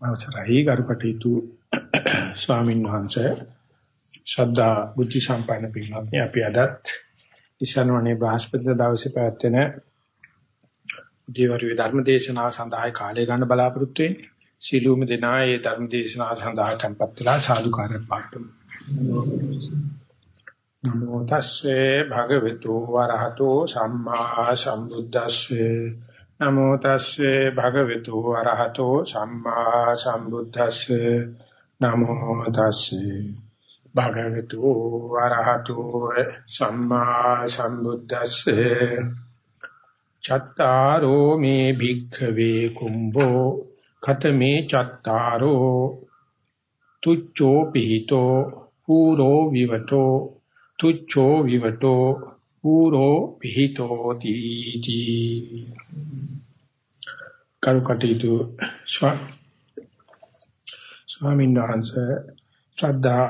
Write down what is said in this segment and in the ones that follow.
අවසරයි ගරුකටයුතු ස්වාමීන් වහන්සේ. ශ්‍රද්ධා බුද්ධ සම්පන්න පින්වත්නි අපි අදත් ඉස්ලාමයේ බ්‍රහස්පති දවසේ පැවැත්වෙන දේවරු ධර්ම දේශනාව සඳහා කාලය ගන්න බලාපොරොත්තු වෙන්නේ. සීලුම දෙනා ඒ ධර්ම දේශනාව සඳහා tempත් වෙලා සාදුකාරයක් පාටමු නමෝ තස්සේ භගවතු වරහතෝ සම්මා සම්බුද්දස්සේ. නමෝ තස්සේ භගවතු වරහතෝ සම්මා සම්බුද්දස්සේ. නමෝ තස්සේ භගවතු වරහතෝ සම්මා සම්බුද්දස්සේ. චත්තාරෝ මේ භික්ඛවේ කුම්භෝ ඛතමේ චත්තාරෝ තුච්ඡෝ පිහිතෝ පූරෝ විවටෝ තුච්ඡෝ විවටෝ පූරෝ පිහිතෝ තීති කරුකටීතු ස්වාමීන් වහන්සේ ශ්‍රද්ධා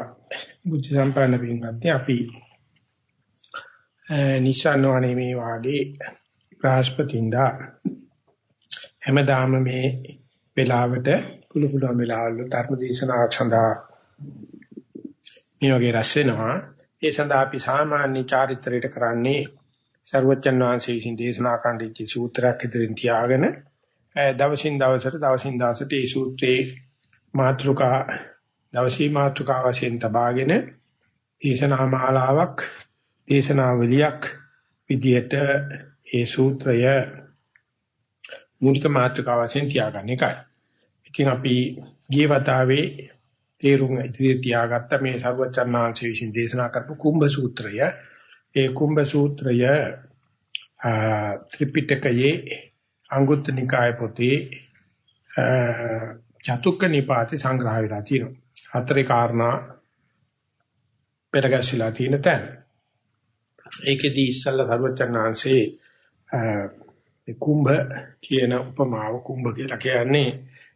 බුද්ධ සම්පන්න පින්වත්නි අපි නිසන්වනේ මේ වාගේ බ්‍රහස්පතින්දා හැමදාම මේ වෙලාවට කුළු කුළු වෙලාවල ධර්ම දේශනාවක් සඳහා මේ වගේ රැස් වෙනවා. ඒ සඳහා අපි සාමාන්‍ය චාරිත්‍රයට කරන්නේ ਸਰවචන් වහන්සේ විසින් දේශනා කණ්ඩිච්ච සූත්‍රයක් ඉදිරින් තියාගෙන දවසින් දවසට දවසින් දවසට මේ සූත්‍රයේ මාත්‍රිකා දවසේ මාත්‍රිකා වශයෙන් තබාගෙන දේශනා මාලාවක් දේශනාවලියක් විදියට ඒ සූත්‍රය මූලික මාත්‍රිකා වශයෙන් තියාගන්න එකයි. ඉතින් අපි ගිය වතාවේ තේරුම් ඉදිරියට තියාගත්ත මේ සර්වචන්නාංශ විසින් දේශනා කරපු කුම්භ සූත්‍රය ඒ කුම්භ සූත්‍රය ත්‍රිපිටකයේ අංගුත්තර නිකාය පොතේ චතුක්ක නිපාතේ සංග්‍රහ වෙලා තියෙනවා. හතරේ කාරණා පෙරගැසිලා තියෙන තැන. ඒකෙදී ඉස්සල්ලා සර්වචන්නාංශේ කුම්භ කියන උපමාව කුම්භ කියලා කියන්නේ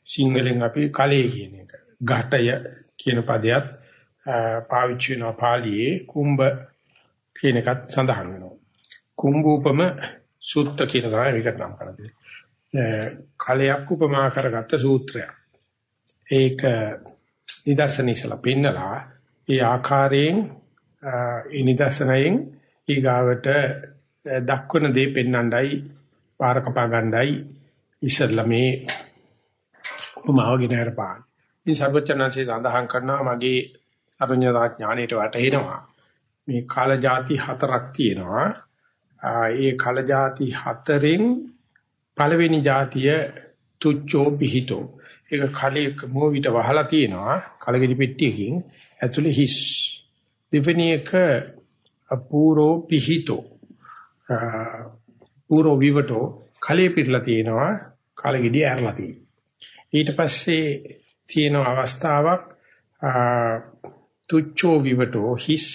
සිංහලෙන් අපි කලයේ කියන එක. ඝටය කියන පදයක් පාවිච්චි වෙනවා පාලියේ කුම්භ කියන එකත් සඳහන් වෙනවා. කුම්භූපම සූත්ත කියන තමයි මේකට නම් කරන්නේ. කලයක් උපමා කරගත්ත සූත්‍රයක්. ඒක නිදර්ශනීසලා පින්නලා ඒ ආකාරයෙන් ඒ නිදර්ශනයෙන් ඊගාවට දක්වන දේ පෙන්වන්නයි පාර කපා ගන්නයි ඉස්සල්ලා මේ උපමාව ගෙන හරපාන. ඉතින් සර්වචනන්සේ සඳහන් කරනවා මගේ අරඤ්‍යතා ඥාණයට වැටහෙනවා. මේ කාල જાති හතරක් තියෙනවා. ඒ කාල જાති හතරෙන් පළවෙනි જાතිය තුච්චෝ පිහිතෝ. ඒක කලයක මොවිත වහලා තියෙනවා. කලගෙඩි පෙට්ටියකින් ඇතුලේ හිස්. දෙවෙනි එක අපූරෝ පිහිතෝ. පූරෝ විවටෝ කලයේ පිරලා තියෙනවා. කලගෙඩි ඇරලා තියෙනවා. ඊට පස්සේ තියෙන අවස්ථාවක් තුච්චෝ විවටෝ හිස්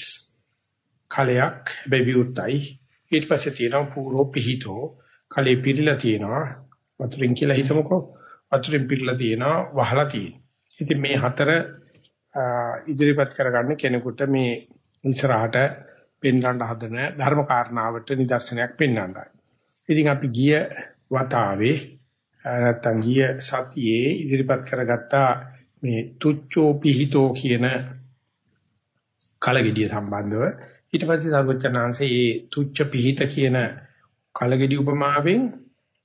කලයක් බෙවිඋතයි ඊට පස්සේ තියෙනවා පූර්ව පිහිතෝ කලේ පිරিলা තියෙනවා. වතුරින් කියලා හිතමුකෝ. වතුරින් පිරিলা තියෙනවා වහලා තියෙනවා. ඉතින් මේ හතර ඉදිරිපත් කරගන්න කෙනෙකුට මේ ඉස්සරහට පෙන්වන්න හදන ධර්ම කාරණාවට නිදර්ශනයක් පෙන්වන්නයි. ඉතින් අපි ගිය වතාවේ නැත්තම් ගිය සතියේ ඉදිරිපත් කරගත්ත මේ තුච්චෝ පිහිතෝ කියන කලගෙඩිය සම්බන්ධව. ඊට පස්සේ සර්වචනාංශයේ මේ තුච්ච පිහිත කියන කලගෙඩි උපමාවෙන්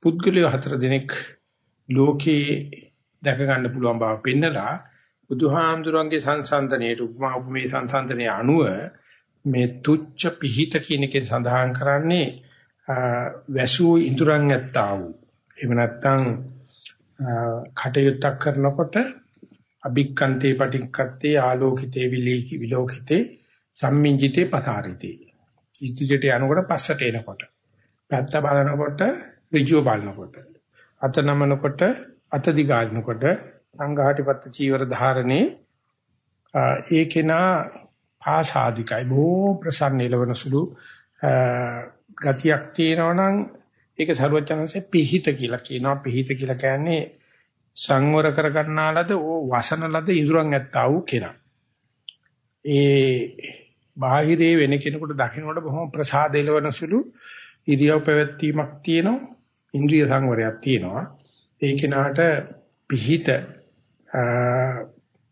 පුද්ගලයෝ හතර දෙනෙක් ලෝකේ දැක ගන්න පුළුවන් බව පෙන්නලා බුදුහාමුදුරන්ගේ සංසන්දනයේ උපමා උපමේ සංසන්දනයේ අනුව මේ තුච්ච පිහිත කියන එකෙන් සඳහන් කරන්නේ වැසූ ඉඳුරන් ඇත්තා වූ. එහෙම නැත්නම් කටයුත්තක් කරනකොට අභික්කන්තේ පටික්කත්තේ ආලෝකිතේ විලීකි විලෝකිතේ සම්මිංජිතේ පසාරිතේ ඉස්තිජට යනකොට පස්සට එනකොට. පැත්ත බලනකොට ඍජුව බලනකොට අත නමනකොට අත දිගානකොට සංඝාටිපත්ත චීවර ධාරණේ ඒකේනා පාසාදිකයි බොහෝ ප්‍රසන්න එළවන සුළු ගතියක් තියෙනවනම් ඒක සරුවචනන්සේ පිහිත කියලා කියනවා. පිහිත කියලා කියන්නේ සංවර කර ගන්නාලද ඕ වසනලද ඉඳුරන් ඇත්තා වූ කෙනා. ඒ බාහිරේ වෙන කෙනෙකුට දකින්නකොට බොහොම ප්‍රසාද එළවන සුළු ඉරියව් පැවැත්වීමක් තියෙනවා. ඉන්ද්‍රිය සංවරයක් තියෙනවා. ඒ කෙනාට පිහිත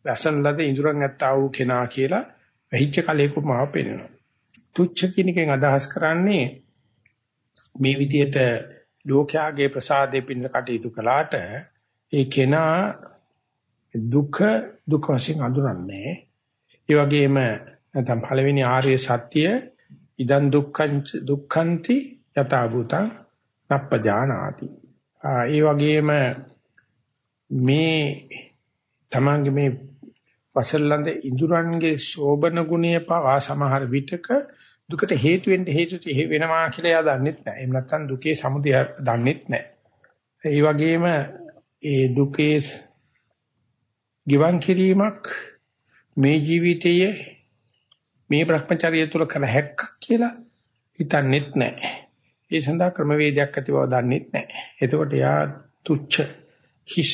වැසන් ලද ඉඳුරන් ඇත්තා වූ කෙනා කියලා වෙහිච්ච කලයක මාව පෙන්වනවා. තුච්ච කියන එකෙන් අදහස් කරන්නේ මේ විදිහට ලෝකයාගේ ප්‍රසාදේ පින්න කටයුතු කළාට ඒ කෙනා දුක දුක වශයෙන් අඳුරන්නේ. ඒ වගේම නැත්නම් පළවෙනි ආර්ය සත්‍ය ඉදන් දුක්ඛං දුක්ඛන්ති යථා භූතං නප්පජානාති. ඒ වගේම මේ තමන්ගේ මේ වසල්ලන්ද ඉඳුරන්ගේ සෝබන ගුණය පවා සමහර විටක දුකට හේතු වෙන්න හේතු වෙනවා කියලා එයා දන්නෙත් නැහැ. එහෙම නැත්නම් දුකේ සමුදය දන්නෙත් නැහැ. ඒ වගේම ඒ දුකේ ගිවන් කිරීමක් මේ ජීවිතයේ මේ Brahmacharya තුල කළ හැක්කක් කියලා හිතන්නෙත් නැහැ. ඒ සඳහා ක්‍රමවේදයක් ඇති බව දන්නෙත් නැහැ. එතකොට යා තුච්ච හිස්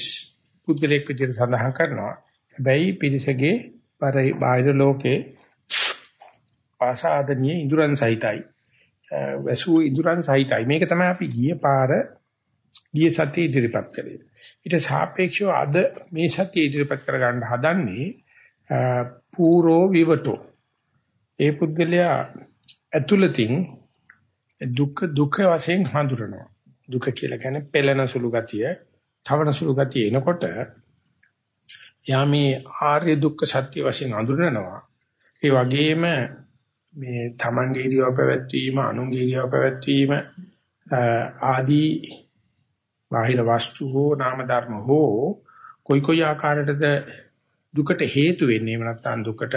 පුද්ගලෙක් විදිහට සඳහන් කරනවා. හැබැයි පිරිසගේ බාහිර ලෝකේ ආසාදනීය ඉඳුරන් සහිතයි. වැසූ ඉඳුරන් සහිතයි. මේක තමයි අපි ගිය පාර ගිය සතිය ඉදිරිපත් කළේ. ඊට සාපේක්ෂව අද මේ සතිය ඉදිරිපත් කර ගන්න හදන්නේ පූරෝ විවටෝ. ඒ පුද්ගලයා ඇතුළතින් දුක් දුක වශයෙන් හඳුරනවා. දුක කියලා කියන්නේ පෙළෙන සුළු ගතිය, තවන සුළු ගතිය එනකොට යාමේ ආර්ය දුක්ඛ සත්‍ය වශයෙන් හඳුනනවා. ඒ වගේම මේ තමන්ගේ ඉරියව් පැවැත්වීම, අනුන්ගේ ඉරියව් පැවැත්වීම ආදී බාහිර වස්තු හෝ නාම ධර්ම හෝ කොයි කොයි ආකාරයකද දුකට හේතු වෙන්නේ එහෙම නැත්නම් දුකට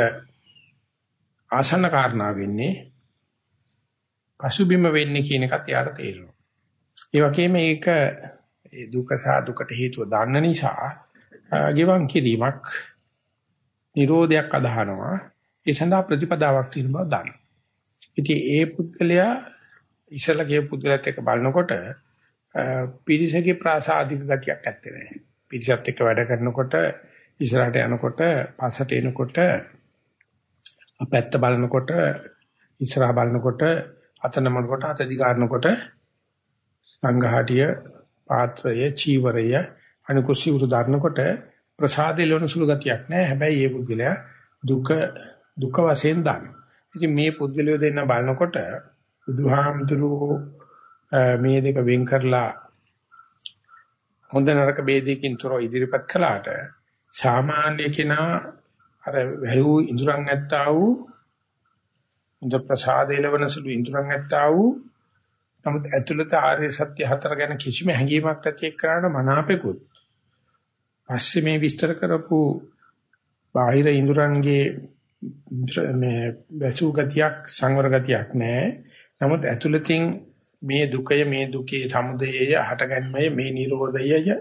ආසන්න කාරණා වෙන්නේ පසුබිම වෙන්නේ කියන එකත් යාට තේරෙනවා. ඒ වගේම මේක ඒ දුක සහ දුකට හේතුව දන්න නිසා ගෙවන් කිරීමක් නිරෝධයක් අදහනවා. ඒ සඳහා ප්‍රතිපදාවක් තියෙන බව දන්න. ඉතින් ඒ පුද්ගලයා ඉසලගේ පුද්ගලයාත් එක්ක බලනකොට පිරිසගේ ප්‍රාසාදික ගතියක් ඇත්තේ නැහැ. පිරිසත් එක්ක වැඩ කරනකොට ඉස්සරහට යනකොට පස්සට එනකොට අපැත්ත බලනකොට ඉස්සරහ බලනකොට අතනමනකොට අත දිගාරනකොට සංඝාටිය පාත්‍රය චීවරය අනුකුසී උරු දානකොට ප්‍රසාදේ ලොන සුළු ගතියක් නැහැ. හැබැයි මේ පුද්ගලයා දුක දුක වශයෙන් දාන. ඉතින් මේ පුද්ගලයෝ දෙන්න බලනකොට බුදුහාමුදුරුවෝ මේ දෙක වෙන් කරලා හොඳ නරක ભેදයකින් තොරව ඉදිරිපත් කළාට සාමාන්‍ය කෙනා අර වැහු ඉඳුරන් ඇත්තා වූ හොඳ ප්‍රසාදේ ලැබෙන සුළු ඉඳුරන් ඇත්තා වූ නමුත් ඇතුළත ආර්ය සත්‍ය හතර ගැන කිසිම හැඟීමක් නැති එක්කනට මනාපෙකුත් පස්සේ මේ විස්තර කරපු බාහිර ඉඳුරන්ගේ මේ වැසු ගතියක් සංවර ගතියක් නැහැ. නමුත් ඇතුළතින් මේ දුකය මේ දුකේ සමුදයය හටගන්මය මේ නිරෝධයය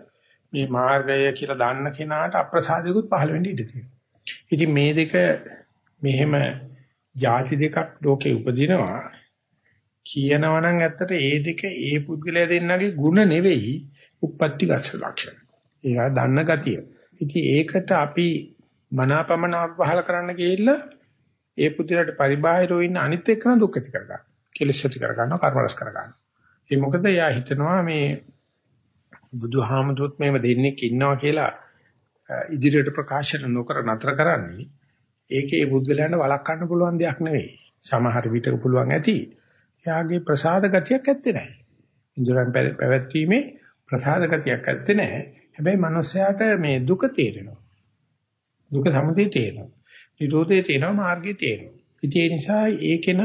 මේ මාර්ගය කියලා දන්න කෙනාට අප්‍රසාදිකුත් පහළ වෙන්න ඉඩ තියෙනවා. ඉතින් මේ දෙක මෙහෙම ಜಾති දෙකක් ලෝකේ උපදිනවා කියනවා නම් ඇත්තට ඒ දෙක ඒ පුද්ගලයා දෙන්නගේ ಗುಣ නෙවෙයි උප්පත්ති ලක්ෂණ. ඒක දන්න ගතිය. ඉතින් ඒකට අපි මනාපමනාව පහල කරන්න ගිහිල්ලා ඒ පුද්ගලයාට පරිබාහිරව ඉන්න අනිත් එක්කන දුක් ඇති කරගන්නවා. කෙලෙස් ඇති කරගන්නවා, කර්ම රස කරගන්නවා. ඒ මොකද එයා හිතනවා මේ බුදුහාමුදුරුත් මේව දෙන්නෙක් ඉන්නවා කියලා ඉදිරියට ප්‍රකාශන නොකර නතර කරන්නේ ඒකේ බුද්ධලයන්ට වළක්වන්න පුළුවන් දෙයක් නෙවෙයි. සමහර විටක පුළුවන් ඇති. එයාගේ ප්‍රසාද ගතියක් ඇත්තේ නැහැ. ඉන්ද්‍රයන් පැවැත්වීමේ ප්‍රසාද ගතියක් ඇත්තේ නැහැ. හැබැයි මනුස්සයාට මේ දුක තේරෙනවා. දුක සමුදය තේරෙනවා. නිරෝධය තේරෙනවා මාර්ගය තේරෙනවා. ඉතින් ඒ නිසා ඒකේන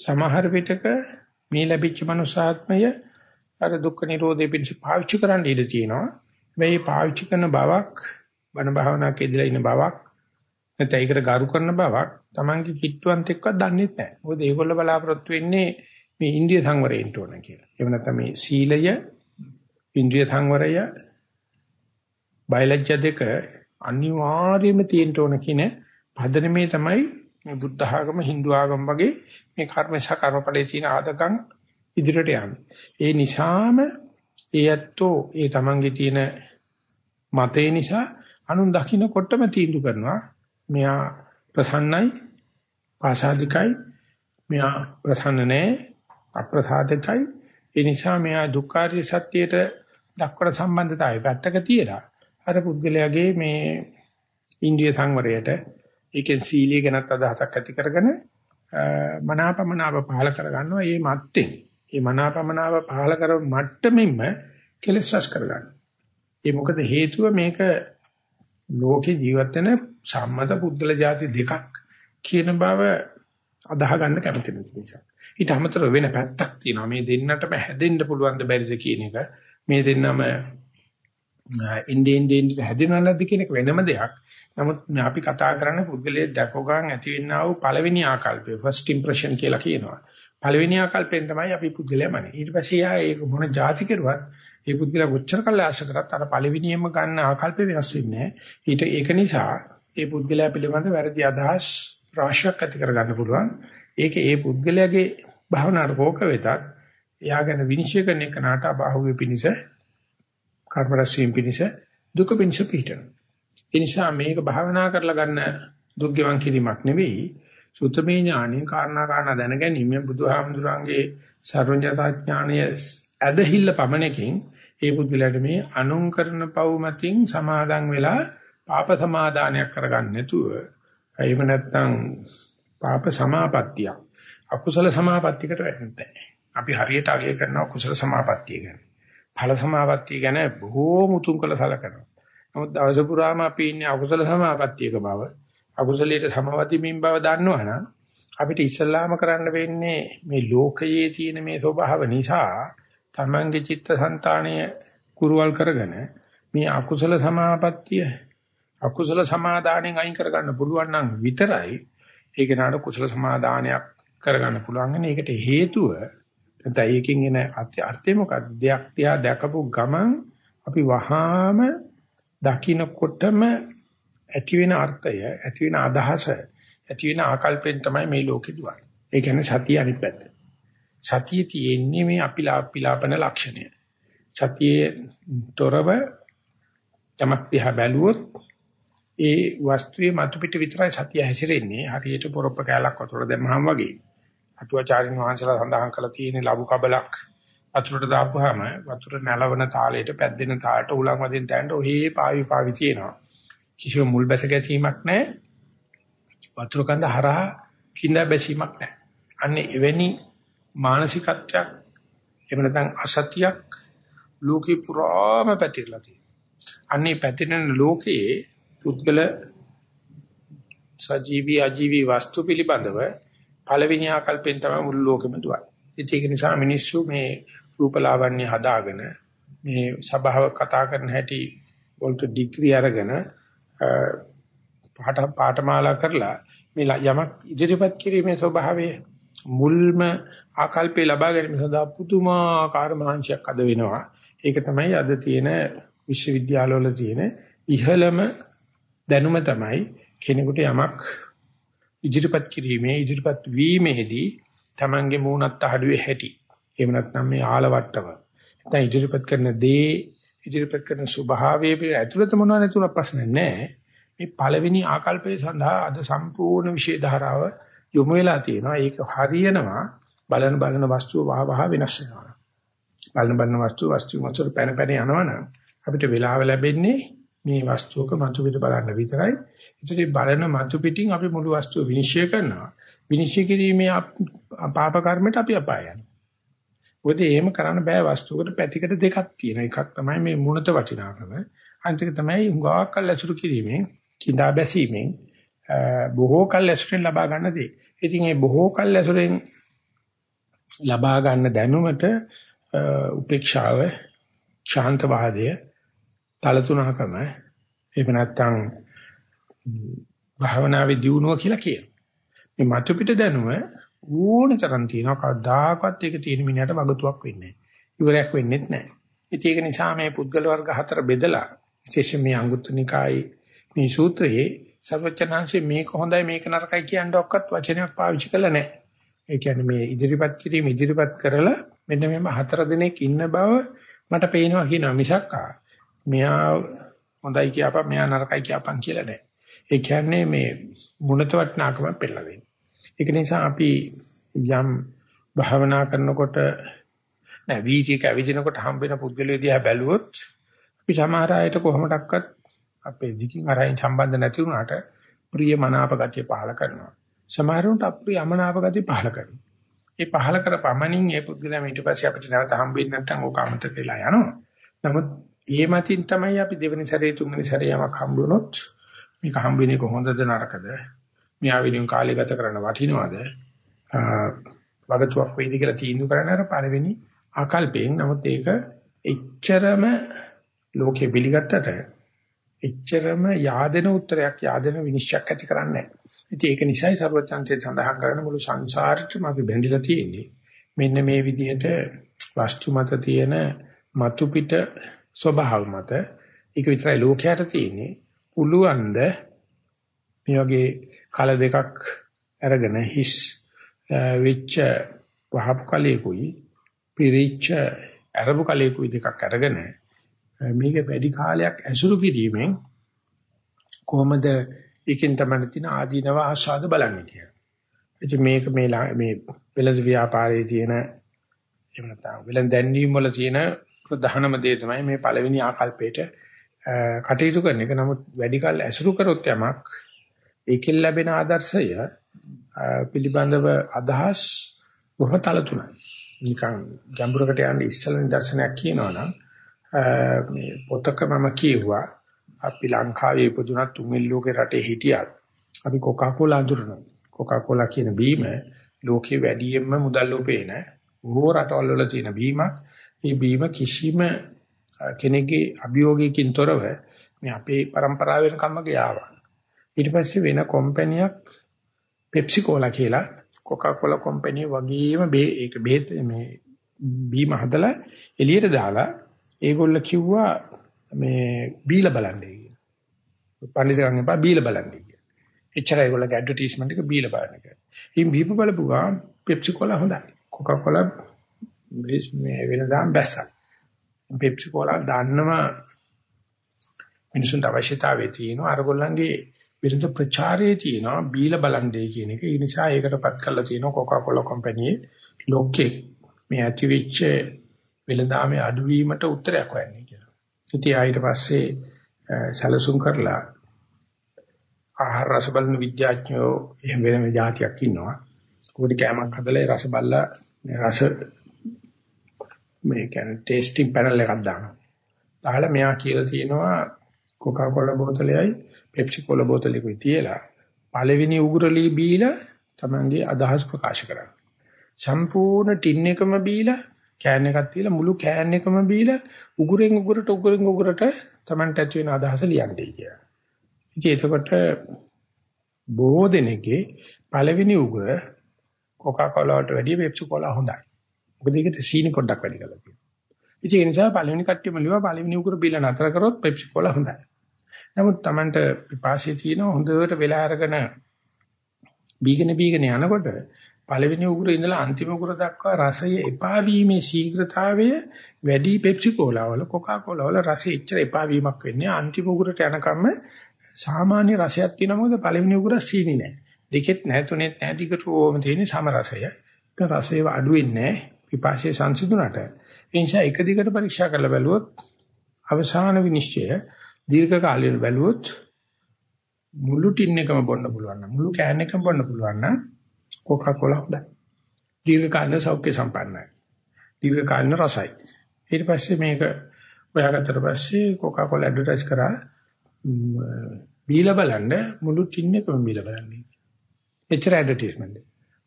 සමහර විටක මේ ලැබිච්ච මනුසාත්මය අර දුක්ඛ නිරෝධය පිණිස පාවිච්චි කරන්න ඉඩ තියෙනවා. මේ පාවිච්චි කරන බවක් බණ භාවනාවක ඉඳලා ඉන්න බවක් නැත්නම් ඒකට ගරු කරන බවක් Tamange කිට්ටුවන්ත එක්කවත් දන්නේ නැහැ. මොකද ඒගොල්ලෝ බලාපොරොත්තු වෙන්නේ මේ ඉන්දිය සංවරයෙන් ඕන කියලා. එහෙම නැත්නම් මේ සීලය, ඉන්ද්‍රිය සංවරය, බයලජ්‍ය දෙක අනිවාර්යයෙන්ම තියෙන්න ඕන කියන පදනමේ තමයි මේ බුද්ධ ආගම, Hindu ආගම වගේ මේ කර්ම සහ කර්මඵලයේ තියෙන ආදකම් ඉදිරියට යන්නේ. ඒ නිසාම ඒ ඇත්තෝ ඒ තමන්ගේ තියෙන මතේ නිසා අනුන් දකින්නකොටම තීන්දුව කරනවා. මෙයා ප්‍රසන්නයි, ආශාදිකයි, මෙයා ප්‍රසන්න නැහැ, අප්‍රසාදිකයි. ඒ නිසා මෙයා දුක්ඛාරිය සත්‍යයට දක්වන සම්බන්ධතාවය පැත්තක තියලා අර පුද්ගලයාගේ මේ ඉන්ද්‍රිය සංවරයට ඒකෙන් සීලිය ගැනත් අදහසක් ඇති කරගෙන මනාපමනාව පහල කරගන්නවා. මේ මත්තේ මේ මනාපමනාව පහල කර මට්ටමින්ම කෙලස් රස කරගන්න. ඒ මොකද හේතුව මේක ලෝකේ ජීවත් වෙන සම්මත පුද්ගල જાති දෙකක් කියන බව අදාහ ගන්න කැමති නිසා. ඊට අමතරව වෙන පැත්තක් තියෙනවා. මේ දෙන්නටම හැදෙන්න පුළුවන් ද බැරිද කියන එක. මේ දෙන්නම ඉන්දේ ඉන්දේ හැදෙනව නැද්ද කියන එක වෙනම දෙයක්. නමුත් අපි කතා කරන්නේ පුද්ගලයේ දැකෝ ගන්න ඇති වෙන්නා වූ පළවෙනි ආකල්පය first impression කියලා කියනවා. පළවෙනි ආකල්පෙන් තමයි අපි පුද්ගලයා මනේ. ඊට පස්සේ යා ඒක මොන જાති කෙරුවත් ඒ පුද්ගලයා කොච්චර කල් ආශ කරත් අර පළවෙනියෙන්ම ගන්න ආකල්පේ වෙනස් වෙන්නේ ඊට ඒක නිසා ඒ පුද්ගලයා පිළිබඳ වැරදි අදහස් රාශියක් ඇති කරගන්න පුළුවන්. ඒක ඒ පුද්ගලයාගේ භාවනාවට කෝක වෙතත් එයා ගැන විනිශ්චය කරන එක නාට අභාව්‍ය පිනිස කර්ම රැස්වීම පිනිස දුක පිනිස පිටන. ඒ නිසා මේක භාවනා කරලා ගන්න දුක් ගෙවන් කිරීමක් නෙවෙයි සුතමේ ඥාණයෙන් කාරණා කාරණා දැන ගැනීම බුදුහාමුදුරන්ගේ සර්වඥතා ඥානය ඇදහිල්ල පමණකින් ඒ පුද්ගලයාට මේ අනුන් කරන පව් මතින් සමාදන් වෙලා පාප සමාදානයක් කරගන්න නැතුව එහෙම නැත්නම් පාප සමාපත්තිය අකුසල සමාපත්තියකට වැටෙන්නේ අපි හරියට අගය කරනවා කුසල සමාපත්තිය ගැන. ඵල සමාපත්තිය ගැන බොහෝ මුතුන් කළ සලකනවා. නමුත් දවස පුරාම අපි ඉන්නේ අකුසල සමාපත්තියක බව අකුසලයට සමවදිමින් බව දන්නවනම් අපිට ඉස්සල්ලාම කරන්න වෙන්නේ මේ ලෝකයේ තියෙන මේ ස්වභාව නිසා තමන්ගේ චිත්තසංතානය කුරුවල් කරගෙන මේ අකුසල සමාපත්තිය අකුසල සමාදානෙන් අයින් කරගන්න පුළුවන් නම් විතරයි ඒක නාඩ කුසල සමාදානයක් කරගන්න පුළුවන්. ඒකට හේතුව නැත්නම් ඒකෙන් එන අර්ථය මොකක්ද? දෙයක් තියා දැකපු ගමන් අපි වහාම දකින්නකොටම ඇති වෙන අර්ථය, ඇති වෙන අදහස, ඇති වෙන ආකල්පෙන් තමයි මේ ලෝකෙ දුවන්නේ. ඒ කියන්නේ සතිය අනිත් පැත්ත. සතිය තියෙන්නේ මේ අපිලාපන ලක්ෂණය. සතියේ තොරව තමක් දිහා බැලුවොත් ඒ වස්තුවේ මතු පිට විතරයි සතිය හැසිරෙන්නේ. හරියට පොරොප්ප කැලක් වතුර දැම්මහම වගේ. අතුවාචාරින් වහන්සේලා සඳහන් කළා තියෙන ලබු කබලක් වතුරට දාපුවාම වතුර නැලවන තාලයට පැද්දෙන තාලට උලන් වදින තැනට ඔහේ පාවි පාවි තියෙනවා. කිසිම මුල් බැස ගැනීමක් නැහැ. වතුර කඳ හරහා කිඳා බැසීමක් නැහැ. අන්නේ එවැනි මානසිකත්වයක් එහෙම නැත්නම් අසතියක් ලෝකේ පුරාම පැතිරලා තියෙනවා. අන්නේ පැතිරෙන ලෝකයේ පුද්ගල සජීවී අජීවී වස්තු පිළිබඳව පළවෙනි ආකල්පෙන් තමයි මුළු ලෝකෙම දුවන්නේ. ඒක නිසා මිනිස්සු මේ රූපලාවන්‍ය හදාගෙන මේ සබාව කතා කරන හැටි වලට ඩිග්‍රී අරගෙන පාඨ පාඨමාලා කරලා මේ යමක් ඉදිරිපත් කිරීමේ ස්වභාවය මුල්ම ආකල්පේ ලබා ගැනීම සඳහා පුදුමාකාර මහන්සියක් අද වෙනවා. ඒක තමයි අද තියෙන විශ්වවිද්‍යාලවල තියෙන ඉහළම දැනුම තමයි කෙනෙකුට යමක් ඉදිරිපත් කිරීමේ ඉදිරිපත් වීමේදී Tamange මූණත් අහඩුවේ හැටි. එහෙම නැත්නම් මේ ආලවට්ටම. නැත්නම් ඉදිරිපත් කරන දේ ඉදිරිපත් කරන ස්වභාවයේ පිළ ඇතුළත මොනව නැතුණ ප්‍රශ්න නැහැ. මේ පළවෙනි ආකල්පයේ සඳහා අද සම්පූර්ණ විශේෂ ධාරාව යොමු වෙලා තියෙනවා. ඒක හරියනවා බලන බලන වස්තුව වහ වහ වෙනස් වෙනවා. බලන බලන වස්තුව වස්තු වස්තු පැන පැන යනවනම් අපිට වෙලාව ලැබෙන්නේ මේ වස්තුවක මතු පිට බලන්න විතරයි. ඉතින් බලන මතු පිටින් අපි මුළු වස්තුව විනිශ්චය කරනවා. විනිශ්චය කිරීමේ පාප කර්මයට අපි අපාය යනවා. මොකද එහෙම කරන්න බෑ වස්තුවකට පැතිකඩ දෙකක් තියෙනවා. එකක් තමයි මේ මුණත වටිනාකම. අනිත් එක තමයි හුඟාවක් කල් ඇසුරු කිරීමෙන්, කිඳා බැසීමෙන් බොහෝ කල් ඇසුරෙන් ලබා ගන්න දේ. ඉතින් මේ බොහෝ කල් ඇසුරෙන් ලබා ගන්න දැනුමට උපේක්ෂාව, ශාන්තවාදය, තලතුණකම එහෙම නැත්නම් භාවනාවේ දියුණුව කියලා කියනවා. මේ මතු පිට දැනුම ඕන තරම් තියෙනවා කවදාකවත් ඒක තියෙන මිනිහට වගතුවක් වෙන්නේ නැහැ. ඉවරයක් වෙන්නේත් නැහැ. ඉතින් ඒක නිසා මේ පුද්ගල වර්ග හතර බෙදලා විශේෂයෙන් මේ අංගුත්තනිකායි මේ සූත්‍රයේ සර්වචනාංශේ මේක හොඳයි මේක නරකයි කියන දොක්කත් වචනයක් පාවිච්චි කළා නැහැ. ඒ කියන්නේ මේ ඉදිරිපත් කිරීම ඉදිරිපත් කරලා මෙන්න මෙම හතර දිනක් ඉන්න බව මට පේනවා කියනවා මිසක් මෙයා හොඳයි කියපන් මෙයා නරකයි කියපන් කියලා නෑ. ඒ කියන්නේ මේ මුණත වටනාකම පෙළලා දෙන්නේ. ඒක නිසා අපි යම් භාවනා කරනකොට නෑ වීතික ඇවිදිනකොට හම්බ වෙන පුද්ගලයෝ දිහා බැලුවොත් අපි සමහර අයට කොහොමඩක්වත් අපේ දිකින් අරයින් සම්බන්ධ නැති වුණාට ප්‍රිය මනාප ගතිය පහල කරනවා. සමහරුන්ට අප්‍රිය අමනාප ගතිය පහල කරනවා. ඒ පහල කර පමණින් ඒ පුද්ගලයා ඊට පස්සේ අපිට නැවත හම්බෙන්නේ නැත්නම් ඕක අමතක වෙලා යනවා. නමුත් ඒ මතින් තමයි අපි දෙවෙනි සැරේ තුන්වෙනි සැරේ යමක් හම්බ වුණොත් මේක හම්බෙන්නේ කොහොමද නරකද? මෙයාවිලින් කාලය ගත කරන්න වටිනවද? වගතුවක් වේද කියලා තීන්දුව කරන්න අර පළවෙනි ආකල්පයෙන්. නමුත් ඒක එච්චරම ලෝකෙ පිළිගත්තට එච්චරම yaadena උත්තරයක් yaadena විනිශ්චයක් ඇති කරන්නේ නැහැ. ඉතින් ඒක නිසායි සර්වචන්සේ සඳහන් කරන මුළු සංසාරෙටම අපි බැඳිලා තියෙන්නේ. මෙන්න මේ විදිහට වස්තු මත තියෙන මතු පිට ස්වභාව මත ඒක විතරයි ලෝකයට තියෙන්නේ. පුළුවන්ද මේ වගේ කල දෙකක් අරගෙන හිස් වෙච්ච වහපු කලයකුයි පිරිච්ච අරබු කලයකුයි දෙකක් අරගෙන මේක වැඩි කාලයක් ඇසුරු කිරීමෙන් කොහොමද ඒකෙන් තමයි තියෙන ආදීනව ආස්වාද බලන්නේ කියලා. ඉතින් මේක මේ මේ වෙළඳ ව්‍යාපාරයේ තියෙන එහෙම නැත්නම් වෙළඳ දැන්වීම වල තියෙන ප්‍රධානම දේ තමයි මේ පළවෙනි ආකල්පයට කටයුතු කරන එක. නමුත් වැඩි කල ඇසුරු කරොත් යමක් ඒකෙන් ලැබෙන ආදර්ශය පිළිබඳව අදහස් බොහෝතල තුනයි. නිකන් ගැඹුරකට යන්න ඉස්සල නිදර්ශනයක් කියනවා නම් මේ පොතක මම කියුවා අපි ලංකාවේ ඉපදුනත් තුමිල් ලෝකේ රටේ හිටියත් අපි කොකාකෝලා අඳුරනවා. කොකාකෝලා කියන බීම ලෝකේ වැඩියෙන්ම මුදල් උපේන ඕ රටවල් වල තියෙන බීමක්. මේ බීම කිසිම කෙනෙක්ගේ අභියෝගයකින් තොරව මේ අපේ પરම්පරාවෙන් කම්ම ගියාවා. ඊට පස්සේ වෙන කම්පැනියක් පෙප්සි කෝලා කියලා කොකාකෝලා කම්පැනි වගේම ඒක බෙහෙත් මේ බීම හදලා එළියට දාලා ඒගොල්ල කිව්වා මේ බීලා බලන්නේ කියලා. පඬිතුකන් එපා බීලා බලන්නේ කියලා. එච්චරයි ඒගොල්ලගේ ඇඩ්වර්ටයිස්මන්ට් එක බීලා බලන එක. ඉතින් බීප බලපුවා පෙප්සි කෝලා හොඳයි. කොකාකෝලා මේ වෙනදාම් බැස්සා. පෙප්සි කෝලා දාන්නවා මිනිසුන්ට අවශ්‍යතාවය තියෙනවා අරගොල්ලන්ගේ විරුද්ධ ප්‍රචාරයේ තියෙනවා බීලා බලන්නේ කියන එක. ඒ නිසා ඒකටපත් කරලා තියෙනවා කොකාකෝලා කම්පැනි ලෝකේ මේ ඇතිවෙච්ච වෙළඳාමේ අඩුවීමට උත්තරයක් හොයන්නේ කියලා. ඉතින් ආයෙත් පස්සේ සැලසුම් කරලා ආහාර රස බලන විද්‍යාඥයෝ එහෙම වෙනම જાතියක් ඉන්නවා. උඩ කැමක් හදලා රස බලලා රස මේ කියන්නේ ටේස්ටිං පැනල් එකක් දානවා. දාලා මෙයා කියලා තියෙනවා කොකාකෝලා බෝතලයයි පෙප්සි කෝලා බෝතලෙකුයි තියලා පළවෙනි උගුරලී බීලා තමන්ගේ අදහස් ප්‍රකාශ කරන්න. සම්පූර්ණ ටින් එකම බීලා කෑන් එකක් තියලා මුළු කෑන් එකම බීලා උගුරෙන් උගුරට උගුරෙන් උගුරට තමන්ට ඇති වෙන අදහස ලියන්නේ කියලා. ඉතින් එතකොට බොහෝ දෙනෙක්ගේ පළවෙනි උගුර කොකාකෝලා වලට වැඩිය පෙප්සි කෝලා හොඳයි. මොකද ඒකට සීනි පොඩ්ඩක් වැඩි කරලා තියෙනවා. ඉතින් ඒ නිසා පළවෙනි කට්ටියම ලියුවා පළවෙනි උගුර බීලා නතර කරොත් පෙප්සි කෝලා හොඳයි. නමුත් Tamanට පිපාසය තියෙන හොඳට වෙලා අරගෙන බීගෙන බීගෙන යනකොට පළවෙනි උගුර ඉඳලා අන්තිම උගුර දක්වා රසය එපා වීමේ ශීඝ්‍රතාවය වැඩි පෙප්සි කෝලා වල කොකා කෝලා වල රසය ඉච්චර එපා වීමක් වෙන්නේ අන්තිම උගුරට යනකම් සාමාන්‍ය රසයක් තියෙන මොකද පළවෙනි උගුර සීනි නැහැ. දෙකෙත් නැහැ තුනෙත් නැහැ දිගටම තියෙන සම රසය. ඒක රසය අඩු වෙන්නේ නැහැ. පිපාසයේ සංසිඳුණට ඒ නිසා එක දිගට පරීක්ෂා කරලා බැලුවොත් අවසාන විනිශ්චය දීර්ඝ කාලීන බැලුවොත් මුළු ටින් එකම බොන්න පුළුවන් නම් මුළු කෑන් එකම බොන්න පුළුවන් නම් කොකාකෝලා හොඳයි. දීර්ඝ කාලීන සෞඛ්‍ය සම්පන්නයි. දීර්ඝ කාලීන රසයි. ඊට පස්සේ මේක හොයාගත්තට පස්සේ කොකාකෝලා ඇඩ්වර්ටයිස් කරා බීලා බලන්න මුළු ටින් එකම බීලා බලන්න. එච්චර ඇඩ්වර්ටයිස්මන්ට්.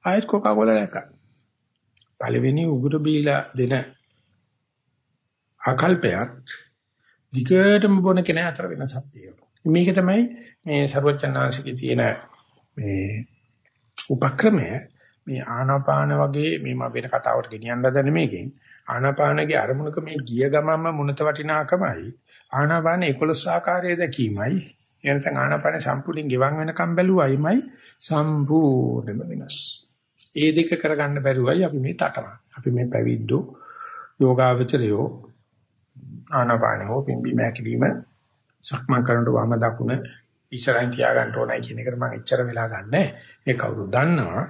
ආයෙත් කොකාකෝලා දැක්කා. පළවෙනි උගුර බීලා දෙන ආකල්පයක් දිගටම බොන කෙනා අතර වෙනසක් තියෙනවා. මේක තමයි මේ ਸਰවඥාන්සිකේ තියෙන මේ උපක්‍රමය. මේ ආනාපාන වගේ මේ මම වෙන කතාවකට ගෙනියන්න හදන මේකෙන්? ආනාපානගේ අරමුණක මේ ගිය ගමන්ම මුණත වටිනාකමයි. ආනාපාන 11 ආකාරයේ දැකීමයි. එනතන් ආනාපාන සම්පූර්ණයෙන් ගෙවන් වෙනකම් බැලුවයිමයි. සම්පූර්ණයෙන්ම වෙනස්. ඒ දෙක කරගන්න බැරුවයි අපි මේ තටම. අපි මේ පැවිද්දෝ යෝගාවචරයෝ ආනාපාන හෝ පිම්බි මෑකිලිම සක්මන් කරනකොට වම දකුණ ඉස්සරහින් තියාගන්න ඕනයි කියන එකට මම එච්චර වෙලා ගන්නෑ. ඒ කවුරු දන්නවා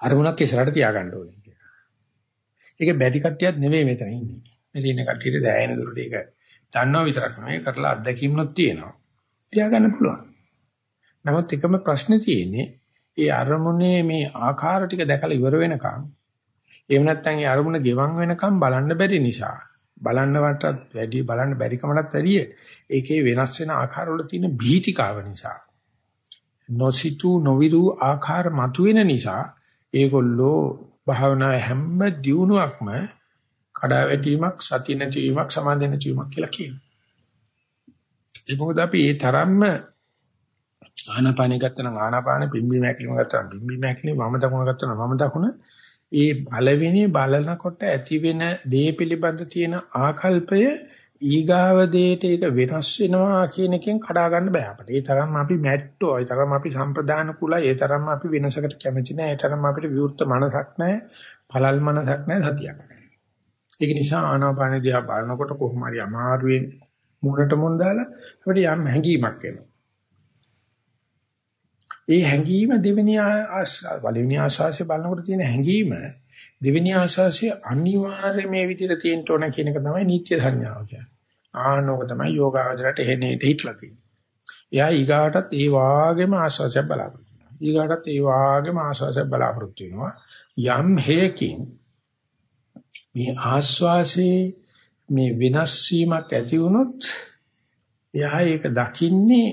අරමුණක් ඉස්සරහට තියාගන්න ඕනේ කියලා. ඒක බැරි කට්ටියක් නෙවෙයි මෙතන ඉන්නේ. මෙතන ඉන්න කට්ටියට දැයෙන දුරට ඒක දන්නව විතරක් නෙවෙයි කරලා අත්දැකීම්නොත් තියෙනවා. තියාගන්න පුළුවන්. නමුත් එකම ප්‍රශ්නේ තියෙන්නේ ඒ අරමුණේ මේ ආකාර ටික දැකලා ඉවර වෙනකම් එහෙම නැත්නම් ඒ අරමුණ ගෙවන් වෙනකම් බලන්න බැරි නිසා බලන්න වටත් වැඩි බලන්න බැරි කමකට වැඩිය ඒකේ වෙනස් වෙන ආකාරවල තියෙන භීතිකාව නිසා නොසිතු නොවිරු ආකාර මතුවෙන නිසා ඒගොල්ලෝ භාවනා හැම දියුණුවක්ම කඩාවැටීමක් සති නැතිවීමක් සමාධි නැතිවීමක් කියලා කියනවා. ඒ මොකද අපි ඒ තරම්ම ආනාපානෙ ගත්තනම් ආනාපානෙ පිම්බීම හැකිලිම ගත්තනම් පිම්බීම හැකිලිම වම දකුණ ගත්තනම් වම දකුණ ඒ පළවෙනි බලනකොට ඇති වෙන දේ පිළිබඳ තියෙන ආකල්පය ඊගාව දෙයට ඒක වෙනස් වෙනවා කියන එකෙන් කඩා ගන්න බෑ අපිට. ඒ තරම් අපි මැට්ටෝ, ඒ තරම් අපි සම්ප්‍රදාන කුලයි, ඒ තරම් අපි වෙනසකට කැමති නෑ, ඒ තරම් අපිට විවෘත මනසක් නෑ, පළල් මනසක් නෑ, සතියක් නෑ. ඒක නිසා ආනාපාන දිහා බලනකොට කොහොම හරි අමාරුවෙන් මුණට මුණ දාලා අපිට යම් හැඟීමක් එනවා. ඒ හැඟීම දෙවෙනි ආස්වාද පළවෙනි ආස්වාසිය බලනකොට තියෙන හැඟීම දෙවෙනි ආස්වාසිය අනිවාර්යයෙන් මේ විදිහට තියෙන්න ඕන කියන එක තමයි නිත්‍ය සංඥාව කියන්නේ. ආනෝක තමයි යෝගාවචරයට එහෙනේ හිටලා තියෙන්නේ. එයා ඊගාටත් ඒ වාගේම ආස්වාසිය බලාපොරොත්තු වෙනවා. ඊගාටත් ඒ වාගේම ආස්වාසිය බලාපොරොත්තු වෙනවා. යම් හේකින් මේ ආස්වාසේ මේ වෙනස් වීමක් ඇති වුණොත් එයා ඒක දකින්නේ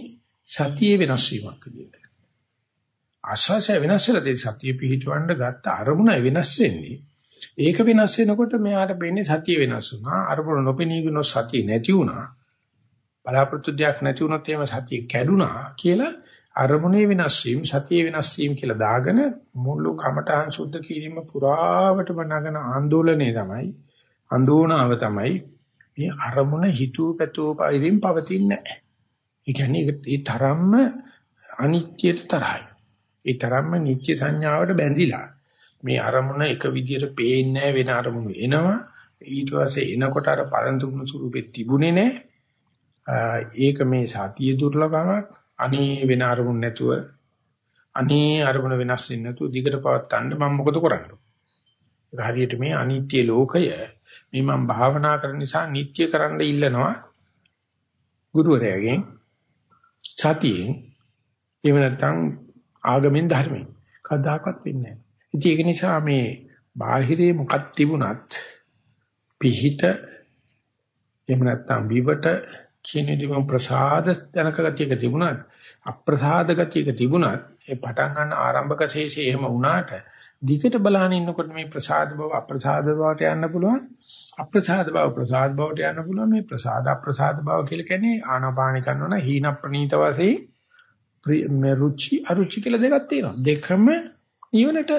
සතියේ වෙනස් වීමක් විදියට. ආශාසය වෙනස් වෙලා දෙයි සතිය පිහිටවන්න ගත්ත අරමුණ වෙනස් වෙන්නේ. ඒක වෙනස් වෙනකොට මෙයාට වෙන්නේ සතිය වෙනස් වුණා. අරමුණ නොපෙනී ගිනො සතිය නැති වුණා. බලාපොරොත්තු දෙයක් නැති වුණොත් එහෙම සතිය කැඩුනා කියලා අරමුණේ වෙනස් වීම සතිය වෙනස් වීම කියලා දාගෙන මුළු කමඨාන් සුද්ධ කිරීම පුරාවටම නගන ආందోලනේ තමයි අඳෝනාව තමයි මේ අරමුණ හිතුව පැතුව පයිරින් පවතින්නේ නැහැ. ඒ කියන්නේ ඒ තරම්ම අනිත්‍යයට තරහයි. ඒ තරම්ම නිත්‍ය සංඥාවට බැඳිලා මේ අරමුණ එක විදියට පේන්නේ වෙන අරමුණු එනවා. ඊට පස්සේ එනකොට අර පරන්තුුණු ස්වරූපෙ තිබුණේ නැහැ. ඒක මේ සතිය දුර්ලභමක් අනේ වෙන අරමුණ නැතුව අනේ අරමුණ වෙනස් වෙන්නේ නැතුව දිගට පවත්තන්න මම මොකද කරන්නේ? ඒක හරියට මේ අනිත්‍ය ලෝකය මේ මම භාවනා කරන නිසා නිත්‍ය කරන්න ඉල්ලනවා ගුරුවරයාගෙන් සතියෙන්. එහෙම නැත්නම් ආගමෙන් ධර්මයෙන්. කවදාකවත් වෙන්නේ නැහැ. ඉතින් ඒක නිසා මේ බාහිරේ මොකක් තිබුණත් පිහිට එහෙම නැත්නම් විවට කියන දේ ප්‍රසාද ජනක ගතියක තිබුණත් අප්‍රසාද ගතියක තිබුණත් ඒ පටන් ගන්න ආරම්භක ශේෂය එහෙම වුණාට දිගට බලන ඉන්නකොට මේ ප්‍රසාද බව අප්‍රසාද බවට යන්න පුළුවන් අප්‍රසාද බව ප්‍රසාද බවට යන්න පුළුවන් මේ ප්‍රසාද අප්‍රසාද බව කියලා කියන්නේ ආනාපාන කරනවා හීන ප්‍රනීත වශයෙන් මේ රුචි අරුචි කියලා දෙකක් තියෙනවා. දෙකම නිවනට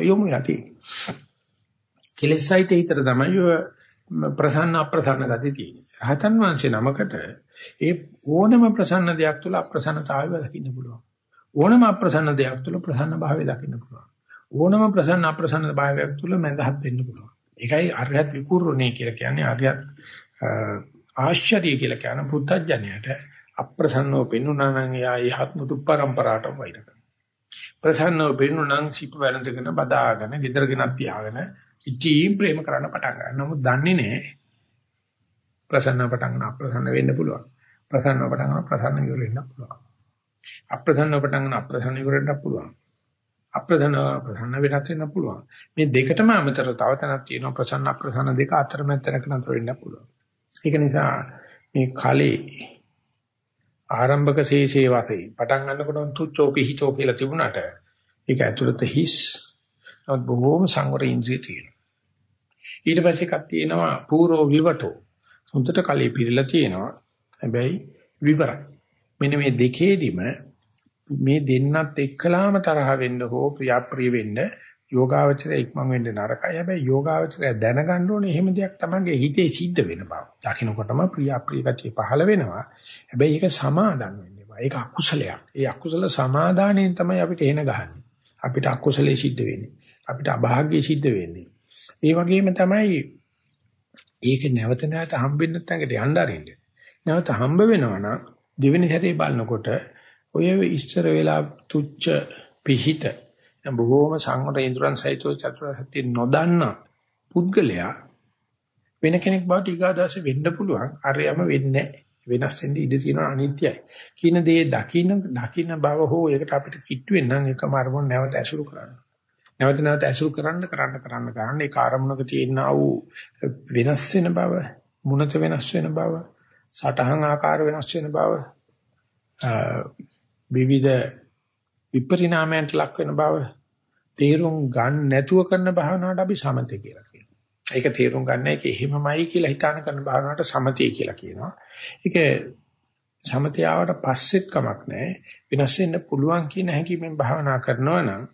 යොමු වෙලා තියෙනවා. කෙලෙසයිත හිතට තමයි ප්‍රසන්න අප්‍රසන්න ගති තියෙන්නේ. රහතන් වහන්සේ නමකට ඒ ඕනම ප්‍රසන්න දෙයක් තුළ අප්‍රසන්නතාවය දකින්න පුළුවන්. ඕනම අප්‍රසන්න දෙයක් තුළ ප්‍රසන්න භාවය දකින්න පුළුවන්. ඕනම ප්‍රසන්න අප්‍රසන්න භාවයක් තුළ මඳහත් වෙන්න පුළුවන්. ඒකයි අරියත් විකූර්ණේ කියලා කියන්නේ අරියත් ආශ්චර්ය කියලා කියන පුත්තජනයට අප්‍රසන්නව පෙන්නුනා නම් එයා යහත් මුතු පරම්පරාවට වෛර කරනවා. ප්‍රසන්නව පෙන්නුනා නම් සිප වැළඳගෙන බදාගෙන ගෙදරගෙන තියාගෙන ඉතීම් ප්‍රේම කරන්න පටන් ගන්නවා. නමුත් දන්නේ නැහැ ප්‍රසන්නව පටන් ගන්න අප්‍රසන්න වෙන්න පුළුවන්. ප්‍රසන්නව පටන් ගන්න ප්‍රසන්න ඉවර වෙන්න පුළුවන්. අප්‍රසන්නව පටන් ගන්න අප්‍රසන්න ඉවර වෙන්න පුළුවන්. අප්‍රසන්න ප්‍රසන්න වෙනත් වෙන්න පුළුවන්. මේ දෙකටම අමතරව තව තැනක් තියෙනවා ප්‍රසන්න අප්‍රසන්න දෙක අතරමැද තැනක නතර වෙන්න පුළුවන්. ඒක නිසා මේ කලේ ආරම්භක ශේෂේ වාසේ පටන් ගන්නකොටම තුච්චෝ පිහිචෝ කියලා තිබුණාට ඒක ඇතුළත හිස්. නමුත් බොහෝම සංවර ඉන්ද්‍රිය තියෙනවා. ඊට පස්සේ එකක් තියෙනවා පූර්ව විවටෝ. හොඳට කලේ පිරලා තියෙනවා. හැබැයි විවරයි. මෙන්න මේ දෙකේදිම මේ දෙන්නත් එක්කලාම තරහ වෙන්න හෝ ප්‍රියප්‍රිය වෙන්න යෝගාවචරය ඉක්මන් වෙන්න නරකයි. හැබැයි යෝගාවචරය දැනගන්න ඕනේ එහෙම දෙයක් තමන්ගේ හිතේ සිද්ධ වෙන බව. දකින්නකොටම ප්‍රිය අප්‍රිය ගතිය පහළ වෙනවා. හැබැයි ඒක සමාදන් වෙන්න එපා. ඒක අකුසලයක්. ඒ අකුසල සමාදානයෙන් තමයි අපිට එන ගහන්නේ. අපිට අකුසලයේ සිද්ධ වෙන්නේ. අපිට අභාග්‍යයේ සිද්ධ වෙන්නේ. ඒ වගේම තමයි ඒක නැවත නැවත හම්බෙන්න නැත්නම් යන්න අරින්න. නැවත හම්බ වෙනවා නම් දෙවෙනි හැරේ බලනකොට ඔය ඉස්සර වෙලා තුච්ච පිහිට බොහෝම සංවර ඉන්ද්‍රයන් සහිතව චතුරාර්ය සත්‍ය නොදන්න පුද්ගලයා වෙන කෙනෙක් බවට ඊගාදාස වෙන්න පුළුවන්. අරයම වෙන්නේ වෙනස් වෙන්න ඉඩ තියෙනවා අනිත්‍යයි. කියන දේ දකින්න දකින්න බව හෝ ඒකට අපිට කිට්ටු වෙන්න නම් එකම අරමුණ නැවත ඇසුරු කරන්න. නැවත නැවත ඇසුරු කරන්න කරන්න කරන්න කරන්න ඒ කාර්මුණක තියෙන ආ වූ වෙනස් වෙන බව, මුණත වෙනස් වෙන බව, සටහන් ආකාර වෙනස් වෙන බව, විවිධ විපරිණාමයන්ට ලක් වෙන බව තේරුම් ගන්න නැතුව කරන භාවනාවට අපි සමතේ කියලා කියනවා. ඒක තේරුම් ගන්න එක එහෙමමයි කියලා හිතාන කරන භාවනාවට සමතේ කියලා කියනවා. ඒක සමතේ ආවට පස්සෙත් කමක් නැහැ. වෙනස් වෙන්න පුළුවන් කියන හැඟීමෙන් භාවනා කරනවා නම්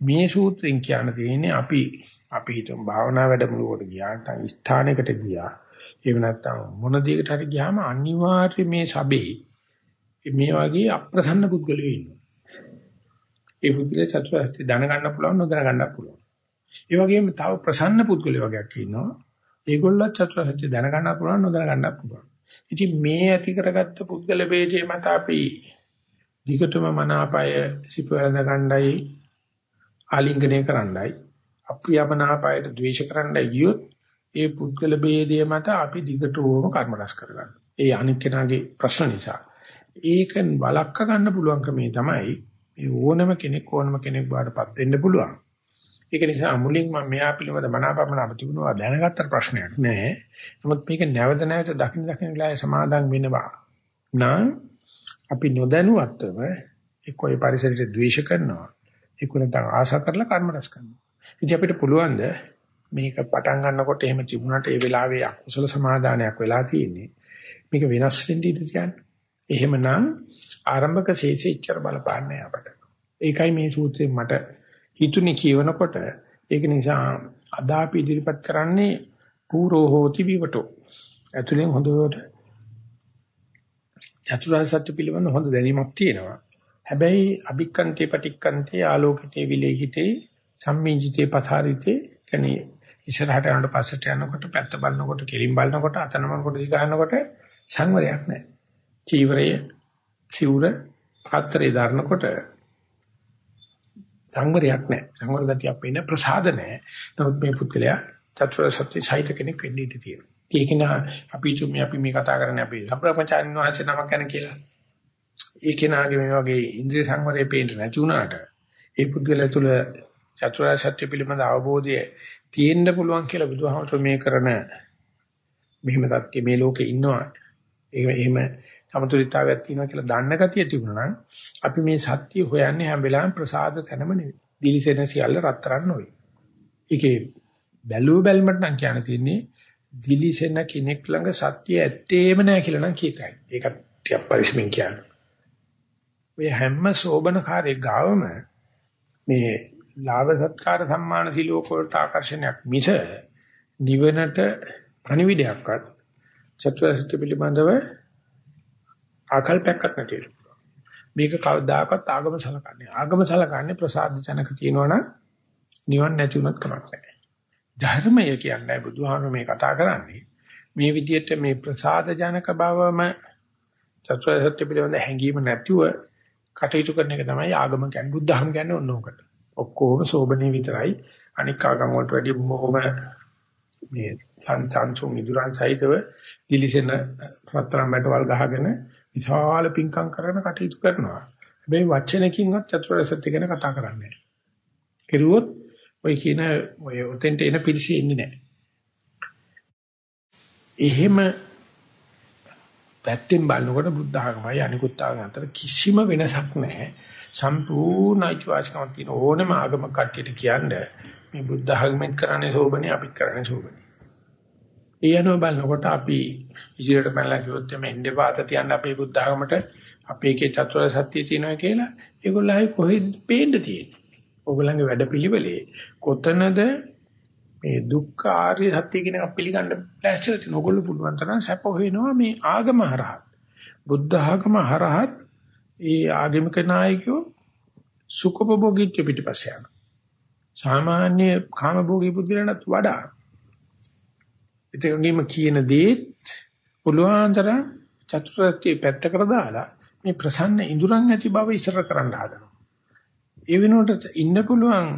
මේ සූත්‍රෙන් කියන්න තියෙන්නේ අපි අපි හිතමු භාවනා වැඩමුළුවකට ගියා නැත්නම් ස්ථානයකට ගියා. එහෙම නැත්නම් මොන දෙයකට හරි ගියාම අනිවාර්යයෙන් මේ සබේ මේ වගේ අප්‍රසන්න පුද්ගලයෝ ඉන්නවා. ඒ පුද්ගලයා චතුරාර්ය දැනගන්න පුළුවන් නොදැන ගන්න පුළුවන්. ඒ වගේම තව ප්‍රසන්න පුද්ගලයෝ වගේක් ඉන්නවා. ඒගොල්ලෝ චතුරාර්ය දැනගන්න පුළුවන් නොදැන ගන්න පුළුවන්. ඉතින් මේ ඇති කරගත්ත පුද්ගල ભેදයේ මත අපි විකටම මනාපය සිපවැඳ ගන්නයි ආලිංගනය කරන්නයි අප්‍රියමනාපයට ද්වේෂ කරන්නයි ගියොත් ඒ පුද්ගල ભેදයේ මත අපි දිගටම කර්ම රැස් කරගන්නවා. ඒ අනික් කෙනාගේ ප්‍රශ්න නිසා. ඒකෙන් වළක්ව ගන්න පුළුවන් ක්‍රමේ තමයි මේ ඕනම කෙනෙක් ඕනම කෙනෙක් බාටපත් වෙන්න පුළුවන්. ඒක නිසා මුලින් මම මෙයා පිළිබඳ මනාපමන අපතිබුණා දැනගත්තට ප්‍රශ්නයක් නෑ. නමුත් මේක නැවත නැවත දකින්න දකින්න වෙලාවේ සමාදම් වෙනවා. නම් අපි නොදැනුවත්වම එක්ක ඒ පරිසරයට ද්වේෂ කරනවා. එක්ක නැත්නම් ආශා කරලා කර්ම රැස් කරනවා. ඉතින් අපිට පුළුවන් ද මේක පටන් ගන්නකොට එහෙම තිබුණාට ඒ වෙලාවේ අකුසල සමාදානයක් වෙලා තියෙන්නේ. මේක වෙනස් වෙන්න ඉඩ තියන්නේ. එහෙමනම් ආරම්භක ශේෂීච්චර බලපාන්නේ අපට. ඒකයි මේ සූත්‍රයෙන් මට හිතුනේ කියවනකොට ඒක නිසා අදාපි ඉදිරිපත් කරන්නේ පූරෝ හෝති විවටෝ. ඇතුලෙන් හොඳට චතුරාර්ය සත්‍ය පිළිබඳ හොඳ දැනීමක් තියෙනවා. හැබැයි අභික්කන්තේ පටික්කන්තේ ආලෝකිතේ විලේහිතේ සම්මිජිතේ පථාරිතේ කියන්නේ ඉස්සරහට යනකොට පස්සට යනකොට පැත්ත බලනකොට කෙලින් බලනකොට අතනමනකොට දිගහනකොට සංවරයක් නැහැ. චීවරය සිවුර හතරේ දරනකොට සංවරයක් නැහැ. සංවර ගතියක් වෙන ප්‍රසාද නැහැ. නමුත් මේ පුද්ගලයා චතුරාර්ය සත්‍ය සහිත කෙනෙක් වෙන්න ඉඩ තියෙනවා. ඒක නා අපි තුමි අපි මේ කතා කරන්නේ අපි සම්ප්‍රපංචාරින් වහන්සේ නමක් ගැන කියලා. ඒ කෙනාගේ මේ වගේ ඉන්ද්‍රිය සංවරයේ පේන්න නැති වුණාට ඒ පුද්ගලයා තුළ චතුරාර්ය සත්‍ය පිළිබඳ අවබෝධය තියෙන්න පුළුවන් කියලා බුදුහාමතුරු මේ කරන මෙහිම තත්ත්වයේ මේ ලෝකේ ඉන්නවා. ඒ එහෙම සමතුලිතතාවයක් තියෙනවා කියලා දන්න ගතිය තිබුණා නම් අපි මේ සත්‍ය හොයන්නේ හැම වෙලාවෙම ප්‍රසාද තැනම නෙවෙයි. දිලිසෙන සියල්ල රත්තරන් නොවේ. ඒකේ බැලුව බැලමට නම් කියන්න තියෙන්නේ දිලිසෙන කෙනෙක් ළඟ සත්‍ය ඇත්තේම නැහැ කියලා නම් කියතයි. ඒක ටිකක් පරිස්සමින් කියන්න. ඔය හැම සෝබන කාර්යයක් ගාවම මේ ලාභ සත්කාර සම්මාන සිලෝක වලට ආකර්ෂණයක් මිස නිවනට අනිවිඩයක්වත් චතුරාර්ය පිළිබඳව ආකල්පයක්වත් නැති වෙනවා. මේක කවදාකවත් ආගම සලකන්නේ. ආගම සලකන්නේ ප්‍රසාද ජනක තියෙනවනම් නිවන් නැති වුණත් කමක් නැහැ. ධර්මය කියන්නේ බුදුහාම මේ කතා කරන්නේ මේ විදිහට මේ ප්‍රසාද ජනක බවම චතුරාර්ය සත්‍ය පිළිබඳ හැඟීම නැතිව කටයුතු කරන එක තමයි ආගම කියන්නේ බුද්ධහම කියන්නේ ඕනෝකට. ඔක්කොම සෝබනේ විතරයි. අනික් ආගම් වලට වැඩිය බොහොම මේ සංසංසුන් ඉදුරන් සහිතව දිලිසෙන රත්තරන් මැටවල් ගහගෙන විශාල පිංකම් කරන කටයුතු කරනවා. හැබැයි වචනකින්වත් චතුරාර්ය සත්‍ය ගැන කතා කරන්නේ නැහැ. කෙරුවොත් ඔය කියන ඔය උතෙන්ට එන පිළිසෙ ඉන්නේ නැහැ. එහෙම පැත්තෙන් බලනකොට බුද්ධ ආගමයි අනිකුත් ආගම අතර කිසිම වෙනසක් නැහැ. සම්පූර්ණ අයිතිවාසිකමක් තියෙන ඕනම ආගම කට්ටියට කියන්නේ මේ බුද්ධ ආගමෙන් කරන්නේ සෝබනේ අපිත් කරන්නේ සෝබනේ. ඒ අනුව බලනකොට අපි ඉදිරියට බලලා කිව්වොත් මේ එන්නේ වාත තියන්න අපේ බුද්ධ ආගමට අපේ එකේ චතුරාර්ය සත්‍ය තියෙනවා කියලා ඒගොල්ලෝ ආයි කොහෙද පේන්න තියෙන්නේ. ඕගොල්ලන්ගේ වැඩපිළිවෙලේ කොතනද මේ දුක්ඛ ආර්ය සත්‍ය කියන එක පිළිගන්න ප්ලාස්ටර් තියෙන ඕගොල්ලෝ පුළුවන් තරම් සැප හොයනවා මේ ආගම හරහා. බුද්ධ ආගම හරහා ඒ ආගමික නායකයෝ සුඛභෝගීත්ව පිටිපස්ස යනවා. සාමාන්‍ය කාමභෝගී පුද්ගලයන්ට වඩා එතකගේම කියන දේත් පුළුවන්තර චතුරාර්ය පැත්තකට දාලා මේ ප්‍රසන්න ඉඳුරන් ඇති බව ඉස්සර කරන්න හදනවා. ඒ වෙනුවට ඉන්න පුළුවන්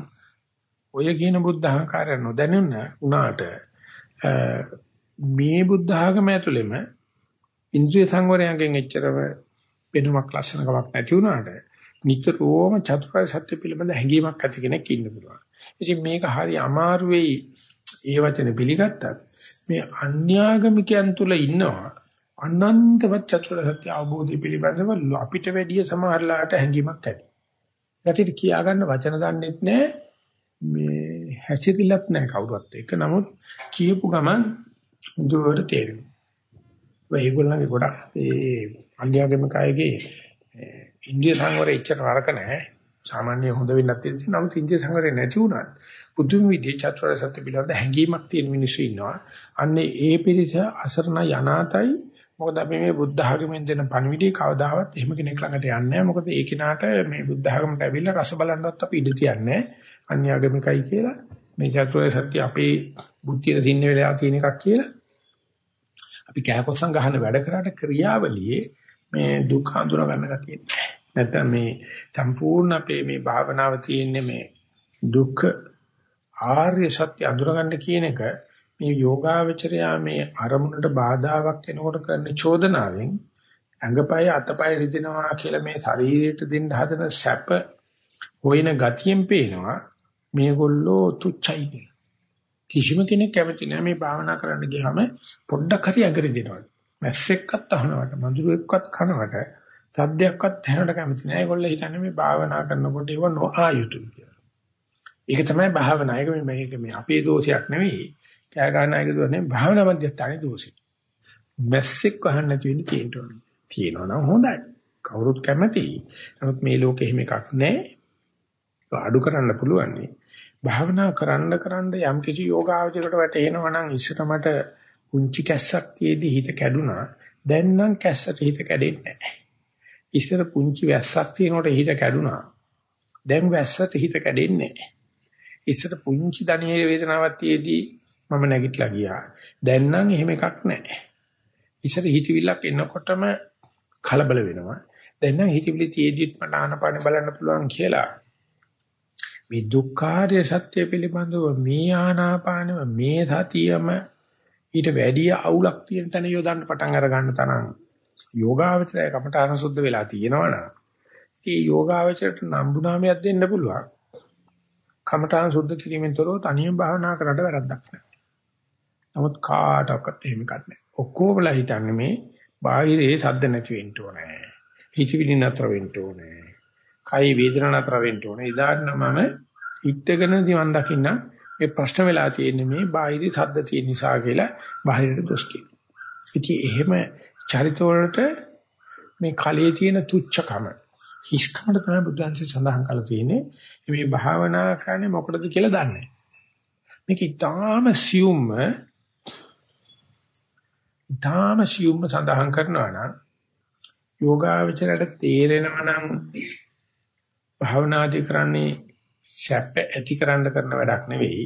ඔය කියන බුද්ධ අහංකාරය නොදැනුන උනාට මේ බුද්ධ ආගම ඇතුළෙම ඉන්ද්‍රිය සංවරයෙන් එච්චරම වෙනමක් ලස්සනකමක් නැති වුණාට නිතරම චතුරාර්ය සත්‍ය පිළිබඳ හැඟීමක් ඇති කෙනෙක් ඉන්න පුළුවන්. ඉතින් මේක හරි අමාරු වෙයි ඒ වචනේ පිළිගත්තත් මේ අන්‍යාගමිකයන් තුල ඉන්නවා අනන්තවත් චතුරාර්ය සත්‍ය අවබෝධය පිළිබඳව අපිට වැඩිය සමහරලාට හැඟීමක් ඇති. යටිට කියා ගන්න වචන දන්නෙත් නැහැ මේ හැසිරිලත් නැහැ කවුරුත් එක්ක. නමුත් කියපු ගමන් දුරට තේරෙනවා. ඒගොල්ලන්ගේ ගොඩක් ඒ අන්‍යාගමිකයගේ ඉන්දිය සංවරය ඉච්චර නරක නැහැ. සාමාන්‍ය හොඳ වෙන්නත් තියෙනවා. නමුත් ඉන්දිය සංවරය නැති වුණත් පුදුම විදිහේ චතුරාර්ය සත්‍ය පිළිබඳ හැඟීමක් තියෙන මිනිස්සු ඉන්නවා. අන්නේ ඒ පිරිස අසරණ යනාතයි මොකද අපි මේ බුද්ධ ආගමෙන් දෙන පණිවිඩය කවදාවත් එහෙම කෙනෙක් ළඟට යන්නේ නැහැ. මොකද ඒ කෙනාට මේ බුද්ධ ආගමට ඇවිල්ලා රස බලන්නවත් අපි ඉඩ තියන්නේ අන්‍යාගමිකයි කියලා. මේ චතුරාර්ය සත්‍ය අපේ බුද්ධියට දින්න වෙලා තියෙන එකක් කියලා. අපි කෑකොස්සන් ගහන වැඩ කරාට ක්‍රියාවලියේ මේ දුක් හඳුනා ගන්න ගැතිය නැහැ. නැත්නම් මේ සම්පූර්ණ අපේ මේ භාවනාව තියෙන්නේ මේ දුක්ඛ ආර්ය සත්‍ය අඳුරගන්න කියන එක මේ යෝගාවචරයා මේ අරමුණට බාධාවක් එනකොට කරන චෝදනාවෙන් ඇඟපය අතපය රිදෙනවා කියලා මේ ශරීරයට දෙන්න හදන සැප හොයන ගතියෙන් පේනවා මේගොල්ලෝ තුච්චයි කියලා. කිසිම කෙනෙක් කැමති නැහැ මේ භාවනා කරන්න ගියාම පොඩ්ඩක් හරි අගරි දෙනවා. මැස්සෙක්වත් අහනවට, මඳුරෙක්වත් කනවට, සද්දයක්වත් ඇහෙනවට කැමති නැහැ. ඒගොල්ලෝ හිතන්නේ මේ භාවනා කරනකොට ඒව නොආයුතු කියලා. ඒක තමයි භාවනා. ඒක මේ මේක මේ අපේ දෝෂයක් නෙවෙයි. කෑ ගන්න අයගේ දෝෂ නෙවෙයි. භාවනා මධ්‍යස්ථානයේ දෝෂය. මැස්සෙක් වහන්න නැති වෙන්නේ තියෙනවා. තියෙනවා නම් හොඳයි. කවුරුත් කැමතියි. නමුත් මේ ලෝකෙ එහෙම එකක් නැහැ. අඩු කරන්න පුළුවන් නේ. භාවනා කරන්න කරන්න යම් කිසි යෝගාවචරයට වැටෙනවා නම් ඉස්සර මට කුංචි කැස්සක් තියේදී හිත කැඩුනා. දැන් නම් කැස්සට හිත කැඩෙන්නේ නැහැ. ඉස්සර පුංචි වැස්සක් තියෙනකොට හිත කැඩුනා. දැන් වැස්සට හිත කැඩෙන්නේ නැහැ. ඉස්සර පුංචි දණයේ වේදනාවක් තියේදී මම නැගිටලා ගියා. දැන් නම් එහෙම එකක් නැහැ. ඉස්සර හිතවිල්ලක් එනකොටම කලබල වෙනවා. දැන් නම් හිතවිලි තියේදීත් මට ආනපාන බලන්න පුළුවන් කියලා මේ දුක්ඛාරය සත්‍ය පිළිබඳව මේ ආනාපානව මේ සතියම ඊට වැඩි අවුලක් තියෙන තැන යොදන්න පටන් අර ගන්න තරම් යෝගාවචරය කමඨාන සුද්ධ වෙලා තියෙනවනම් ඒ යෝගාවචරයට නම්බු නාමයක් දෙන්න පුළුවන්. කමඨාන සුද්ධ කිරීමෙන් තොරව තනියම භාවනා කරන්න වැරද්දක් නැහැ. නමුත් කාටවත් එහෙම කරන්නේ ඔක්කොමලා හිතන්නේ මේ බාහිරේ සද්ද නැති වෙන්න ඕනේ. හිතවිලි නතර වෙන්න ඕනේ. කයි වේදනා නතර වෙන්න ඕනේ. ඉදාන්න මම හිටගෙන දිවන් දකින්න මේ ප්‍රශ්න වෙලා තියෙන්නේ මේ බාහිර සද්ද තියෙන නිසා කියලා බාහිරට දොස් කියනවා. ඉතින් එහෙම චරිත වලට මේ කලයේ තියෙන තුච්චකම හිස්කමට තමයි බුදුන්සේ සඳහන් කරලා තියෙන්නේ. මේ භාවනා කරන්නේ මොකටද කියලා දන්නේ මේක ඊටාම සියුම්ම ඊටාම සියුම්ම සඳහන් කරනවා නම් යෝගාවචරයට තේරෙනවා නම් භාවනාදී කරන්නේ සැප ඇතිකරන්න කරන වැඩක් නෙවෙයි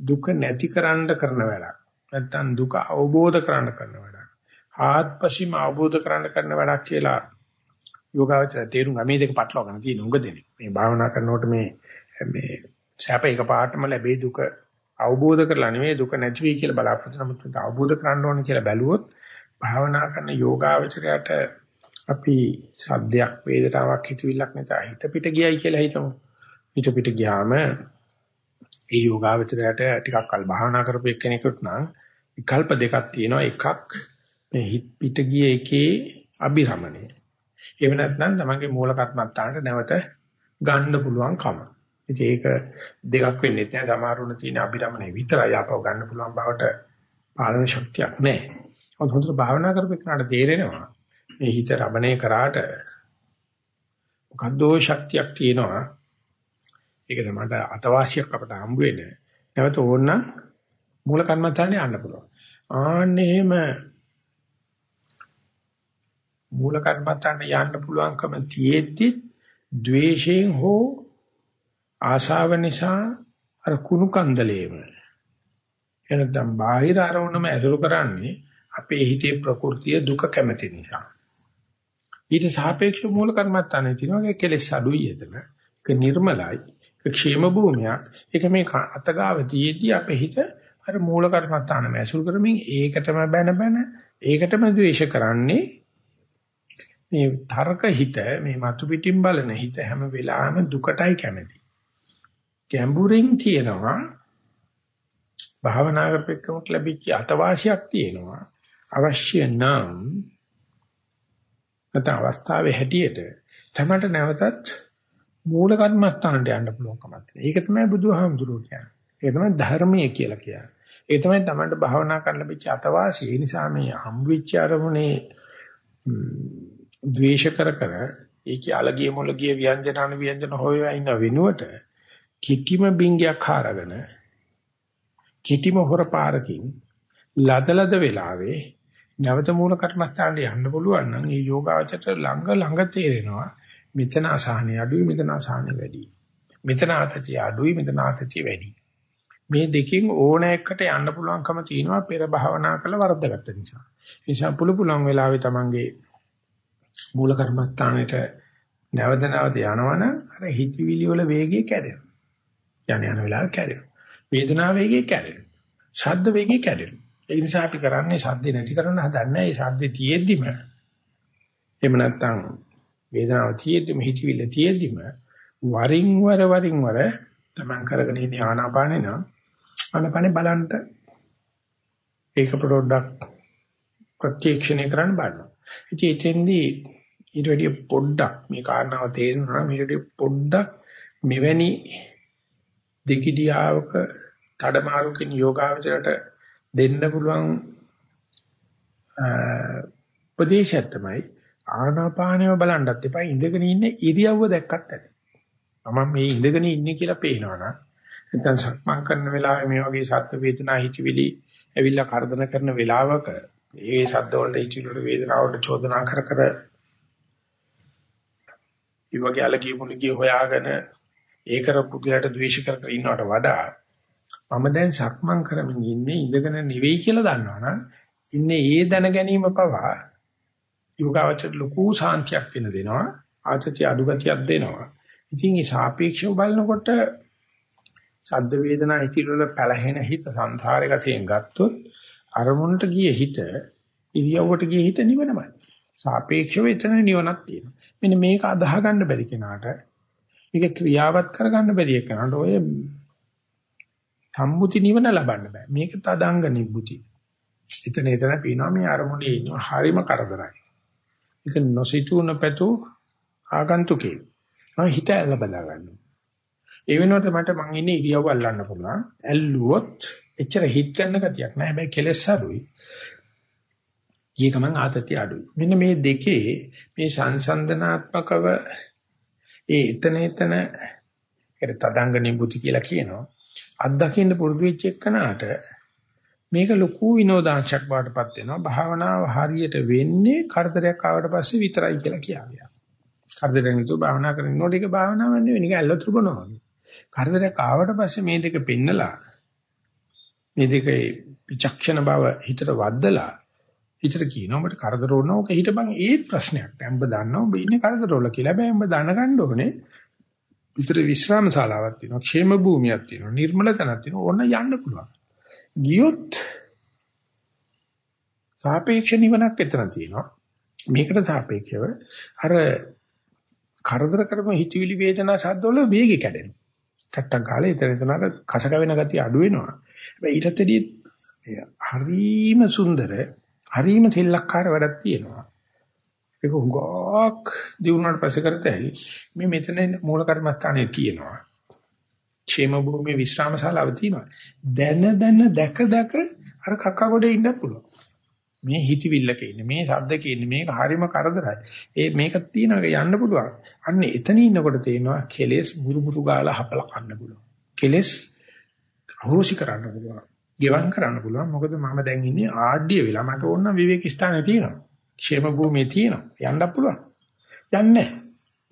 දුක නැතිකරන්න කරන වැඩක්. නැත්තම් දුක අවබෝධ කරන්න කරන වැඩක්. ආත්පසීම අවබෝධ කරන්න කරන වැඩක් කියලා යෝගාවචර තේරුම් මේ දෙක පටලවා ගන්න තියෙන උඟ දෙන්නේ. මේ භාවනා කරනකොට මේ මේ සැප එක පාටම ලැබේ දුක අවබෝධ කරලා නෙවෙයි දුක නැති වෙයි කියලා බලාපොරොත්තු නමුත් අවබෝධ කරන්න ඕනේ කියලා බැලුවොත් භාවනා කරන යෝගාවචරයට අපි සද්දයක් වේදනාවක් හිතවිල්ලක් නිසා හිත පිට ගියයි කියලා හිතමු. හිත පිට ගියාම ඒ යෝගාවචරයට ටිකක් කල් භාවනා කරපු එක්කෙනෙකුට නම් විකල්ප දෙකක් තියෙනවා. එකක් මේ හිත පිට ගිය එකේ අභිරමණය. එහෙම නැත්නම් තමන්ගේ මූල කර්මත්තාන්ට නැවත ගන්න පුළුවන් කම. ඉතින් ඒක දෙකක් වෙන්නේ නැහැ. සමහරුණ තියෙන අභිරමණය විතරයි ආපහු ගන්න පුළුවන් බවට පාලන ශක්තියක් නැහැ. හොඳට භාවනා කරපේකනට තේරෙනවා. මේ හිත රබණේ කරාට මොකද්දෝ ශක්තියක් තියෙනවා. ඒක තමයි අතවාසියක් අපට හම්බ වෙන්නේ. නැවත ඕනනම් මූල කර්මත්තානේ යන්න පුළුවන්. ආන්න එහෙම මූල කර්මත්තන්ට යන්න පුළුවන්කම තියෙද්දි ද්වේෂයෙන් හෝ ආශාව නිසා අර කුණු කන්දලේම එනනම් බාහිර ආරවණම ඇසුරු කරන්නේ අපේ හිතේ ප්‍රകൃතිය දුක කැමති නිසා. ඊට සාපේක්ෂව මූල කර්මත්තානේ තියෙනවා කෙලෙස් අඩුයි එතන. ඒක නිර්මලයි. ඒක ക്ഷേම භූමියක්. ඒක මේ අතගාවදීදී අපේ හිත අර මූල කර්මත්තානම ඇසුරු කරමින් ඒකටම බැන බැන ඒකටම ද්වේෂ කරන්නේ මේ තර්ක හිත මේ මතු පිටින් බලන හිත හැම වෙලාවෙම දුකටයි කැමති. ගැඹුරින් තියෙනවා භාවනා කරපෙන්නට ලැබිච්ච අතවාසියක් තියෙනවා. අවශ්‍ය නම් නැත්නම් අවස්ථාවේ හැටියට තමයි නැවතත් මූල කර්මස්ථානට යන්න පුළුවන්කමක් තියෙනවා. ඒක තමයි බුදුහාමුදුරුවෝ කියන්නේ. ඒක තමයි ධර්මයේ කියලා කියන්නේ. ඒ තමයි තමන්ට භාවනා කරන්න ලැබිච්ච අතවාසිය. ඒ නිසා මේ හම්බෙච්ච අරමුණේ ද්වේෂ කර කර ඒකේ අලගිය මොලගිය ව්‍යංජන අනු ව්‍යංජන හොයවා ඉන්න වෙනුවට කිටිම බින්ගයක් හරගෙන කිටිම හොරපාරකින් ලදලද වෙලාවේ නැවත මූල කර්මස්ථානට යන්න පුළුවන් නම් ඒ යෝගාවචරයට ළඟ ළඟ තේරෙනවා මෙතන අසහනෙ අඩුයි මෙතන අසහනෙ වැඩි. මෙතන ආතතිය අඩුයි මෙතන ආතතිය වැඩි. මේ දෙකෙන් ඕන එකකට යන්න පුළුවන්කම තියෙනවා පෙර භාවනා කළ වර්ධගත නිසා. ඒ නිසා පුළු පුළුවන් වෙලාවේ තමන්ගේ මූල කර්මස්ථානෙට නැවත නැවත යනවනම් අර හිතවිලි වල වේගය කැඩෙනවා. යන යන වෙලාව කැඩෙනවා. වේදනාව වේගය කැඩෙනවා. ශබ්ද වේගය කැඩෙනවා. ඒ නිසා අපි කරන්නේ ශබ්ද නැති කරන්න හදන්නේ. ඒ ශබ්ද තියෙද්දිම එහෙම නැත්නම් වේදනාව තියෙද්දිම හිතවිල්ල තියෙද්දිම වරින් වර වරින් වර තමන් කරගෙන ඉන්නේ ආනාපානේ නම් ආනාපානේ බලන්න ඒක පොඩ්ඩක් ප්‍රත්‍යක්ෂණය කරන්න බලනවා. ඉතින් එතෙන්දී ඊට වැඩිය පොඩ්ඩක් මේ කාරණාව තේරෙනවා නම් ඊට පොඩ්ඩක් මෙවැනි දෙකිඩියාවක මාරුකින් යෝගාවචරයට දෙන්න පුළුවන් උපදේශයක් තමයි ආනාපානව බලන්නත් එපා ඉඳගෙන ඉන්න ඉරියව්ව දැක්කත් ඇති. මම මේ ඉඳගෙන ඉන්නේ කියලා පේනවනම් නැත්නම් සක්මන් කරන වෙලාවේ මේ වගේ සත්ත්ව වේදනා හිතවිලි ඇවිල්ලා කරදර කරන වෙලාවක ඒ ශබ්ද වලට හිතවිලි වල වේදනාවට චෝදනා කර කර ඒ වගේ අලගිය මුලගිය හොයාගෙන ඒ කරපු ගියට ද්වේෂ කර කර ඉන්නවට වඩා මම දැන් සක්මන් කරමින් ඉන්නේ ඉඳගෙන නෙවෙයි කියලා දන්නවනම් ඉන්නේ ඒ දැන ගැනීම පවා යෝගාවචර ලොකු සාන්තියක් වෙන දෙනවා ආතතිය අඩු ගතියක් දෙනවා. ඉතින් මේ සාපේක්ෂව බලනකොට සද්ද වේදනා හිතිල වල පැලහෙන හිත සංසාරේ ගතියෙන් ගත්තොත් අරමුණට ගිය හිත ඉරියව්වට ගිය හිත නිවනමයි සාපේක්ෂව එතන නිවනක් තියෙනවා මෙන්න මේක අදාහ ගන්න බැරි කෙනාට මේක ක්‍රියාවත් කරගන්න බැරි කෙනාට ඔය සම්මුති නිවන ලබන්න බෑ. මේක තදංග නිබ්බුති. එතන එතන පේනවා මේ අරමුණේ ඉන්න හරිම කරදරයි. ඒක නොසිතුන පැතු ආගන්තුකේ. මම හිත ඇල්ල බදා ගන්නවා. ඒ වෙනුවට මට මං ඉන්නේ ඉරියව්ව අල්ලන්න පුළුවන්. ඇල්ලුවොත් එච්චර හිත ගන්න ගතියක් නෑ. හැබැයි කෙලස් අඩුයි. ඊක මං ආතතිය අඩුයි. මෙන්න මේ දෙකේ මේ සංසන්දනාත්මකව ඒ එතන එතන ඒකට තදංග නිබුති කියලා කියනවා. අත්දකින්න පුරුදු වෙච්ච එක්කනට මේක ලොකු විනෝදාංශයක් බවටපත් වෙනවා. භාවනාව හරියට වෙන්නේ කරදරයක් ආවට පස්සේ විතරයි කියලා කියනවා. කරදරයක් නතුව භාවනා කරනකොට ඒක භාවනාවක් නෙවෙයි නිකන් ඇල්ලතුරු බනවා වගේ. කරදරයක් ආවට පස්සේ මේ දෙක පෙන්නලා මේ දෙකේ විචක්ෂණ බව හිතට වද්දලා හිතට කියනවා ඔබට කරදර වුණා ඔක හිටපන් ඒත් ප්‍රශ්නයක් නෑ. උඹ දන්නවා ඔබ ඉන්නේ කරදර වල කියලා. හැබැයි උඹ දැනගන්න ඕනේ විතර විශ්‍රාම ශාලාවක් තියෙනවා, ക്ഷേම භූමියක් තියෙනවා, නිර්මල තැනක් තියෙනවා. ඕන යන්න පුළුවන්. ගියොත් සාපේක්ෂ නිවනක් එතන තියෙනවා. මේකට සාපේක්ෂව අර කරදර කරම හිතවිලි වේදනා සද්දවල වේගය කැඩෙනවා. ටට්ටක් ගාලා එතන එතන අර කසක වෙන ගතිය අඩු වෙනවා. හැබැයි ඊටතදී හරීම සුන්දර, හරීම සෙල්ලක්කාර වැඩක් තියෙනවා. ඒක හුඟක් දිනුනාට පස්සේ කරතයි මේ මෙතන මූල කර්මස්ථානයේ තියෙනවා. ക്ഷേම භූමියේ විශ්‍රාම ශාලාව තියෙනවා. දැන දැන දැක දැක අර කක්ක ගොඩේ ඉන්න පුළුවන්. මේ හිතවිල්ලක ඉන්නේ මේ ශබ්දක ඉන්නේ මේක හරිම කරදරයි. ඒ මේක තියෙනවා යන්න පුළුවන්. අන්න එතන ඉන්නකොට තේනවා කෙලෙස් මුරු මුරු ගාලා හපලා කන්න පුළුවන්. කෙලෙස් අහෝසි කරන්න පුළුවන්. ගෙවම් කරන්න පුළුවන්. මොකද මම දැන් ඉන්නේ ආඩ්‍ය වෙලා මට ඕන විවේක ස්ථානේ තියෙනවා. ക്ഷേම භූමියේ තියෙනවා. යන්න පුළුවන්. යන්නේ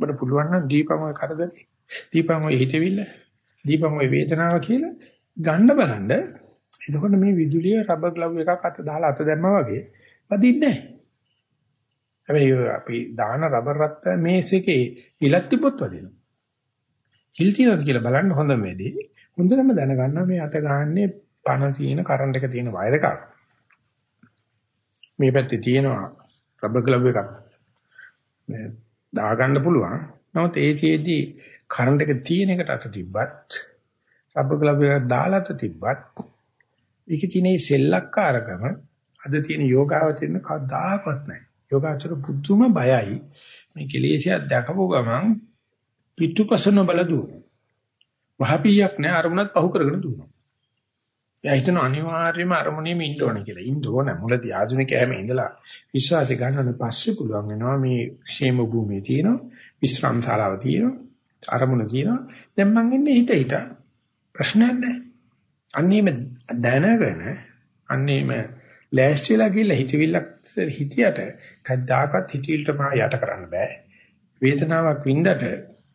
ඔබට පුළුවන් නම් දීපම ඔය කරදරේ. දීපම ඔය හිතවිල්ල. දීපම ඔය වේදනාව කියලා ගන්න බලන්න. එතකොට මේ විදුලිය රබර් ග්ලව් එකක් අත දාලා අත දැම්මා වගේ වදින්නේ නැහැ. හැබැයි අපි දාන රබර් රත් මේස් එකේ ඉලක් තිබ්බොත් වදිනවා. හිල් තියනද කියලා බලන්න හොඳම වැඩි. හොඳටම දැනගන්න මේ අත ගන්නනේ පණ තියෙන කරන්ට් එක තියෙන වයර් එකක්. මේ පැත්තේ තියෙනවා රබර් ග්ලව් එකක්. මේ දාගන්න පුළුවන්. නමුත් ඒකෙදී කරන්ට් එක තියෙන එකට අත තිබ්බත් රබර් ග්ලව් එකක් දාලා අත තිබ්බත් ඒකේ තියෙන සෙල්ලක්කාරකම අද තියෙන යෝගාවචරණ කවදාකවත් නැහැ. යෝගාචර පුදුම බයයි. මේ කෙලෙසියක් දැකපුව ගමන් පිටුපසන බල දුවනවා. වහපියක් නැහැ අරමුණත් පහු කරගෙන දුවනවා. එයා හිතන අනිවාර්යයෙන්ම අරමුණේම ඉන්න ඕන කියලා. ඉන්න ඕන. මුලදී ආධුනිකයම ඉඳලා විශ්වාසය ගන්නන පස්සේ පුළුවන් වෙනවා මේ ക്ഷേම භූමියේ තියෙනවා, විශ්‍රාම ශාලාව තියෙනවා, අරමුණ තියෙනවා. දැන් මං ඉන්නේ හිත හිත. ප්‍රශ්නයක් නැහැ. අන්නේම දැනගෙන අන්නේම ලෑස්තිලා ගිහලා හිතවිල්ලක් හිතියට කද්දාකත් හිතවිල්ලට මා යට කරන්න බෑ. වේදනාවක් වින්දට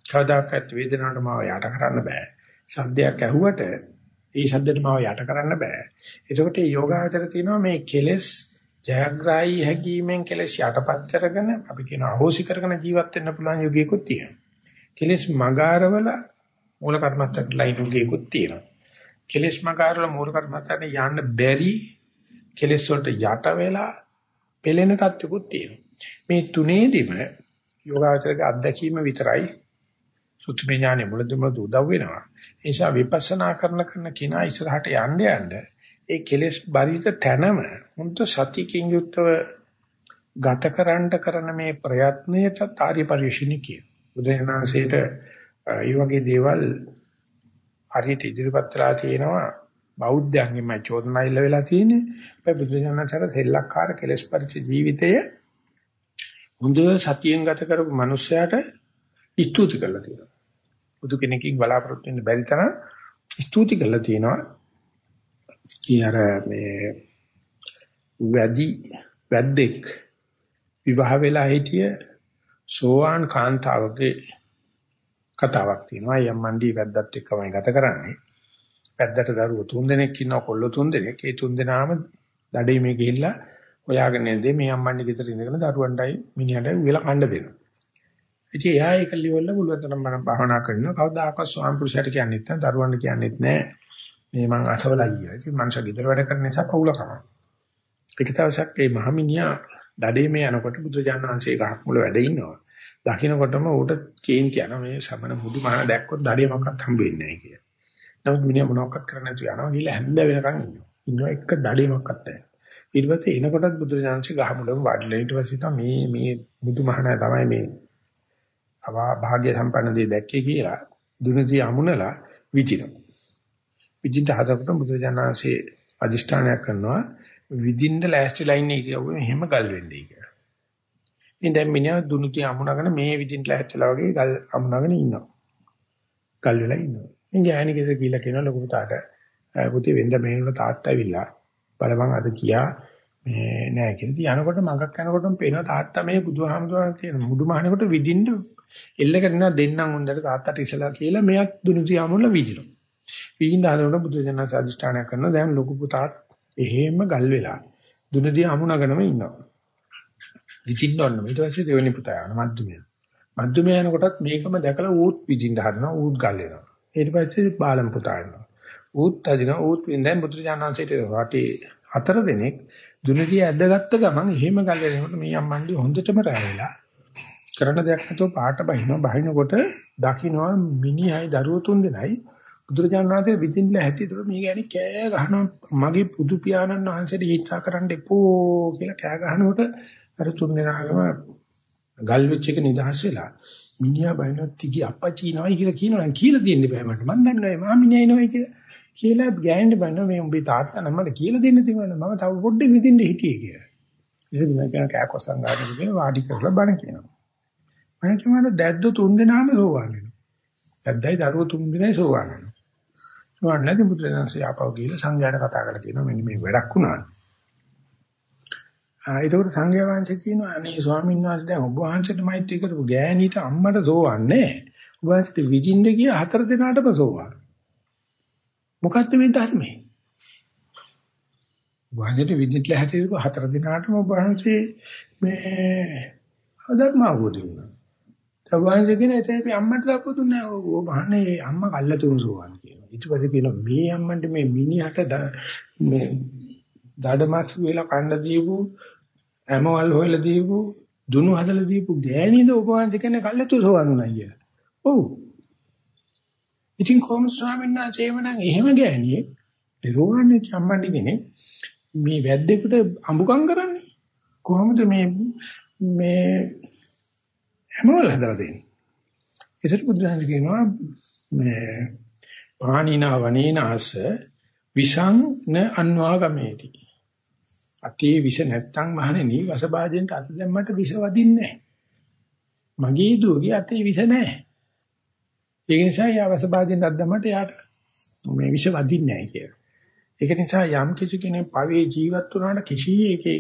කවදාකවත් වේදනාවට මාව යට කරන්න බෑ. ශබ්දයක් ඇහුවට ඒ ශබ්දයට මාව යට කරන්න බෑ. එතකොට මේ යෝගාචර තියෙනවා මේ කෙලෙස් ජයග්‍රාහී හැකීමෙන් කෙලෙස් යටපත් කරගෙන අපි කියන අහෝසි කරගෙන ජීවත් වෙන්න පුළුවන් යෝගියෙකුත් තියෙනවා. කෙලෙස් මගාරවල මූල කර්මත්තට ලයින් යෝගියෙකුත් තියෙනවා. කෙලෙස් මගාරවල මූල කර්මත්තට යන්න බැරි කෙලෙස් වලට යට වෙලා පෙළෙන තත්ත්වකුත් තියෙනවා. මේ තුනේදිම යෝගාචරයේ අත්දැකීම විතරයි සුත්‍රමය ඥානෙ මුලදම උදව් වෙනවා. ඒ නිසා විපස්සනා කරන කරන කිනා ඉස්සරහට යන්න යන්න ඒ කෙලෙස් බරිත තැනම හුන්ත සතිකින් යුක්තව ගතකරන්න කරන මේ ප්‍රයත්නයට ආර්ය පරිශ්‍රණිය කියන. බුදුරජාණන්සේට මේ වගේ දේවල් හරියට ඉදිරිපත් කරලා තියෙනවා බෞද්ධයන්ගෙන්ම චෝදනා ඉල්ල වෙලා තියෙන්නේ. අපේ බුදුසසුනතර සෙල්ලක්කාර කෙලස් පරිච ජීවිතය හොඳ සතියෙන් ගත කරපු මිනිසයාට ස්තුති කරලා තියෙනවා. බුදු කෙනකින් බලාපොරොත්තු වෙන්න බැරි තරම් ස්තුති කරලා තියෙනවා. කී අර මේ වැඩි වැද්දෙක් විවාහ වෙලා හිටිය සෝවාන් කාන්තාවගේ කතාවක් තියෙනවා. යම්මන්ඩි වැද්දත් එක්කමයි ගත කරන්නේ. පැද්දට දරුවෝ තුන් දෙනෙක් ඉන්නවා කොල්ලෝ තුන් දෙනෙක්. ඒ තුන් දෙනාම දඩේ මේ ගිහිල්ලා හොයාගෙන ඉඳේ මේ අම්මන්නේ ගෙදර ඉඳගෙන දරුවන්ටයි මිනිහටයි උයලා කන්න දෙනවා. ඉතින් එයා ඒක ලියවල පුළුවන් තරම් මම භාවනා කරනවා. කවදාකවත් ස්වාම පුරුෂයට කියන්නෙත් නැහැ, දරුවන්ට කියන්නෙත් නැහැ. මේ මං අසවලයි කියලා. ඉතින් මනුෂ්‍ය ගෙදර වැඩ කරන නිසා පවුල කරනවා. ඒක තවසක් මේ මහමිනියා දඩේ මේ යනකොට බුදුජානක වහන්සේ ගහක් මුල වැඩ ඉන්නවා. දකින්නකොටම ඌට කේන්ති යන මේ සමන මුදු මහන දැක්කොත් දඩේ මොකක්වත් හම්බ වෙන්නේ නැහැ කියලා. නමුත් මිනිහා මොනවක්වත් කරන්නේ නැතුව යනවා. ගිහලා හැන්ද වෙනකන් ඉන්නවා. ඉන්නවා එක දඩේමක්වත් නැහැ. ඊට පස්සේ එනකොටත් බුදුරජාණන්සේ ගහමුලම වාඩිලා ඊට පස්සේ තමයි මේ මේ බුදුමහණා තමයි මේ අවා භාග්‍ය සම්පන්න දේ දැක්කේ කියලා දුනදී අමුණලා විචිනවා. විචින්ට හදකට බුදුරජාණන්සේ අදිෂ්ඨානයක් කරනවා විදින්න ලෑස්තිලා ඉන්නේ කියවුවේ එහෙම ගල් වෙන්නේ කියලා. ඉතින් දැන් මිනිහා දුනුති අමුණගෙන මේ විදින්න ලෑස්තිලා වගේ ගල් අමුණගෙන ඉන්නවා. ගල් වෙලා ඉන්නවා. ඉතින් ගෑණි ගෙදර ගිහිල්ලා කියනවා ලොකු පුතාට පුතේ වෙන්ද මේනට තාත්තා ඇවිල්ලා බලවන් අද කියා මේ නෑ කියලා. ඉතින් යනකොට මගක් යනකොටම පේනවා තාත්තා මේ බුදුහාමුදුරන් කියන මුඩුමහනකොට විදින්න එල්ලගෙන යනවා දෙන්නම් හොඳට තාත්තට ඉසලා කියලා මෙයක් දුනුසි ආමුල විදිනවා. විදින්න හදනකොට බුදුජනක සාධිෂ්ඨානය කරනවා දැන් ලොකු පුතාත් එහෙම ගල් වෙලා දුනදී අමුණගෙනම ඉන්නවා. විදින්න ඕන ඊට පස්සේ දෙවෙනි පුතා යනවා මද්දුමයා. මද්දුමයා යනකොටත් මේකම දැකලා ඌත් විදින්න හදනවා ඌත් ගල් වෙනවා. ඊට පස්සේ බාලම් පුතා එනවා. ඌත් අදින ඌත් වින්දෙන් බුදුරජාණන්සේට රටේ හතර දෙනෙක් දුනදී ඇදගත්ත ගමන් එහෙම ගල්ලෙනකොට මේ අම්මන්ඩි හොඳටම රැවෙලා. කරන දෙයක් නැතුව පාට බහිනවා. බහිනකොට දකින්නවා මිනිහයි දරුවෝ තුන් දෙනයි. බුදුරජාණන් වහන්සේ විදින්න හැටියට මේ ගැණි කෑ ගහනවා. මගේ පුදු පියාණන් වහන්සේට ඊටසා කරන්න එපෝ කියලා කෑ ගහනකොට අර තුන් දෙනාගම ගල් වෙච්ච එක නිදහස් වෙලා මිනිහා බයිනොත් තිගි අප්පච්චි නෝයි කියලා කියනවා. නම් කියලා දෙන්න බෑ මට. මම දන්නේ නැහැ මාමිනියයි නෝයි කියලා. කියලා ගෑන්න බන්න මේ උඹේ තාත්තා නම් මට කියලා දෙන්න තිබුණා මම තව පොඩ්ඩක් විදින්න හිටියේ කියලා. ඉතින් මම කියන කෑකොස්සන් ගන්න කියන වාඩි කරලා බණ කියනවා. මම කියනවා දැද්ද තුන් දෙනාම සෝවාන් වෙනවා. දැද්දයි දරුවෝ තුන් දෙනයි සෝවාන් වෙනවා. සෝවාන් නැති පුත්‍රයන්සේ ආපහු ගිහලා සංඝයාට කතා කරලා කියනවා මෙන්න මේ වැඩක් වුණා ඒකට සංඝයා වහන්සේ කියනවා අනේ ස්වාමීන් වහන්සේ දැන් ඔබ වහන්සේට මෛත්‍රී කරපු ගෑණීට අම්මට සෝවන්නේ. ඔබ වහන්සේට විජින්ද කිය හතර දෙනාටම සෝවාන්. මොකද්ද මේ ධර්මයේ වහන්සේට විජින්ට හැටියට හතර දෙනාටම ඔබ වහන්සේ මේ ධර්ම අවබෝධ වුණා තව වහන්සේ කියන එතන අපි අම්මට ලබු දුන්නේ ඔබ වහන්සේ අම්මා කල්ලාතුන් සෝවාන් කියනවා ඊට පස්සේ කියනවා මේ අම්මන්ට මේ මිනිහට මේ දඩමස් වෙලා කන්න දීපු ඇමවල් හොයලා දීපු දුනු හදලා දීපු ගෑණිද උපවාස කියන්නේ කල්ලාතු සෝවන්ුණා කියලා. ඔව්. ඉතින් කොහොමද ස්වාමීන් වහන්සේ එමනම් එහෙම ගෑණියෙක් පෙරෝන්නේ චම්මණ්ඩි කෙනෙක් මේ වැද්දෙකුට අඹුකම් කරන්නේ? කොහොමද මේ මේ හැමෝල හදලා දෙන්නේ? ඒසට බුදුහාම කියනවා මේ පාණිනා වනේනාස විසං න අන්වාගමේති අතේ විස නැත්තම් මහණෙනි වසභාජෙන්ට අත දැම්මට විස වදින්නේ මගේ දුවගේ අතේ විස නැහැ. ඒ නිසා යාවස භාජෙන්ට අත දැම්මට යාට මේ විස වදින්නේ නැහැ කියලා ඒක නිසා යම් කිසි කෙනෙක් පවේ ජීවත් වුණාට කිසි එකේ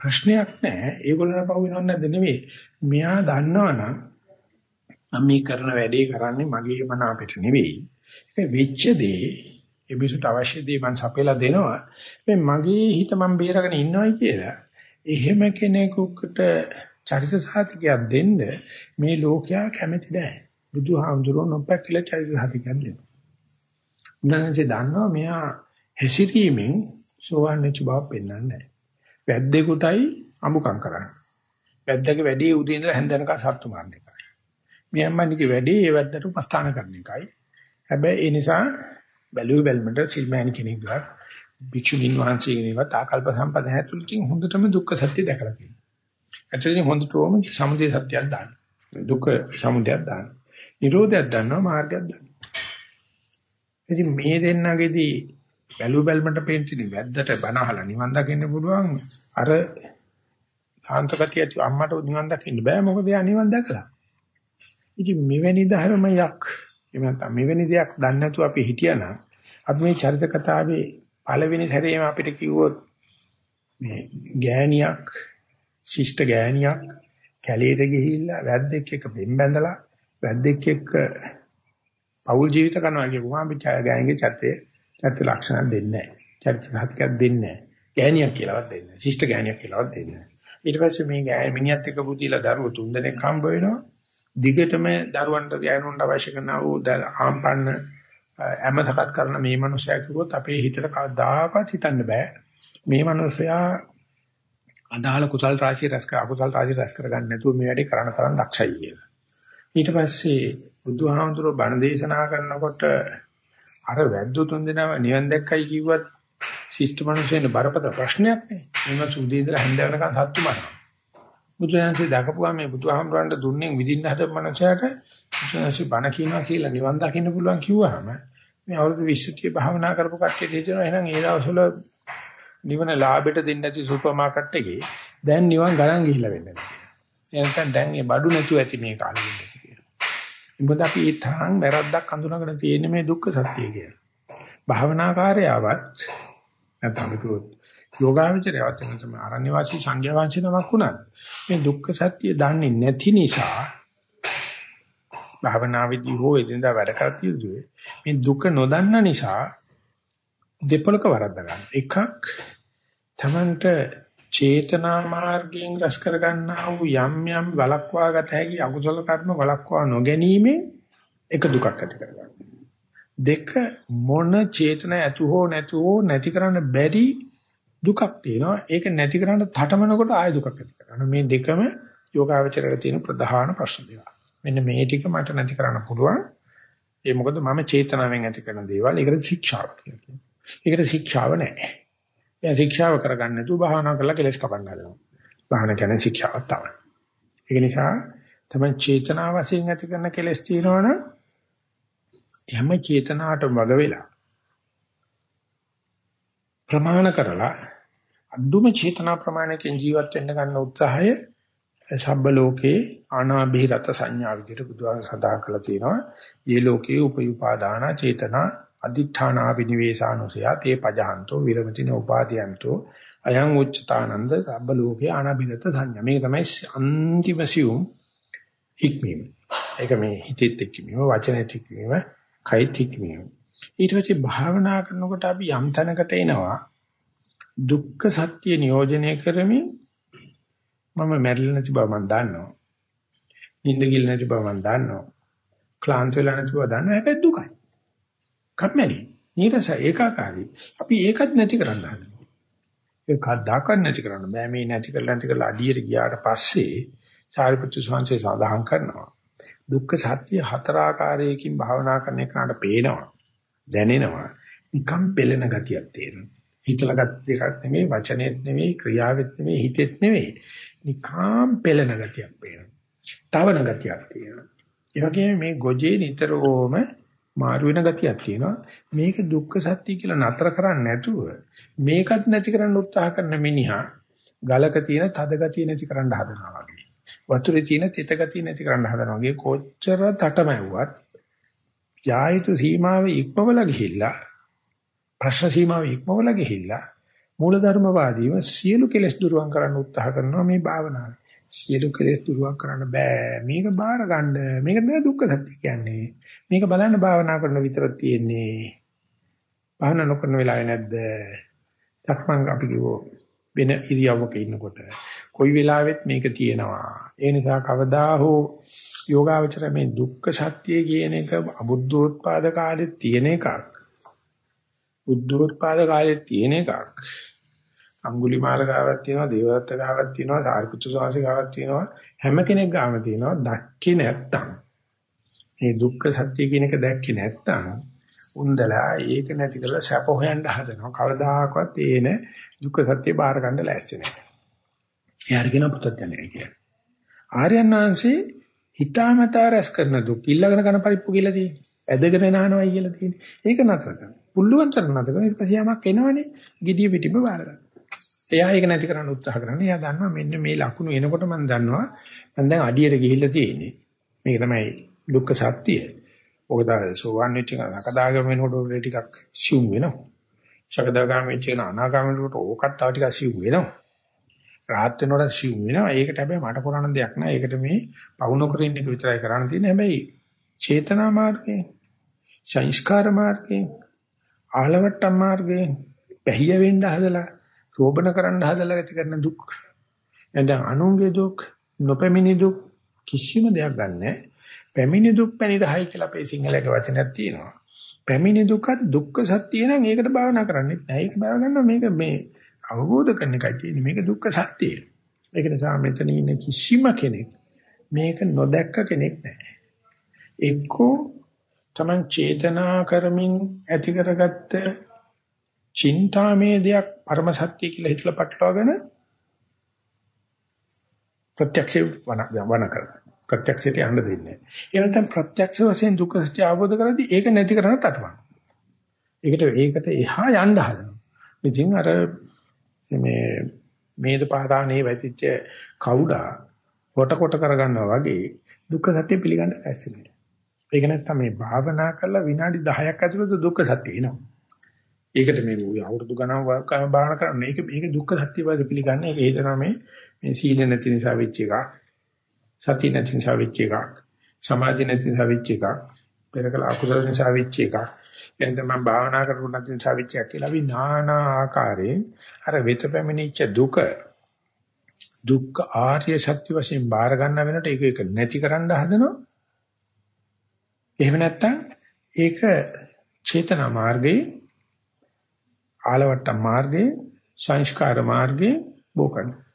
ප්‍රශ්නයක් නැහැ. ඒගොල්ලන් පව වෙනව නැද්ද නෙවෙයි. මෙයා දන්නවනම් මම මේ කරන වැඩේ කරන්නේ මගේ මන අපිට නෙවෙයි. ඒක වෙච්ච දේ ඒ මිසුට අවශ්‍ය දේ මම සපයලා දෙනවා. මේ මගේ හිත මම බේරගෙන ඉන්නවයි කියලා. එහෙම කෙනෙකුට චරිත සාතිකයක් දෙන්න මේ ලෝකයා කැමති නැහැ. බුදුහාමුදුරුවෝ නොපැකිල චරිත සාතිකයක් දෙනවා. උන්වහන්සේ දන්නවා මෙයා හැසිරීමෙන් සෝවන් වෙච්ච බව පෙන්වන්නේ නැහැ. වැද්දෙකුටයි අමුකම් කරන්නේ. වැද්දගේ වැඩේ උදේ ඉඳලා හැන්දනක සත්තු මාරන එකයි. මියම්මන්ගේ වැඩේ ඒ වැද්දට උපස්ථාන කරන එකයි. හැබැයි ඒ නිසා බැලුව බැලමට සිල්මෑනි කෙනෙක්ගා භික්ෂුණීන් වහන්සේගෙනවත් ආකල්ප සම්පද හැතුලකින් හොඳටම දුක්ඛ සත්‍ය දැකලා තියෙනවා. ඇත්තටම හොඳටම සමුදය සත්‍යයක් දාන්න. දුක්ඛ සමුදයක් දාන්න. නිරෝධයක් දාන්නවා මාර්ගයක් දාන්න. ඉතින් මේ දෙන්නගේදී බැලු බැලමට පේන්නේ වැද්දට බන අහලා නිවන් දකින්න පුළුවන් අර සාන්තකතිය ඇති අම්මට නිවන් දකින්න බෑ මොකද යා නිවන් දැකලා. ඉතින් මෙවැනි ධර්මයක් එහෙම නැත්නම් මෙවැනි දෙයක් දන්නේ නැතුව අපි හිටියනම් අපි මේ චරිත කතාවේ පළවෙනි සැරේම අපිට කිව්වොත් මේ ගෑණියක් ශිෂ්ට ගෑණියක් කැලේට ගිහිල්ලා වැද්දෙක් එක්ක බෙන් බැඳලා වැද්දෙක් එක්ක පෞල් ජීවිත කරනවා කියපුවාම අපි ගෑණිගේ චරිතයේ චරිත ලක්ෂණ දෙන්නේ නැහැ. චරිත සාධකයක් දෙන්නේ නැහැ. ගෑණියක් කියලාවත් දෙන්නේ නැහැ. ශිෂ්ට ගෑණියක් කියලාවත් දෙන්නේ නැහැ. ඊට පස්සේ මේ ගෑණි මිනිහත් එක්ක බුදිලා දරුවෝ තුන් දෙනෙක් හම්බ වෙනවා. දිගටම දරුවන්ට ගෑනුන්ට අවශ්‍ය කරන වූ ආම්පන්න ඇමතකත් කරන මේ මනුස්සයා කිව්වොත් අපේ හිතට කවදාකවත් හිතන්න බෑ. මේ මනුස්සයා අදාළ කුසල් රාශිය රැස් කර අකුසල් රාශිය රැස් කරගන්න නැතුව මේ වැඩේ කරන තරම් දක්ෂයි කියලා. ඊට පස්සේ බුදුහාමුදුරුවෝ බණ දේශනා කරනකොට අර වැද්දෝ තුන් දෙනාම නිවන් දැක්කයි කිව්වත් ශිෂ්ට මිනිස්සුන්ට බරපතල ප්‍රශ්නයක් නේ. මේ සුදී ඉඳලා හැන්දවනකන් සත්තු මරනවා. බුදුහන්සේ දකපුවා මේ බුදුහාමරන්ට දුන්නේ විදින්න හදපු මනසයට බුදුහන්සේ බණ කියනවා කියලා නිවන් දකින්න පුළුවන් කිව්වහම මේ අවුරුදු 20 භාවනා කරපු කට්ටිය දෙනවා එහෙනම් ඒ දවස්වල නිවන ලාභයට දෙන්නේ නැති සුපර් මාකට් එකේ දැන් නිවන් ගණන් ගිහිල්ලා වෙන්නේ. එහෙනම් දැන් මේ බඩු නැතුව ඇති මේ කාලෙ. මොකද අපි ඒ තරම් වැරද්දක් අඳුනගෙන තියෙන්නේ මේ දුක්ඛ සත්‍ය කියලා. භාවනාකාරයවත් නැත්නම් කිව්වොත් යෝගාවචරයවත් එතන ආරණ්‍ය වාසී සංඝයා වංශේ නමක් වුණත් මේ දුක්ඛ සත්‍ය දන්නේ නැති නිසා භාවනාවේදී හෝ එදිනදා වැඩ කරතියුවේ මේ දුක නොදන්න නිසා දෙපොලක වරද්ද ගන්න. එකක් තමන්ට චේතනා මාර්ගයෙන් රස කර ගන්නා වූ යම් යම් වලක්වා ගත හැකි අකුසල කර්ම වලක්වා නොගැනීමෙන් එක දුකක් ඇති කරගන්නවා. දෙක මොන චේතන ඇතු හෝ නැතු හෝ නැති කරන්න බැරි දුකක් තියෙනවා. ඒක නැති කරන්න තටමනකොට ආය දුකක් ඇති කරගන්නවා. මේ දෙකම යෝගාවචරයේ තියෙන ප්‍රධාන ප්‍රශ්න දෙක. මෙන්න මේ ටික මට නැති කරන්න පුළුවන්. ඒ මොකද මම චේතනාවෙන් ඇති කරන දේවල්. ඒකට ශික්ෂාව කියලා කියනවා. ඒකට ශික්ෂාව නැහැ. එයා ශික්ෂාව කරගන්න නැතුව භාවනා කරලා කෙලස් කපන්න හදනවා. භාවනා කියන්නේ ශික්ෂාවක් තමයි. ඒක නිසා තමයි චේතනා වශයෙන් ඇති කරන කෙලස් තියෙනවනම් එහෙම චේතනාවට වග වෙලා ප්‍රමාණ කරලා අදුම චේතනා ප්‍රමාණයකින් ජීවත් වෙන්න ගන්න උත්සාහය සබ්බ ලෝකේ ආනාභිරත සංඥා විදිහට බුදුහාම සඳහන් කරලා තියෙනවා. මේ ලෝකේ උපයුපාදාන චේතනා අදිඨානා විනිවේෂානුසය තේ පජහන්තෝ විරමතින උපාදීයන්තෝ අයං උච්චතානන්ද සබ්බ ලෝකේ අනබිනත සංඥා මේක තමයි අන්තිම සියුම් හික්මීම. ඒක මේ හිතෙත් එක්කීම වචනෙත් එක්කීම කයිත් එක්කීම. ඊට පස්සේ භාවනා කරනකොට අපි යම් තැනකට එනවා දුක්ඛ සත්‍ය නියෝජනය කරමින් මම මැරිලා නැති බව මම දන්නවා. නිින්ද ගිල් නැති බව මම දන්නවා. ක්ලාන්ත වෙලා නැති බව දන්නවා. හැබැයි දුකයි. කම්මැලි. නීරස ඒකාකාරී. අපි ඒකත් නැති කරන්න හදනවා. ඒක කද්දාකත් නැති කරන්න බෑ මේ නැති කරලා නැති කරලා අඩියට ගියාට පස්සේ සාරිපුත්‍ර ස්වාමීන් සඳහන් කරනවා. දුක්ඛ සත්‍ය හතර ආකාරයකින් භාවනා කරන එකට පේනවා. දැනෙනවා. නිකම් පෙළෙන ගතියක් තියෙනවා. හිතලා ගත් දෙකක් නෙමෙයි වචනේත් නෙමෙයි ක්‍රියාවෙත් නෙමෙයි හිතෙත් නෙමෙයි. නිකම් පෙළෙන ගතියක් පේනවා. තවන ගතියක් තියෙනවා. ඒ වගේම මේ ගොජේ නිතරම මාරු වෙන ගතියක් තියෙනවා. මේක දුක්ඛ සත්‍ය කියලා නතර කරන්නේ නැතුව මේකත් නැති කරන්න උත්සාහ කරන මිනිහා ගලක තියෙන තද ගතිය නැති කරන්න හදනවා වගේ. වතුරේ තියෙන තෙත ගතිය නැති කරන්න හදනවා වගේ කොච්චර තටමැව්වත් යායුතු සීමාවේ ඉක්මවල ගිහිල්ලා ප්‍රශ්න සීමාවේ ඉක්මවල ගිහිල්ලා මූලධර්මවාදීව සියලු කෙලෙස් දුරුවන් කරන්න උත්සාහ කරනවා මේ භාවනාව. සියලු කෙලෙස් දුරුවන් කරන්න බෑ. මේක බාර ගන්න. මේක නෑ දුක්ඛ සත්‍ය කියන්නේ. මේක බලන්න භාවනා කරන විතරක් තියෙන්නේ. භාවනා නොකරන වෙලාවේ නැද්ද? සක්මන් අපි කිව්වෝ වෙන ඉරියව්වක ඉන්නකොට කොයි වෙලාවෙත් මේක තියෙනවා. ඒ නිසා කවදා හෝ යෝගාවචර මේ දුක්ඛ සත්‍ය කියන එක අබුද්ධෝත්පාද කාලේ තියෙන එකක්. බුද්ධෝත්පාද කාලේ තියෙන එකක්. අඟුලිමාල ගාවක් තියෙනවා, දේවදත්ත ගාවක් තියෙනවා, සාරිපුත්‍ර ස්වාමීන් ගාවක් තියෙනවා. හැම කෙනෙක් ගාම තියෙනවා. දැක්කේ නැත්තම් මේ දුක්ඛ සත්‍ය කියන එක දැක්කේ නැත්තම් උන්දලා ඒක නැති කරලා සැප හොයන්න හදනවා. කවදාකවත් ඒන දුක්ඛ සත්‍ය බාර ගන්න ලෑස්ති නැහැ. එයාට කියන පුතත් යන්නේ කියලා. ආර්යයන් වහන්සේ හිතාමතා රැස් කරන දුක් ඉල්ලගෙන කරන පරිප්පු කියලා තියෙන්නේ. ඇදගෙන නානවයි කියලා තියෙන්නේ. ඒක නතර කරන්න. පුල්ලුවන් තරම් නතර කරන ඊට පස්සේ යමක් එනවනේ. gediya පිටිම බාර ගන්න. එයා ඒක නැති කරන්න උත්සාහ කරන්නේ. එයා දන්නවා මෙන්න මේ ලකුණු එනකොට මම දන්නවා මම දැන් අඩියට ගිහිල්ලා තියෙන්නේ. මේක තමයි දුක්ඛ සත්‍යය. ඔක තමයි සෝවන් වෙච්ච නකදාගම වෙනකොට ටිකක් සිුම් වෙනවා. සකදාගම වෙච්ච අනාගාමීකට ඕකත් තව ටිකක් සිුම් වෙනවා. රාහත් වෙනකොට සිුම් වෙනවා. ඒකට හැබැයි මට කරන්න දෙයක් නැහැ. ඒකට මේ පවුන කර ඉන්න එක විතරයි කරන්න තියෙන්නේ. හැබැයි චේතනා මාර්ගයේ සංස්කාර මාර්ගයේ ආලවට්ටම් මාර්ගයේ පැහිය වෙන්න හදලා සෝබන කරන්න හදලා ඇති කරන දුක් එඳන් අනුන්ගේ දුක් නොපැමිණි දුක් කිසිම දෙයක් ගන්නෑ පැමිණි දුක් පැනිරහයි කියලා අපේ සිංහලක වචනයක් තියෙනවා. පැමිණි දුකත් දුක්ඛ සත්‍ය නම් ඒකට භාවනා කරන්නේ නැහැ ඒක බාර ගන්නවා මේක මේ අවබෝධ කරන එකයි තියෙන්නේ මේක දුක්ඛ සත්‍යය. ඒක නිසා මෙතන ඉන්න කිසිම කෙනෙක් මේක නොදැක්ක කෙනෙක් නැහැ එක්කෝ තමන් චේතනා කරමින් ඇති කරගත්ත චින්තාමේ දෙයක් පරම සත්‍ය කියලා හිතලා පටලවාගෙන ප්‍රත්‍යක්ෂ වන වන කරනවා. ප්‍රත්‍යක්ෂයට යන්න දෙන්නේ නැහැ. ඒ නැත්නම් ප්‍රත්‍යක්ෂ වශයෙන් දුක්ඛ සත්‍ය අවබෝධ කරද්දී ඒක නැති කරන්න තටමන. ඒකට ඒකට එහා යන්න හදනවා. ඉතින් අර මේ මේද පාදානේ වැටිච්ච කවුඩා කොට කොට කරගන්නවා වගේ දුක්ඛ සත්‍ය පිළිගන්න ඇස්ති නෑ. ඒක නැත්නම් මේ භාවනා කරලා විනාඩි 10ක් ඇතුළත දුක්ඛ සත්‍ය එනවා. ඒකට මේ අවුරුදු ගණන් භාවනා කරන මේක මේක දුක්ඛ සත්‍ය වල පිළිගන්නේ ඒක හේතනවා මේ මේ සීල නැති නිසා වෙච්ච එකක් සති නැති නිසා වෙච්ච එකක් සමාධි නැති නිසා වෙච්ච එකක් පෙරකල අකුසල නිසා වෙච්ච එකක් එතන මම භාවනා කරපු නැති නිසා වෙච්ච එකක් කියලා අපි নানা ආකාරයෙන් අර වෙත පැමිණිච්ච දුක දුක්ඛ ආර්ය සත්‍ය වශයෙන් බාර ගන්න වෙනකොට ඒක ඒක නැති කරන්න හදනවා එහෙම නැත්නම් ඒක චේතනා මාර්ගයේ ආලවට්ට මාර්ගයේ සංස්කාර මාර්ගයේ බෝ කරනවා.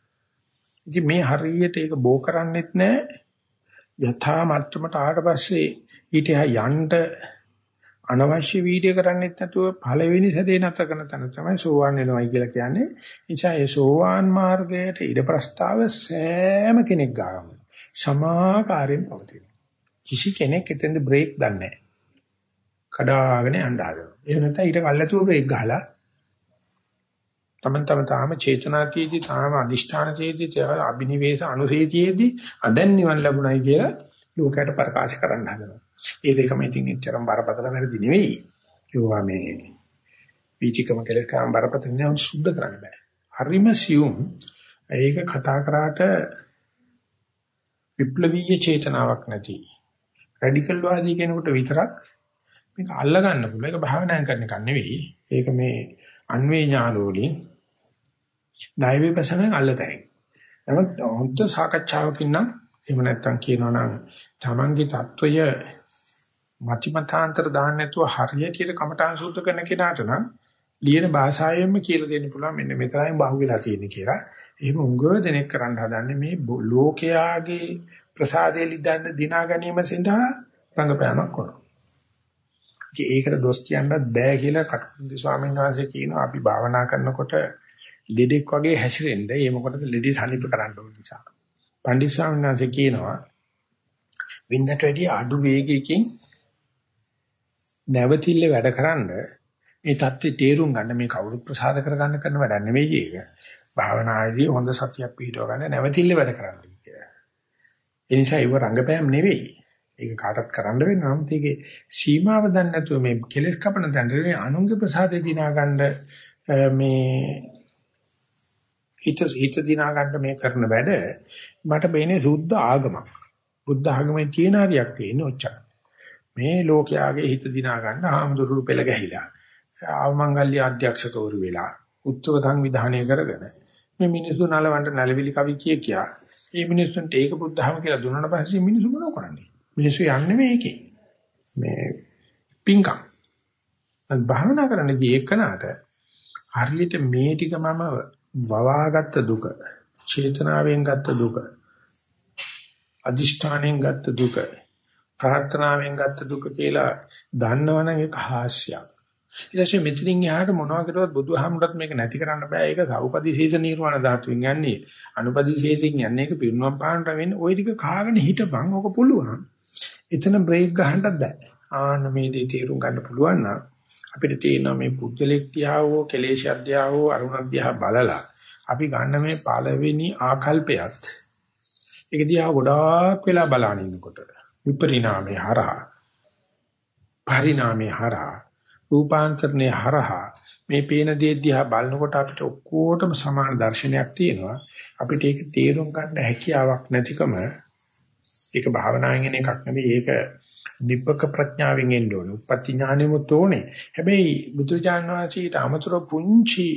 ඉතින් මේ හරියට ඒක බෝ කරන්නෙත් නැහැ. යථා මට්ටමට ආවට පස්සේ ඊට යන්න අනවශ්‍ය වීඩියෝ කරන්නෙත් නැතුව පළවෙනි සැරේ නැතර කරන තැන තමයි සෝවාන් වෙනවයි කියලා කියන්නේ. නිසා ඒ සෝවාන් මාර්ගයට ඉඩ ප්‍රස්තාව සෑම කෙනෙක් ගාම සමාකාරයෙන් පවතින. කිසි කෙනෙක් එතෙන්ද බ්‍රේක් දන්නේ නැහැ. කඩාගෙන යන්න හදනවා. එහෙම නැත්නම් ඊට කල්ලාතුව බ්‍රේක් ගහලා තමන් තම තාම චේතනාතියේදී තාම අදිෂ්ඨානතියේදී තව අබිනිවේෂ අනුසේතියේදී අදන් නිවන් ලැබුණයි කියලා ලෝකයට ප්‍රකාශ කරන්න හදනවා. ඒ දෙකම ඉතින් එච්චරම බරපතල වැරදි නෙවෙයි. ඒවා මේ පීචිකම කියලා කම් බරපතල නෙවෙයි සුද්ධ කරන්න බෑ. හරිම සියුම් ඒක කතා කරාට විප්ලවීය චේතනාවක් නැති. රැඩිකල් වාදී කෙනෙකුට විතරක් මේක අල්ල ගන්න පුළුවන්. ඒක භාවනා කරන එක නෙවෙයි. ඒක මේ අන්වේ ඥාන වලින් ණය විපස්සනෙන් අල්ලතැයි. නමුත් හොඳ සාකච්ඡාවකින් නම් එහෙම නැත්තම් කියනවා නම් තමන්ගේ தত্ত্বය මතිමතාන්තර දාන්න නැතුව හරියට කමඨාන් සූත්‍ර කරන කෙනාට නම් ලියන භාෂාවෙන්ම කියලා දෙන්න පුළුවන් මෙන්න මෙතනයි බහුවෙලා තියෙන්නේ කියලා. එහෙම උංගව දෙනෙක් කරන්න හදන්නේ මේ ලෝකයාගේ ප්‍රසාදේ ලිදන්න දිනා ගැනීම සඳහා රංගපෑමක් කරනවා. ඒකට දොස් කියන්නත් බෑ කියලා කටුන්දි ස්වාමීන් වහන්සේ කියනවා අපි භාවනා කරනකොට ලෙඩෙක් වගේ හැසිරෙන්න ඒ මොකටද ලෙඩේ සනීප කරන්න ඕන නිසා. පණ්ඩිත ස්වාමීන් වහන්සේ කියනවා වින්නට වැඩිය අඩු වේගයකින් නැවතිල්ල වැඩකරන මේ தත්ත්වේ තේරුම් ගන්න මේ කවුරු ප්‍රසාද කරගන්න කරන වැඩක් නෙවෙයි ඒක. භාවනායේදී හොඳ සතියක් පිටව ගන්න නැවතිල්ල වැඩ කරන්න කියලා. ඒ නිසා ඒව රංගපෑම් නෙවෙයි. ඒක කාටත් කරන්න වෙනවා. නමුත් ඒකේ සීමාව දන්නේ නැතුව මේ කෙලෙස් කපන තැනදී අනුන්ගේ ප්‍රසාදේ දිනා ගන්න මේ හිත හිත දිනා ගන්න මේ කරන වැඩ මට බේනේ සුද්ධ ආගමක්. බුද්ධ ආගමේ තියෙන හරියක් තියෙන ඔච්චර. මේ ලෝකයාගේ හිත දිනා ගන්න ආම්දුරු පෙළ ගැහිලා. ආවමංගල්‍ය අධ්‍යක්ෂකවරු වෙලා උත්සව සංවිධානය කරගෙන මේ මිනිස්සු නලවන්න නැලවිලි කවි කිය කියා මේ මිනිස්සුන්ට ඒක බුද්ධහම කියලා දුන්නාට පස්සේ මිනිස්සු මොනව කරන්නේ මිනිස්සු යන්නේ මේකේ මේ පිංකම් අත් භාවනා කරන්නදී ඒකනට හරියට මේ ටික මම වවාගත්ත දුක චේතනාවෙන් ගත්ත දුක අදිෂ්ඨාණයෙන් ගත්ත දුක ප්‍රාර්ථනාවෙන් ගත්ත දුක කියලා දන්නවනම් ඒක හාස්‍යයක් ඊට පස්සේ මෙතනින් එහාට මොනවා කරුවත් බුදුහාමුදුරත් මේක නැති කරන්න බෑ. ඒක සෞපදිශේෂ නිර්වාණ ධාතුවෙන් යන්නේ. අනුපදිශේෂයෙන් යන්නේ ඒක පිරුණම් පානට වෙන්නේ. ওই ටික කාගෙන හිටපන්. ඕක පුළුවන්. එතන බ්‍රේක් ගහන්නත් බෑ. ආන්න මේ දේ තේරුම් ගන්න පුළුවන් නම් අපිට තියෙනවා මේ පුද්ගලික ධ්‍යාවෝ කෙලේශ අධ්‍යාවෝ අරුණ ධ්‍යාව බලලා අපි ගන්න මේ පළවෙනි ආකල්පයත් ඒක දිහා ගොඩාක් වෙලා බලන ඉන්නකොට විපරිණාමේ හරහා පරිණාමේ හරහා රූපාන්තරණය හරහා මේ පේන දේ දිහා බලනකොට අපිට ඔක්කොටම සමාන දර්ශනයක් තියෙනවා. අපිට ඒක තේරුම් ගන්න හැකියාවක් නැතිකම ඒක භාවනාවෙන් එන එකක් නෙවෙයි. ඒක නිබ්බක ප්‍රඥාවෙන් එන්න ඕනේ. උපපති ඥානෙමුත් ඕනේ. හැබැයි බුදුචාන් වහන්සේට අමතර පුංචි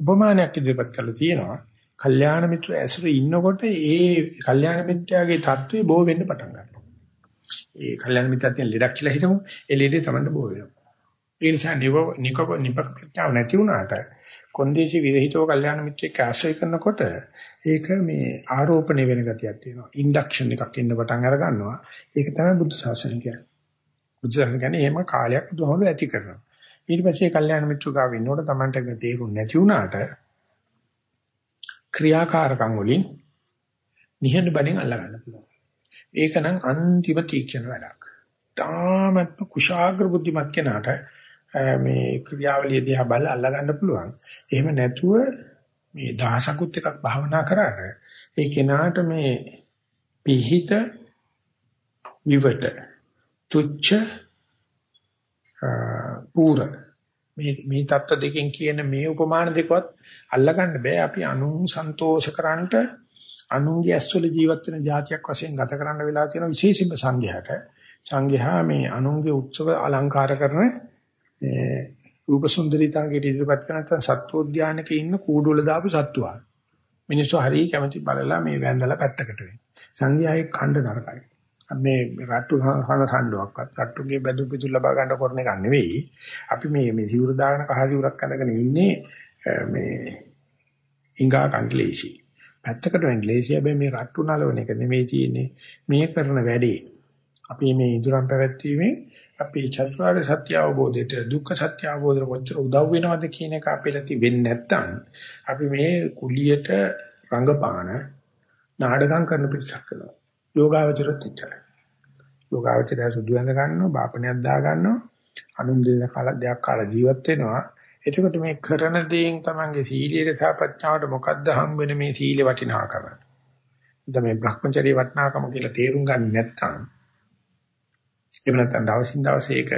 උපමානයක් ඉදිරිපත් කරලා තියෙනවා. කල්යාණ මිත්‍ර ඇසුරේ ඉන්නකොට ඒ කල්යාණ මිත්‍යාගේ தત્ත්වය බෝ වෙන්න පටන් ගන්නවා. ඒ කල්යාණ මිත්‍යාත් තියෙන ලෙඩක් කියලා හිතමු. ඒ ලෙඩේ තමයි බෝ වෙනවා. ඒ නිසා නිව නිකප නිපක ප්‍රඥාව නැති වුණාට කොන්දේසි විරහිතව කල්යාණ මිත්‍රෙක් ආශ්‍රය කරනකොට ඒක මේ ආරෝපණය වෙන ගතියක් තියෙනවා. ඉන්ඩක්ෂන් එකක් එන්න පටන් අර ගන්නවා. ඒක තමයි බුද්ධ ශාසනය කියන්නේ. බුද්ධ ශාසනය කියන්නේ එහෙම කාලයක් බුදුහමෝ ඇති කරනවා. ඊට පස්සේ කල්යාණ මිත්‍ර ගාව ඉන්නකොට Tamanට තේරුම් නැති වුණාට ක්‍රියාකාරකම් වලින් නිහඬ බණෙන් අල්ල ගන්න පුළුවන්. ඒක නම් අන්තිම තීක්ෂණ වැඩක්. තාමත් කුශාග්‍ර බුද්ධිමත් කෙනාට මේ ක්‍රියාවලිය දිහා බලලා අල්ලා ගන්න පුළුවන්. එහෙම නැතුව මේ දහසකුත් එකක් භාවනා කරාට ඒ කෙනාට මේ පිහිත විවට තුච්ච පූර මේ මේ தত্ত্ব දෙකෙන් කියන මේ උපමාන දෙකවත් අල්ලගන්න බෑ අපි අනුන් සන්තෝෂ කරන්නට අනුන්ගේ ඇස්වල ජීවත් වෙන જાතියක් වශයෙන් ගත කරන්න වෙලා තියෙන විශේෂම සංඝයාට සංඝයා මේ අනුන්ගේ උත්සව අලංකාර කරන රූප සුන්දරීතාවකට ඉදිරිපත් කරන නැත්නම් සත්වෝද්‍යානක ඉන්න කූඩුවල දාපු සත්තුවා. මිනිස්සු හරිය කැමති බලලා මේ වැඳලා පැත්තකට වෙන. සංඝයායේ ඛණ්ඩ නරකයි. මේ රට්ටු හන සම්ඩුවක්වත් රට්ටුගේ බැදු පිටු ලබා ගන්න කරන එක නෙවෙයි. අපි මේ මේ සිවුර දාගෙන කහ සිවුරක් අඳගෙන ඉන්නේ මේ ඉංගා කන්ඩලේසි. පැත්තකට වෙන ලේසි හැබැයි මේ රට්ටු නලවන එක නෙමෙයි තියෙන්නේ. මේ කරන වැඩේ අපි මේ ඉදurang පැවැත්වීමේ අපි චතුරාර්ය සත්‍ය අවබෝධයට දුක්ඛ සත්‍ය අවබෝධයට කොච්චර උදව් වෙනවද කියන එක අපිට වෙන්නේ නැත්නම් අපි මේ කුලියට රංගපාන නාඩගම් කරන පිටසක් කරනවා. යෝගාවචරත් ඉච්චරයි. යෝගාවචරය සුදු වෙන ගන්නවා, බාපණයක් දා ගන්නවා, අනුන් දෙන කාලයක් දෙයක් කාලා ජීවත් වෙනවා. එතකොට මේ කරන දේෙන් තමන්ගේ සීලයට සහ ප්‍රඥාවට මොකද්ද හම් වෙන මේ සීල වටිනාකම? දැන් මේ Brahmacharya වටිනාකම කියලා තේරුම් ගන්න නැත්නම් එහෙම නැත්නම් දවසින් දවස ඒක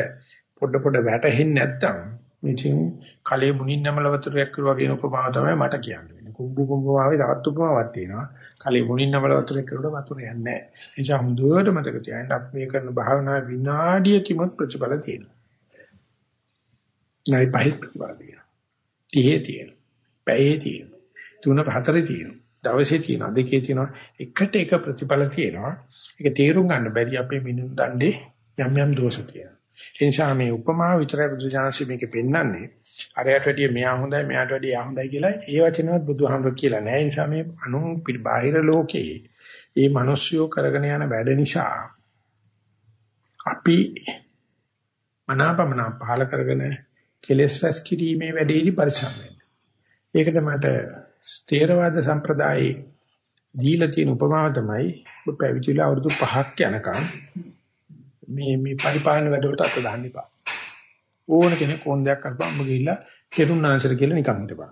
පොඩ පොඩ වැටෙන්නේ නැත්නම් ඉතින් කලේ මුණින් නමල වතුරයක් කරුවා කියන උපමාව තමයි මට කියන්න වෙන්නේ. කුඹු කුඹුමාවේ තවත් උපමාවක් තියෙනවා. කලේ මුණින් නමල වතුරයක් කරුවා වතුර යන්නේ නැහැ. ඒ නිසා හොඳට මතක තියාගන්න අපි මේ කරන භාවනා විනාඩියකින්වත් ප්‍රතිඵල තියෙනවා. නයි පහේ ප්‍රතිඵල තියෙනවා. තිහේ තියෙනවා. පැයේ තියෙනවා. තුන හතරේ තියෙනවා. දවසේ තියෙනවා දෙකේ තියෙනවා එකට එක ප්‍රතිඵල තියෙනවා ඒක තේරුම් ගන්න බැරි අපේ මිනුම් දණ්ඩේ යම් යම් දෝෂ තියෙනවා. ඒ නිසා මේ උපමාව විතරයි බුදුජානසී මේකේ පෙන්වන්නේ. අරයට වැඩිය මෙයා හොඳයි මෙයාට වැඩිය යා හොඳයි කියලා ඒ වචනවත් බුදුහාමුදුර කියලා නෑ. ඒ නිසා මේ අනු බාහිර ලෝකයේ මේ මිනිස්සුયો කරගෙන යන වැඩ නිසා අපි මනාපමනා පහල කරගෙන කෙලෙස් රැස් කිරීමේ වැඩේදී පරිසම් වෙන්න. ඒකට මට ස්ථේරවාද සම්ප්‍රදායේ දීලා තියෙන උපමාව තමයි පැවිදිලා අවුරුදු 5ක් යනකම් මේ මේ පරිපාලන වැඩවලට අත දාන්න එපා. ඕන කෙනෙක් කොන්දයක් කරපම් ඔබ ගිහිල්ලා තෙරුණාංශර කියලා නිකන් හිටපන්.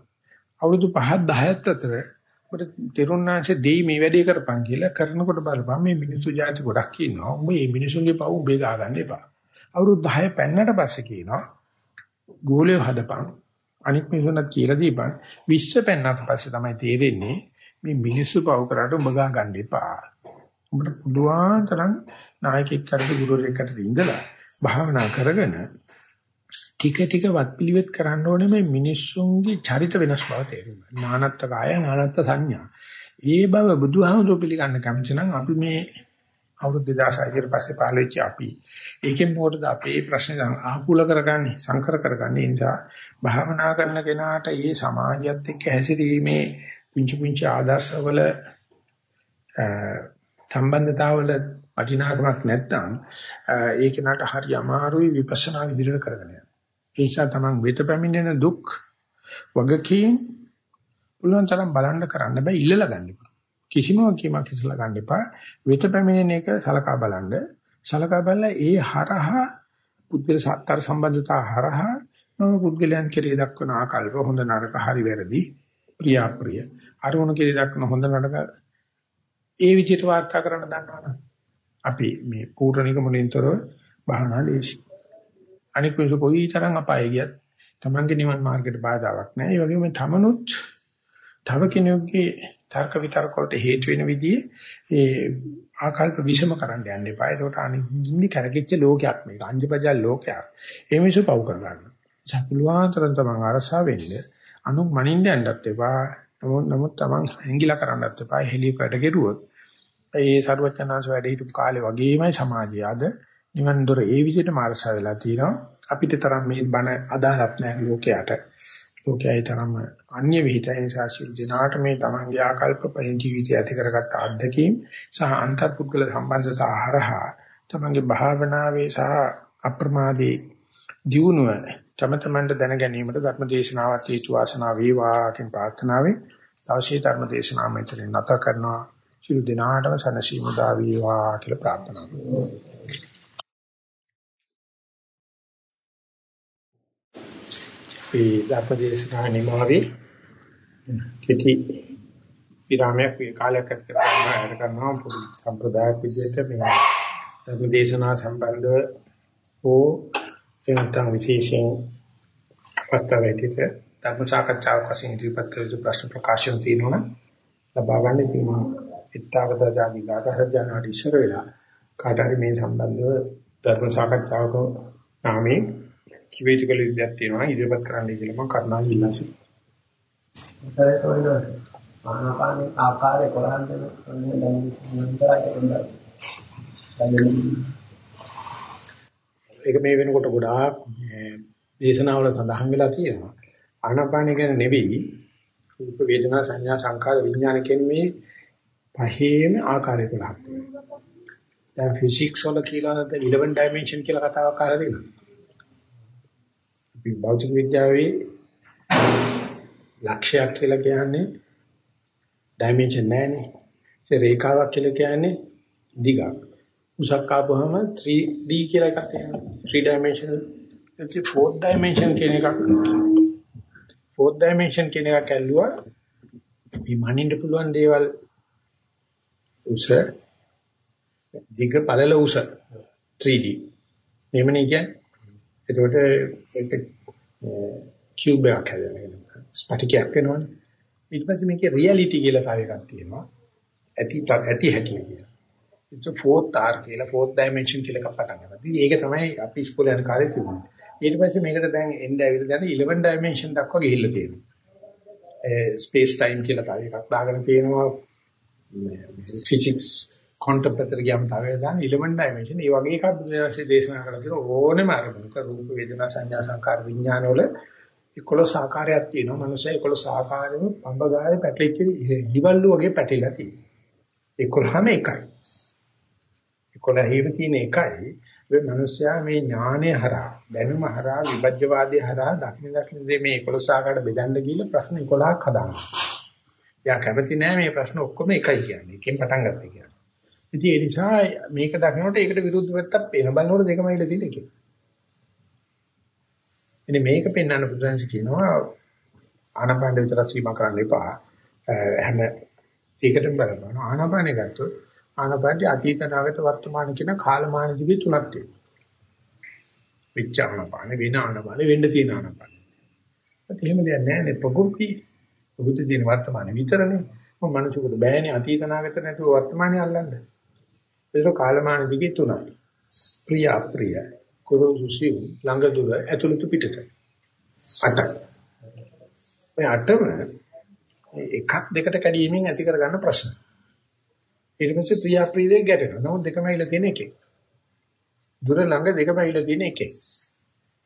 අවුරුදු 5ක් 10ක් අතර ඔබට තෙරුණාංශ දෙයි මේ වැඩේ කරපන් කියලා කරනකොට බලපන් මේ මිනිස්සු જાති ගොඩක් ඉන්නවා. උඹ මේ මිනිසුන්ගේ පව් උඹේ ගා ගන්න එපා. අවුරුදු 10 පෙන්නට පස්සේ කියනවා ගෝලිය හදපන්. අනික් මිනිසුන්ට කියලා දීපන්. 20 පෙන්නට පස්සේ තමයි තේරෙන්නේ මේ මිනිස්සු පව් කරාට උඹ ගා ගන්න එපා. උඹට පුළුවන් තරම් නායකයෙක් කරද ගුරුවරයෙක් කරද ඉඳලා භාවනා කරගෙන ටික ටික වත්පිළිවෙත් කරන්න ඕනේ මේ මිනිස්සුන්ගේ චරිත වෙනස් බව තේරුම් ගන්න. නානත්ත කාය නානත්ත සංඥා. ඒ බව බුදුහාමුදුරුවෝ පිළිගන්න කැමති නම් අපි මේ අවුරුදු 2006 ඊට පස්සේ පහළ වෙච්ච අපි ඒකෙන් මොකටද අපේ ප්‍රශ්න ආකුල කරගන්නේ සංකර කරගන්නේ ඒ නිසා භාවනා කරන කෙනාට මේ සමාජයත් එක්ක හැසිරීමේ පුංචි පුංචි ආදර්ශවල සම්බන්ධතාවල වටිනාකමක් නැත්නම් ඒ කෙනාට හරි අමාරුයි විපස්සනා විදිහට කරගෙන යන්න. ඒ නිසා තමන් වෙත පැමිණෙන දුක් වගකීම් පුළුවන් තරම් බලන්න කරන්න බෑ ඉල්ලලා ගන්න එපා. කිසිම වගකීමක් ඉස්සලා ගන්න එපා. වෙත පැමිණෙන එක සලකා බලන්න. සලකා බලලා ඒ හරහා පුද්ගල සත්තර සම්බන්ධතා හරහා නම පුද්ගලයන් කෙරේ දක්වන ආකල්ප හොඳ නරක හරි වැරදි ප්‍රිය අප්‍රිය අරමුණු කෙරේ දක්වන හොඳ නරක ඒ විදිහට වාර්තා කරන්න දන්නවනම් අපි මේ පූර්ණික මුලින්තරව භාවනා ලේසි. අනික මිනිස්සු කොයි තරම් අපාය ගියත් තමන්ගේ නිවන් මාර්ගයට බාධාවක් නැහැ. ඒ වගේම තමනුත් තව කෙනෙකුගේ තර්ක විතර්ක වලට හේතු වෙන විදිහේ ඒ ආකල්ප විෂම කරන්න යන්න එපා. ඒකට අනිත් කරගෙච්ච ලෝකයක් මේක. අංජබජල් ලෝකයක්. ඒ මිනිස්සු පව් කරගන්න. සතුලුවාන්තරන් තමන් අරසා වෙන්න අනු මනින්න යන්නත් එපා. නමුත් නමුත් තමන් හැංගිලා කරන්නත් එපා. හෙලියකට ගෙරුවොත් ඒ සරුවචනාංශ වැඩ හිටපු කාලේ වගේමයි සමාජය අද. නිවන් දොර ඒ විදිහට මාර්සා වෙලා තියෙනවා. අපිට තරම් මේ බණ අදාළත් නැහැ ලෝකයට. ලෝකයයි තරම් අන්‍ය විහිිතයි නිසා සිල් දිනාට මේ තමන්ගේ ආකල්ප පරිණ ජීවිතය ඇති කරගත්ත අත්දැකීම් සහ අන්තර්පුද්ගල සම්බන්ධතා හරහා තමන්ගේ භාවනාවේ සහ අප්‍රමාදී ජීවුණුව තම තමන්ට දැන ගැනීමට ධර්ම දේශනාවත් හේතු වාසනා වේවා කියන ප්‍රාර්ථනාවෙන් අවශ්‍ය ධර්ම දේශනාව මෙතනින් නැත කරනවා සියලු දෙනාටම සනසීම දා වේවා කියලා ප්‍රාර්ථනා කරනවා. ඒ ධර්මදේශනා නිමාවේ කෙටි විරාමයක් කාලයක් ගත කරනවා කරනවා පොදු සම්ප්‍රදායක් විදිහට මේ ධර්මදේශනා සම්බන්ධව හෝ එනතම් විශේෂයෙන් පස්තරේට ධර්ම සාකච්ඡාවක් වශයෙන් ඉදිරිපත් කළ යුතු ප්‍රශ්න ප්‍රකාශන තියෙනවා ලබා ගන්න තියෙනවා ඉත්තාවදාදී ගාථාසජ්ජානාට ඉස්සර වෙලා කාට හරි මේ සම්බන්ධව ධර්ම සාකච්ඡාවක නාමයෙන් කිවිතු කළ විදියක් තියෙනවා ඉදිරිපත් කරන්න කියලා මම කරුණාවෙන් ඉල්ලා සිටිනවා. උත්තරේ තෝරනවා. ආනාපානයේ ආකාරය කොහොමද දැනෙන්නේ දැනෙන්නේ ඒක මේ වෙනකොට ගොඩාක් දේශනාවල සඳහන් වෙලා තියෙනවා. ආනාපානය ගැන නෙවෙයි රූප වේදනා සංඥා සංකාර විඥාන කියන්නේ පහේම ආකාරය 12ක් තියෙනවා. දැන් ෆිසික්ස් වල කියලා 11 dimension කියලා කතාවක් අහලා තියෙනවා. අපි භෞතික විද්‍යාවේ ලක්ෂයක් කියලා කියන්නේ dimension නැහැනේ. ඒ රේඛාවක් කියලා කියන්නේ දිගක්. උසක් ආපුවම 3D කියලා එකක් තියෙනවා. 3 dimensional ඒ fourth dimension කියන එකක්. fourth dimension කියන එකක් ඇල්ලුවා. මේ මනින්න පුළුවන් දේවල් උස දිග පළල උස 3D එහෙමනේ කියන්නේ. එතකොට ඒක කියුබ් එකක් හැදෙනවා. ස්පටිකයක් වෙනවනේ. ඊට පස්සේ මේකේ රියැලිටි කියලා තව එකක් තියෙනවා. ඇති ඇති හැටි කියලා. ඒක ෆෝර්ත් ආර් කියලා ෆෝර්ත් ඩයිමන්ෂන් කියලා එකක් පටන් ගන්නවා ඉතින් ඒක තමයි අපි ඉස්කෝලේ යන කාලේ තිබුණේ ඊට පස්සේ මේකට දැන් එන්න ඇවිල්ලා දැන් 11 ඩයිමන්ෂන් දක්වා ගිහිල්ලා තියෙනවා ඒ ස්පේස් ටයිම් කියලා තව එකක් දාගෙන තියෙනවා ෆිසික්ස් ක්වොන්ටම් පැත්තට ගියාම තව දාන ඉලෙමන්ට් ඩයිමන්ෂන්. ඒ වගේ එකක් බුදුරජාණන්සේ දේශනා කරලා තියෙන ඕනෙම අරමුණක රූප වේදනා සංඥා සංකාර විඥාන වල 11 ආකාරයක් තියෙනවා. මනුස්සය 11 ආකාරෙම පඹගායේ පැටලිච්ච ඉවල්ලු වගේ පැටලිලා තියෙනවා. 11ම එකයි. 11 හිම තියෙන එකයි. ඒ මනුස්සයා මේ ඥානය හරහා දැනුම හරහා විභජ්‍යවාදී හරහා දක්ෂින දක්ෂින මේ 11 ආකාරයට බෙදන්න ගිහලා ප්‍රශ්න 11ක් හදාගන්නවා. එයා කැමති නෑ මේ ප්‍රශ්න ඔක්කොම එකයි කියන්නේ. එකෙන් පටන් ගත්තේ කියන්නේ. ඉතින් ඒ නිසා මේක දකිනකොට ඒකට විරුද්ධ පැත්තක් පේන බලනකොට දෙකම ඉල තියෙන එක. ඉතින් මේක පෙන්වන්න බුදුන්ස කියනවා ආනාපාන විතර සීමා කරන්න එපා. හැම ඒකටම බලනවා. ආනාපානෙ ගත්තොත් ආනාපානයේ අතීත නාගත වර්තමාන කියන කාලමාන දිගේ තුනක් තියෙනවා. විච්ඡ ආනාපාන වෙන ආනාපාන වෙන්න තියෙන ආනාපාන. ඒත් එහෙම දෙයක් නැහැ නේ ප්‍රകൃති. ප්‍රകൃති දින වර්තමාන විතරනේ. මොන මනුෂ්‍යකට බෑනේ අතීත නාගත නැතුව වර්තමානයේ අල්ලන්නේ. ඒක කාලමාන දිගේ තුනයි. ප්‍රිය අප්‍රිය, කුරුසු සිව්, ළඟ දුර, ඇතුළත පිටත. අටයි. මේ අටම එකක් දෙකට කැඩීමෙන් ඇති කරගන්න ප්‍රශ්න. ඊට පස්සේ ප්‍රිය අප්‍රිය දෙක ගැටෙනවා. නමුත් දෙකම ඉල තියෙන එකේ. දුර ළඟ දෙකම ඉල තියෙන එකේ.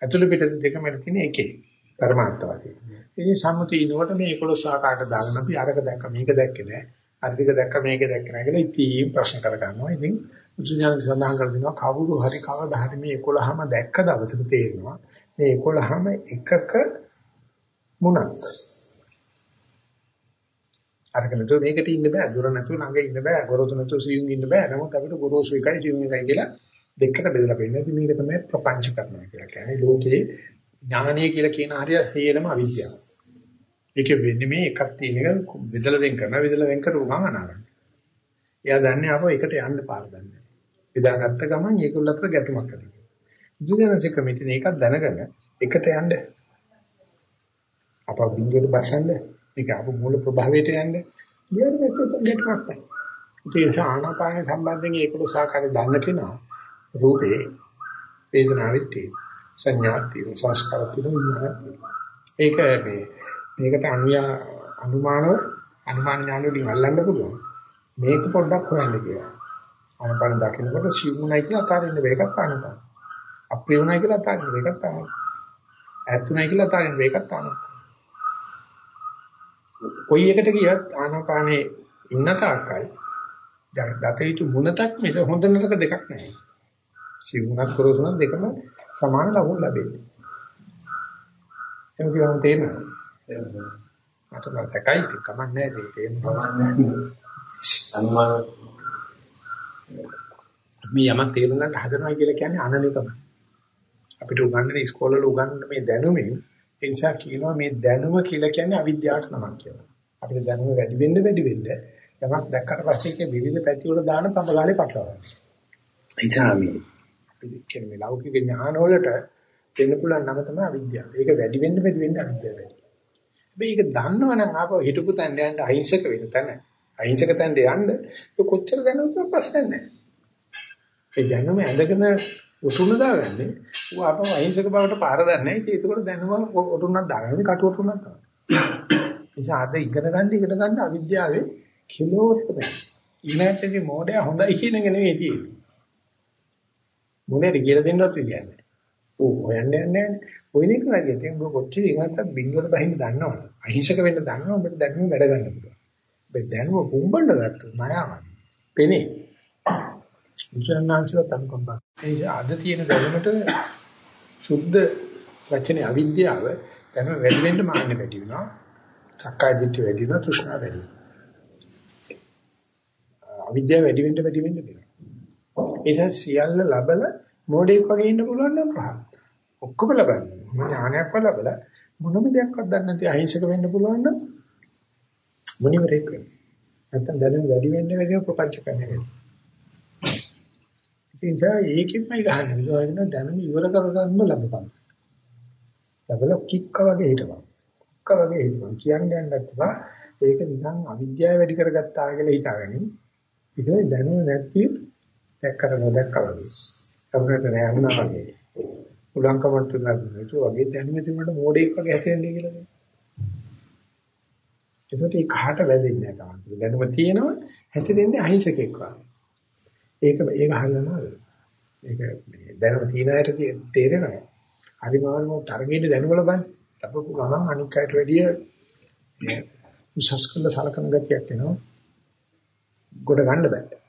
ඇතුළත පිටත දෙකම ඉල තියෙන එකේ. පරමාර්ථ වශයෙන්. ඉතින් සම්මුතිය ඉනකොට මේ 11 ආකාරයට දාගෙන අපි අරක දැක්ක මේක දැක්කේ නෑ. අර්ධික දැක්ක මේක දැක්ක නැහැ කියලා ඉතින් ප්‍රශ්න කර ගන්නවා. ඉතින් මුතුඥාන සඳහන් කර දෙනවා කවුරු හරි කවදා හරි මේ 11ම දැක්ක දවසට තේරෙනවා. මේ 11ම එකක මුණක්. අරක නේද මේකට ඉන්න බෑ. දුර නැතුව ළඟ ඉන්න බෑ. ගොරෝසු නැතුව සියුම් ඉන්න බෑ. නමුත් අපිට ගොරෝසු එකයි සියුම් එකයි කියලා දෙකට බෙදලා පෙන්නන ඉතින් මේක තමයි ප්‍රපංච කරනවා කියලා කියන්නේ. ලෝකේ ඥානීය කියලා කියන හරිය සියලම අවිද්‍යාව. ඒක වෙන්නේ මේ එකක් තියෙන එක බෙදලා වෙන් කරනවා බෙදලා වෙන් කරපු ගමන් අනාගන්න. එයා දන්නේ ආපහු එකට යන්න පාර දන්නේ. බෙදාගත්ත ගමන් ඒකවල අතර ගැටුමක් කරනවා. බුදුදහමේ කමිටි මේකක් දැනගෙන එකට යන්න. අපව බින්දුවට බසන්න. මේක අපු මූල ප්‍රභාවයට යන්න. ඊට පස්සේ ගැටුමක් නැහැ. ඒ නිසා ආනාපාන සම්බන්ධයෙන් ඒකල සාකාරය දන්න කෙනා රූපේ වේදනාවෙත් තියෙනවා. සංඥාත් තියෙනවා. සංස්කාරත් තියෙනවා. ඒක මේ මේකට අනුයා අනුමානව අනුමාන ඥාන වලින් අල්ලන්න පුළුවන්. මේක පොඩ්ඩක් හොයන්න කියලා. ආනපන දකින්නකොට සිවුණයි කියලා අතාරින්න වේගක් ආනපන. අප්‍රියුණයි කියලා අතාරින්න වේගක් ආනපන. ඈතුණයි කියලා අතාරින්න වේගක් ආනපන. කොයි එකට ගියත් ආනපානේ ඉන්න තාක්කයි දතේතු මුණතක් මෙත හොඳ නරක දෙකක් නැහැ. සිවුණක් කරොතුනක් දෙකම සමාන ලකුණු ලැබෙන්නේ. එමුක යම් තේරෙනවා. මට මතකයි කමන්නේ නැහැ අනුමාන මේ යමක් තේරුම් ගන්න හදනවා කියලා කියන්නේ අනනිකම අපිට උගන්වන ඉස්කෝලවල උගන්වන මේ දැනුමෙන් ඒ නිසා කියනවා මේ දැනුම කියලා කියන්නේ අවිද්‍යාවට නමක් කියලා අපිට දැනුම වැඩි වෙන්න වැඩි වෙන්න යමක් දැක්කට පස්සේ ඒක විවිධ පැති වල දාන පඹගාලේ පටලවනවා ඒ නිසා මේ කියන්නේ ලෞකික ඥාන වලට දෙන්න පුළුවන් නම තමයි අවිද්‍යාව. ඒක වැඩි වෙන්න වැඩි වෙන්න අවිද්‍යාව වැඩි. මේක දන්නවනම් ආපහු හිටපු තැන යන්න අහිංසක වෙන තැන. අහිංසක තැනට යන්න කොච්චර දැනුවත් ප්‍රශ්නයක් නැහැ. ඒ දැනුම ඇඳගෙන උතුණ දාගන්නේ ඌ ආපහු අහිංසක බවට පාර දන්නේ. ඒක ඒකවල දැනුම උතුණක් දාගන්නේ කටු උතුණක් තමයි. නිසා අද ඉගෙන ගන්න ඉගෙන ගන්න අවිද්‍යාවේ කිලෝවට බෑ. ඊළඟටදී මොඩය හොඳයි කියන එක නෙවෙයි තියෙන්නේ. මොනේද කියලා දෙන්නවත් විදියක් නැහැ. ඕ හොයන්න යන්නේ නැහැ. ඔයන එක නැගිට උඹ කොච්චර ඉගෙනත් බින්දුවට බහින්න දන්නවද? අහිංසක වෙන්න දන්නවද? ඔබට දැනුම වැඩ ගන්න පුළුවන්. ඔබ දැනුම කුඹන්න ගත්තොත් ණයවයි. පෙනේ. උසන්නාංශව තම්කම්බ. ඒ අද තියෙන දැනුමට සුද්ධ වචනේ අවිද්‍යාව දැනුම වැඩි වෙන්න මාන්න වැඩි වෙනවා. සක්කාය දිට්ඨිය වැඩි වෙනවා, තෘෂ්ණාව වැඩි වෙනවා. අවිද්‍යාව වැඩි වෙන්න වැඩි වෙන්න වෙනවා. ඒ සියල්ල ලබල මොඩෙක් වගේ ඉන්න පුළුවන් නම් පහ. ඔක්කොම ලබන්නේ. ඥානයක් ලැබලා මොනම දෙයක්වත් දන්නේ නැති අහිංසක වෙන්න පුළුවන් නම් මුනිවරෙක් වෙන්න. නැත්තම් දැනුම වැඩි වෙන්න වැඩි ප්‍රපංච කරන්න වෙනවා. ඉතින් ඒකෙන්මයි ගහන්නේ. විශ්වාසින දැනුම ඉවර කරගන්න ලබපන්. ලැබල කික්ක වගේ හිටපන්. කික්ක වගේ හිටපන්. කියන්නේ නැත්නම් ඒක නිකන් අවිද්‍යාව වැඩි කරගත්තා කියලා හිතාගනින්. ඒක දැනුම නැති දැක්කර නොදැක්කා වගේ. අපිට නෑ වුණා වගේ. උලංකමන්ත නැතුව වගේ දැනුම තිබුණාට මෝඩෙක් වගේ හැසිරෙන්නේ කියලා කියනවා. ඒකට ඒ කහට වැදෙන්නේ නැහැ තමයි. දැනුම තියෙනවා හැසිරෙන්නේ අහිංසකෙක් වගේ. ඒක ඒක හරියනවා. ඒක මේ දැනුම තියෙන අයට තේරෙනවා. හරිමානම තරගෙට දැනුවල ගන්න. ලැබපු ගමන් අනික් අයට වැඩිය මේ උසස් කළ සලකන ගතියක් එනවා. ගොඩ ගන්න බෑ.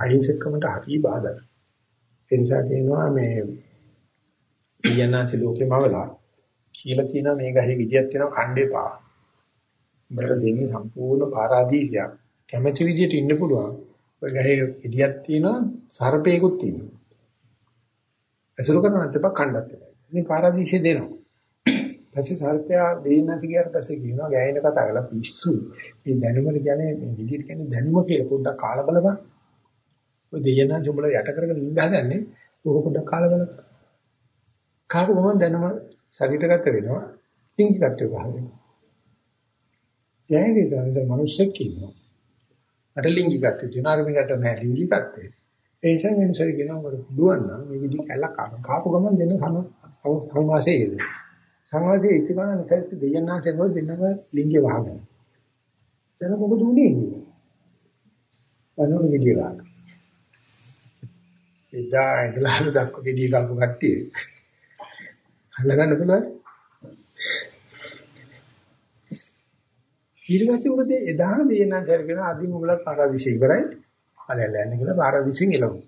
අහිංසකකමට හරි බාධා. ඒ නිසා කියනවා මේ ඊයනාචි ලෝකෙමවලා කියලා තියෙනවා මේ ගහේ විදියක් තියෙනවා කණ්ඩේපා. උඹට දෙන්නේ සම්පූර්ණ පාරාදීසයක්. කැමැති විදියට ඉන්න පුළුවන්. ඔය ගහේ විදියක් තියෙනවා සර්පේකුත් තියෙනවා. අසුර කරනත් එපා කණ්ඩත් එපා. මේ පාරාදීසෙ දෙනවා. පස්සේ සර්පයා දෙයින්නාසි ගියාට පස්සේ කියනවා ගෑයින කතා කරලා පිස්සු. මේ දැනුමද කියන්නේ මේ විදිහට කියන්නේ දැනුම කියලා පොඩ්ඩක් කාලා බලපන්. ඔය දෙයින්නාසි උඹලා යට කරගෙන ඉන්න හදන්නේ ඕක පොඩ්ඩක් කාලා බලපන්. කාපු ගමන් දැනුම ශරීරගත වෙනවා. ලිංගිකත්වය පහළ වෙනවා. දැනෙන්නේ දැන් මිනිස්සෙක් ඉන්නවා. අට ලිංගිකත්වය තියෙනවා. අර මිනිහට නෑ ලිංගිකත්වය. ඒ නිසා වෙනසයි කියනවා මට පුළුවන් නම් මේ විදි කැලක් කාපු ගමන් දෙන්න සංවාසයේ යෙදෙනවා. සංවාදයේ ඉතිකන නිසල්ත දෙයන්නාසේ නෝ දෙන්නම ලිංගය වහගෙන. දැන් මොකද උනේ? අනෝ ගෙඩිය ගන්න. එදා ඉඳලා අද දක්ව ගෙඩිය ගල්පු කට්ටිය. අල්ලගන්න පුළුවන්. ඊළඟට උගද එදා දෙයන්නාසේ කරගෙන අදින් උගලත් පාරාදීශ ඉවරයි. අලෙල්ල යන්නේ කියලා පාරාදීශෙන් එළවමු.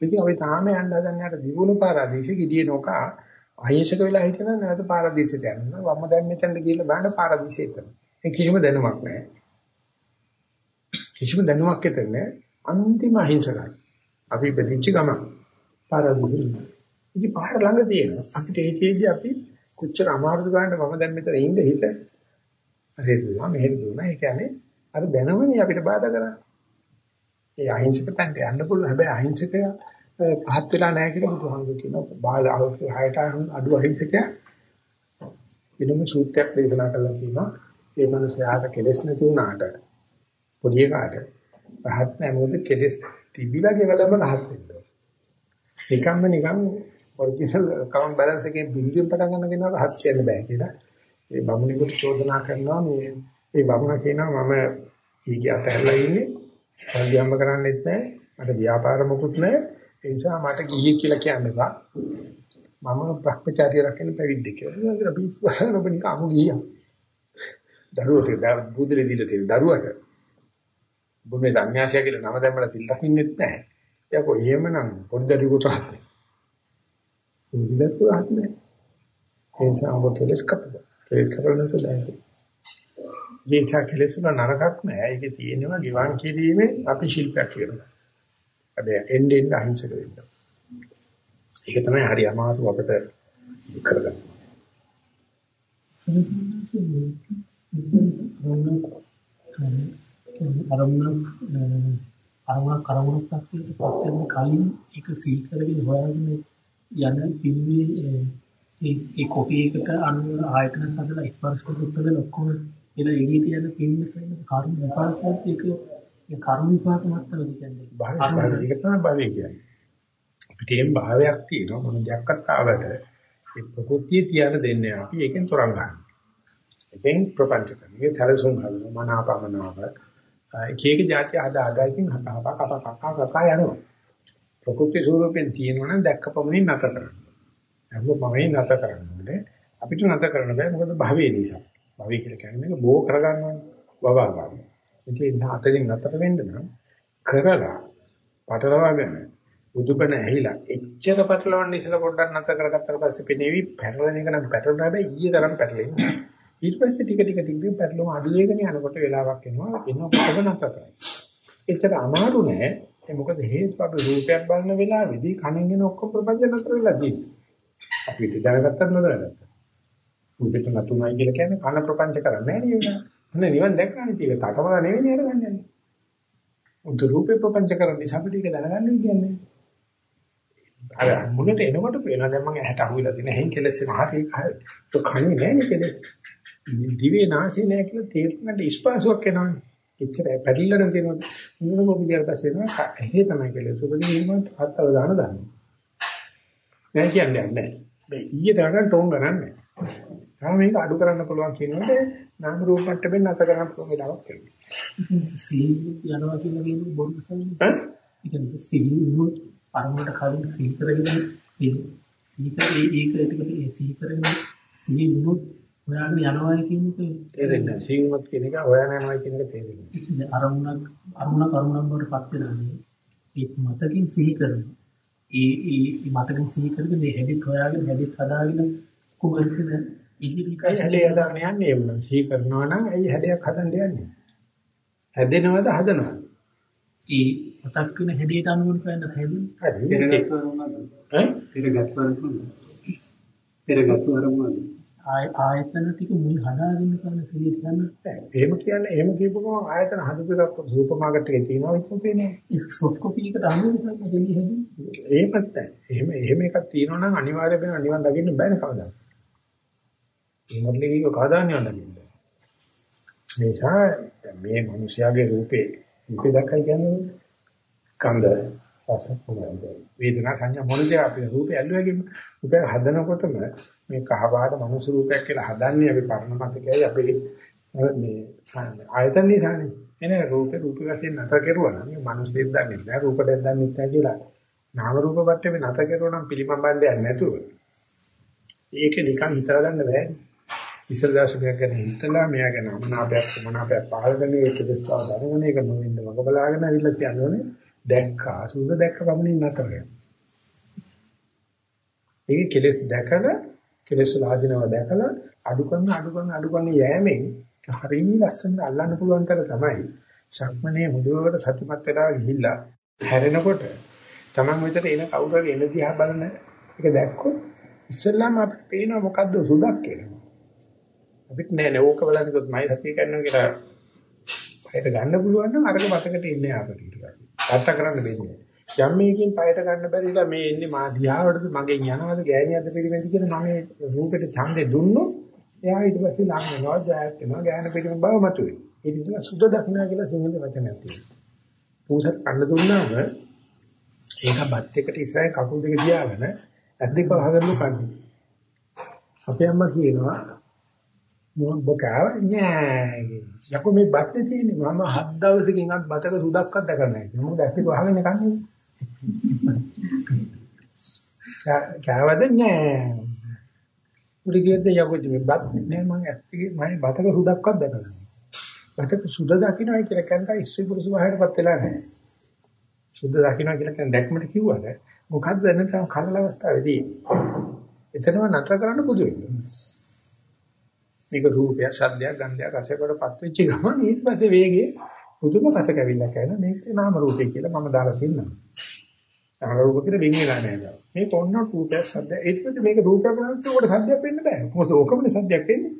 ඉතින් අපි තාම යන්න හදන්නේ අර දිවුණු පාරාදීශ ගෙඩිය නොකා අහිංසක වෙලා හිටියනම් නැවත පාරදීසයට යනවා. වම්ම දැන් මෙතනට ගිහිල්ලා බලන්න පාරදීසෙට. ඒ කිසිම දැනුමක් නැහැ. කිසිම දැනුමක් ඇතන්නේ අන්තිම අහිංසකයි. අපි බෙදිච්ච ගම පාරදීසෙ. ඉතින් පාර ළඟ තියෙනවා. අපිට ඒ චේජ්ජි අපි කොච්චර අමාරුද ගන්නද මම දැන් මෙතන ඉන්න හිත. හරි දුනා මෙහෙම දුනා. ඒ කියන්නේ අර දැනුමනේ අපිට බාධා කරන්නේ. ඒ අහිංසක තැනට යන්න පුළුවන්. හැබැයි අහිංසකයා පහත් වෙලා නැහැ කියලා බුදුහාමුදුරු කියනවා. බාල අවුරුදු 6ට අඩු අහිංසක වෙනම සූත්‍රයක් දේශනා කළා කියනවා. ඒ මනුස්සයාට කෙලස් නැති වුණාට පොඩි එකාට පහත් නැහැ මොකද කෙලස් තිබිලා ගෙවලම රහත් වෙනවා. නිකම්ම නිකම් ඔරිජිනල් කවුන්ට් බැලන්ස් එකේ බින්දුවෙන් පටන් ගන්න කෙනාට රහත් කියන්න බෑ කියලා. ඒ බමුණෙකුට චෝදනා කරනවා මේ ඒ බමුණ කියනවා මම ඊගේ අතහැරලා ඉන්නේ. පරියම්ම කරන්නෙත් නැහැ. මට ව්‍යාපාර මොකුත් නැහැ. ඒ නිසා මට ගිහියෙක් කියලා කියන්න එපා. මම භ්‍රමචාරිය රකින්න පැවිද්ද කියලා. ඒක අපි වසන ඔබ නිකන් අමු ගියා. දරුවට බුදුලේ දීලා තියෙන දරුවට බුමේ සංඥාසිය කියලා නම දැම්මලා තිල් රකින්නෙත් නැහැ. යකෝ එහෙමනම් පොඩි දරුවෙකුට රහන්නේ. බුදුලත් රහන්නේ. ඒ නිසා ඔබ කෙලස් කපලා. කෙලස් කපලා නැතුව ජීචා කෙලස් වල නරකක් නැහැ. ඒකේ තියෙනවා ගිවන් කිරීමේ අපි ශිල්පයක් කියලා. හැබැයි එන්න එන්න අහිංසක වෙන්න. ඒක තමයි හරි අමාරු අපිට කරගන්න. අරමුණ අරමුණ කරමුණක් පැත්තට පත් වෙන කලින් ඒක සීල් කරගෙන හොයාගෙන යන පිළිමේ ඒ ඒ කොපි එකට අනුව ආයතන හදලා ස්පර්ශ කරලා ඔක්කොම එන එළිය තියන පින්න සෙන්න කර්ම විපාකත් ඒක ඒ කර්ම විපාක මට්ටම කියන්නේ භාවය ඒක තමයි භාවය කියන්නේ අපිට එම් භාවයක් තියෙනවා මොන දෙයක්වත් ආවට ඒ ප්‍රകൃතිය තියන දෙන්නේ අපි ඒකෙන් තොරන් ගන්න. ඒකෙන් ප්‍රපංච කරනවා. මේ තරසුන් හදනවා මනාපමනාව. එක එක જાති ආදා ආදාකින් හතහපා කපා කකා කකා යනවා. ප්‍රകൃති ස්වරූපෙන් තියෙනවනම් දැක්කපමණින් නැතර කරනවා. නැත කරන්න. හැමෝම නැත කරන්නේ අපිට නැත කරන්න බෑ මොකද භවයේ නිසා. භවය කියලා කියන්නේ මේක බෝ කරගන්නවනේ. වවා ගන්න. ඉතින් අතරින් අතට වෙන්න නම් කරලා පටලවාගෙන බුදුබණ ඇහිලා එච්චර පටලවන්න ඉස්සලා පොඩ්ඩක් නැතර කරගත්තට පස්සේ පෙනේවි පැටලෙන එක නම් පැටලුණා හැබැයි ඊයේ තරම් පැටලෙන්නේ ඊට පස්සේ ටික ටික ටික ටික පැටලුම අඩු වෙගෙන යනකොට වෙලාවක් එනවා එනකොටම නැතර කරයි එච්චර අමාරු නෑ ඒ මොකද හේතු අපි රූපයක් බලන වෙලාවේදී කණෙන් එන ඔක්කොම ප්‍රපංච නතර වෙලා තියෙන්නේ අපිට දැනගත්තත් නොදැනගත්ත රූපෙට නතුනයි කියලා කියන්නේ කන ප්‍රපංච කරන්නේ නෑ නේද අනේ නිවන් දැක්කානේ ඒක තටමල නෙවෙයි අරගන්නේ. උන්ට රූපේ ප්‍රපංච කරන්නේ අපිට ඒක දැනගන්න කියන්නේ. අර මුලට එනකොට පේනවා දැන් මම ඇහැට අහුවිලා තියෙන හැන් කෙලස් එක හරි ඒක කන්නේ නෑනේ කෙලස්. දිවේ නාසය නෑ කියලා තේරුම්කට ස්පාසුවක් එනවනේ. එච්චර පැටලෙන්න තියෙනවා. මොන මොකද පස්සේ එනවා ඇහි තමයි කෙලස්. උපදී නිර්මාණ හත්තල දාන දාන්න. නෑ කියන්නේ නෑ. මේ ඊයේ දාන ටෝන් ගන්නන්නේ. තාම මේක අඩු කරන්න පුළුවන් කියනකොට නාම රූප මට්ටමින් නැත කරන්න පුළුවන් වෙලාවක් තියෙනවා. සීල් යනවා කියලා කියන්නේ බොරු සල්ලි. කියන්නේ සිහි වුණොත් අරමුණට කලින් සිහි කරගෙන ඒ සිහි කරේ ඒක ඒ සිහි කරගෙන සිහි වුණොත් හොයාගෙන යනවා කියන එක තේරෙන්නේ නැහැ. සීමත් කියන එක හොයන යනවා කියන එක තේරෙන්නේ. අරමුණක් අරමුණක් අරමුණක් බවට පත් වෙනානේ ඒ මතකින් සිහි කරනවා. ඒ ඒ මතකින් සිහි කරගෙන මේ හැදිත් හොයාගෙන හැදිත් හදාගෙන කුමරිකන ඉදිරියට ඒකයි හැඩය හදාගෙන යන්නේ එමුනම්. සී කරනවා නම් ඇයි හැඩයක් හදන්න යන්නේ? හැදෙනවද හදනවද? ඒ මතක් වෙන හැඩයට අනුව කරන්න හැදෙන්නේ. හරි. පෙරගත් වරුණාද? ඈ? පෙරගත් වරුණාද? පෙරගත් වරුණාද? ආය ආයතන ටික මුල් හදාගෙන කරන සිහිය ගන්න. එහෙම කියන්නේ එහෙම කියපු ගමන් ආයතන හදපු එකක් සුපර් මාකට් එකේ තියෙනවා විතර පේන්නේ. ඒ සොෆ්ට් කොපි එකට අනුව කරන දෙන්නේ හැදෙන්නේ. එහෙමත් නැහැ. එහෙම එහෙම එකක් තියෙනවා නම් අනිවාර්යයෙන් වෙන නිවන් දකින්න බෑනේ කවදාවත්. මේ මොඩලික කවදා නිවන් දකින්න බෑ. මේ නිසා මේ මිනිස්යාගේ රූපේ රූපේ දැක්කයි කියන්නේ කන්ද රස වේදනා සංඥා මොනද අපි රූපය ඇල්ලුවගෙම රූපය හදනකොටම මේ කහපාට මනුස්ස රූපයක් කියලා හදන්නේ අපි පරණ මතකයි අපේ මේ ආයතන නිසානේ එනේ රූපේ රූප වශයෙන් නැතර කෙරුවා නම් මේ මනුස්ස දෙයක් දන්නේ නැහැ රූප දෙයක් දන්නේ නැහැ කියලා. නාම රූප වටේ මේ නැතර කෙරුවා නම් පිළිමඹන්නේ නැතුව. ඒක නිකන් හිතලා ගන්න බෑනේ ඉස්සර දවසක ගැන හිතලා මෙයා ගැන අමනාපයක් මනාපයක් පහළගෙන ඒක දෙස්තාව දැනගෙන ඒක නොවෙන්න වග බලාගෙන ඇවිල්ලා කියන්නේ දැක්කා සුද දැක්ක ගමනින් නතර වෙනවා. ඒක කෙලෙස් දැකලා කෙලෙස් ලාදිනව දැකලා අඩු කරන අඩු කරන අඩු කරන යෑමෙන් හරිය ලස්සනට අල්ලන්න පුළුවන් තර තමයි සක්මනේ මුදුවට සතුටුමත් වෙලා ගිහිල්ලා හැරෙනකොට Taman විතර එන කවුරු හරි එන දිහා බලන එක දැක්කොත් ඉස්සෙල්ලාම අපිට පේනවා මොකද්ද සුදක් කියලා. අපිට නෑ නෑ ඕක බලන්න කිව්වොත් මයි සතිය කරනවා කියලා පයට ගන්න පුළුවන් නම් අරක මතකට ඉන්නේ අපිට ඊට පස්සේ. අර්ථ කරන්න බැන්නේ. යම් මේකෙන් පයට ගන්න බැරිලා මේ ඉන්නේ මා දිහාවටද මගෙන් යනවද ගෑණියක්ද පිළිවෙඳ කියලා මම මේ රූපෙට ඡන්දේ දුන්නොත් එයා ඊට පස්සේ ලං වෙනවා ජයත් වෙනවා ගෑන පිළිවෙඳ බව මතුවේ. ඒ නිසා සුද්ධ දක්ෂිනා කියලා සිංහල වචනයක් තියෙනවා. පූසත් කන්න දුන්නාම ඒක බත් එකට ඉස්සරහ කකුල් දෙක තියාගෙන ඇස් දෙක වහගෙන කන්නේ. අපේ අම්මා කියනවා මොන බකාව නෑ යකෝ මේ බත් තියෙන්නේ මම හත් දවසකින් අත් බතක සුදක්වත් දැකලා නැහැ මොකද ඇස් දෙක වහගෙන කන්නේ කෑවද? නෑ. උඩ ගියද යකෝ මේ බත් නෑ මම ඇස් දෙක මම බතක සුදක්වත් දැකලා නැහැ බතක සුද දකින්නයි කියලා කියනවා ඉස්සෙ පුරුසු වහයටපත් වෙලා නැහැ සුද දකින්න කියලා කියන දැක්මට කිව්වද? මොකද්ද නැත්නම් කලල අවස්ථාවේදී? එතනම නතර කරන්න බුදු වෙන්නේ මේක රූපයක්, ශබ්දයක්, ගන්ධයක්, රසයකට පත් වෙච්ච ගමන් ඊට පස්සේ වේගේ පුදුම රස කැවිල්ලක් කරන මේක නාම රූපය කියලා මම දාලා තින්නවා. නාම රූප කියලා වෙන්නේ නැහැ නේද? මේ පොන්න රූපයක්, ශබ්දයක්. ඊට පස්සේ මේක රූපයක් වුණාට උකට සද්දයක් වෙන්න බෑ. මොකද ඕකමනේ සද්දයක් වෙන්නේ.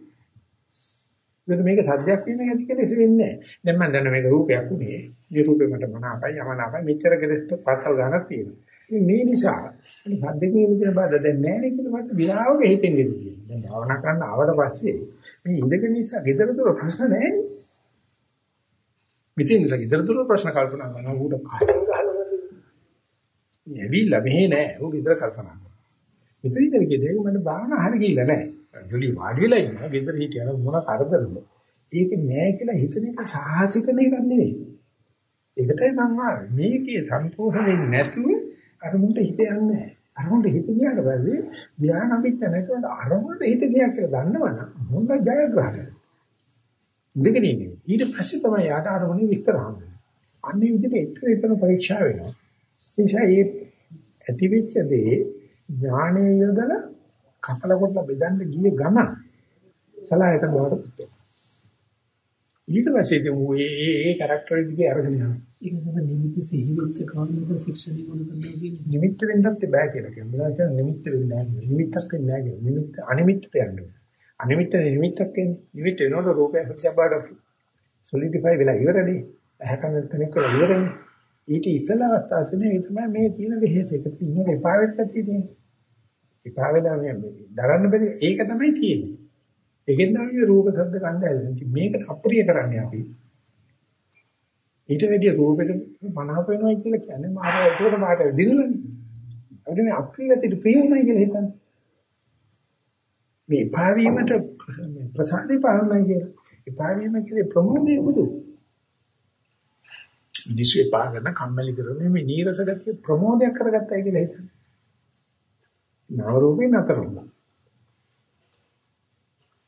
ඒකට මේක සද්දයක් වෙන එක කියලා වෙන්නේ නැහැ. දැන් මම දන්න මේක රූපයක් උනේ. මේ රූපේ මට මනාපයි, යමනාපයි, මෙච්චර කෙලෙස්ට පතල් ගන්නක් තියෙනවා. මේ නිසා සද්දකින් ඉන්න බාධා දැන් නැහැ නේ කියලා මට විලාවක හිතෙන්නේ කියලා. දැන් භාවනා කරන්න ආවට පස්සේ මේ ඉඳගෙන නිසා gedara දොර ප්‍රශ්න නැහැ නේ. මෙතෙන් ඉඳලා gedara දොර ප්‍රශ්න කල්පනා කරනවා ඌට කහින් ගහලා මේ ඇවිල්ලා මෙහෙ නෑ ඌ gedara කල්පනා කරනවා. මෙතන ඉඳලා කියේ මට භාවනා හරිය ගිහිල්ලා නෑ. ජොලි වාඩි වෙලා ඉන්නවා gedara හිටියන මොන කරදරද. ඒක නෑ කියලා හිතන එක සාහසික නේද නෙවෙයි. ඒකටයි මම ආවේ. මේකේ සම්පූර්ණ වෙන්නේ නැතුව අරමුණට හිත යන්නේ නැහැ. අරමුණට හිත ගියාට පස්සේ ධ්‍යාන අභිච්ඡ නැතුව අරමුණට හිත ගියා කියලා දන්නවනම් මොන ජයග්‍රහණය. දෙකනේ නෙවෙයි. ඊට පස්සේ තමයි යාට අරමුණේ විස්තර හම්බෙන්නේ. අන්නේ විදිහට එතන එතන පරීක්ෂා වෙනවා. ඒ නිසා මේ ඇතිවෙච්ච දේ ඥානයේ යොදලා කපල කොට බෙදන්න ගිය ගමන සලායත බවට පුතේ. ඊට පස්සේ ඒ ඒ ඒ කැරක්ටර් එකේ අරගෙන යනවා. ඒක තමයි නිමිති සිහි වෙච්ච කාරණාවක ශික්ෂණය මොන කරන්නේ නිමිත්ත වෙන්නත් බෑ කියලා කියනවා. මොනවා නිමිත්ත වෙන්නේ නැහැ. නිමිත්තක් වෙන්නේ නැහැ කියලා. නිමිත්ත අනිමිත්තට යන්නේ. අනිමිත්ත නිමිත්තක් වෙන්නේ. නිමිත්ත වෙනකොට රූපය හොච්චබඩ සොලිඩිෆයි වෙලා ඉවරනේ. ඇහැකන වෙලා ඉවරනේ. ඊට ඉස්සල අවස්ථාවේ මේ තමයි මේ තියෙන වෙහෙස එක තියෙන එපා වෙලා තියෙන්නේ. එපා වෙලා මේ දරන්න බැරි ඒක තමයි තියෙන්නේ. ඒකෙන් තමයි රූප ශබ්ද ගන්න ඇල්ලන්නේ. මේකට අප්‍රිය කරන්නේ අපි. ඊට වැඩිය රූපෙට මනාප වෙනවා කියලා කියන්නේ මාර ඒකට මාට දිනුනනේ. අපිට මේ අප්‍රියතිට ප්‍රියමයි කියලා හිතන්නේ. මේ පාවීමට ප්‍රසාදේ පාවනයි කියලා. ඒ පාවීම කියන්නේ ප්‍රමෝදයේ බුදු. මිනිස්සු එපා කරන කම්මැලි කරන මේ නීරස ගතිය ප්‍රමෝදයක් කරගත්තයි කියලා හිතන්නේ. නාම රූපේ නතර වුණා.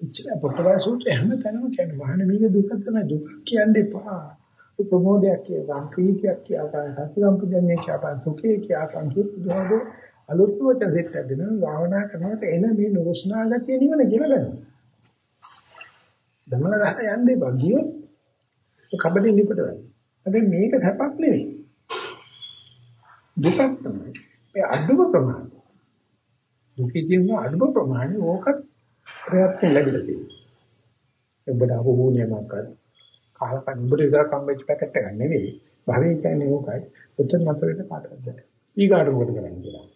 ඉච්ඡා පොට්ටවල සූත්‍රය හැම තැනම කියන්නේ වහන මේක දුක තමයි දුක කියන්නේ එපා. ප්‍රමෝදයක් කියපන් ප්‍රීතියක් කියපන් සතිසම්පදන්නේ කියපන් සුඛේ කියපන් කිව්වොත් අලුත් වචන දෙකක් දෙනවා භාවනා කරනකොට එන මේ නුරුස්නා ගතිය නිවන කියලා ගන්න. දමල රහ යන්නේ බගියොත් කබඩේ නිපට වෙනවා. හැබැයි මේක සැපක් නෙවෙයි. දුකක් තමයි. ඒ අඩුම ප්‍රමාණය. දුකේ තියෙන අඩුම ප්‍රමාණය ඕකත් ප්‍රයත්න ලැබිලා තියෙනවා. ඔබට අහුවුණේමක් කර. කාලකන් උඹට විතර කම්බෙච් පැකට් එකක් නෙවෙයි. භවයේ කියන්නේ ඕකයි. ඔතන මත වෙන්න කාටවත් බෑ. ඊගාට මොකද කරන්නේ කියලා.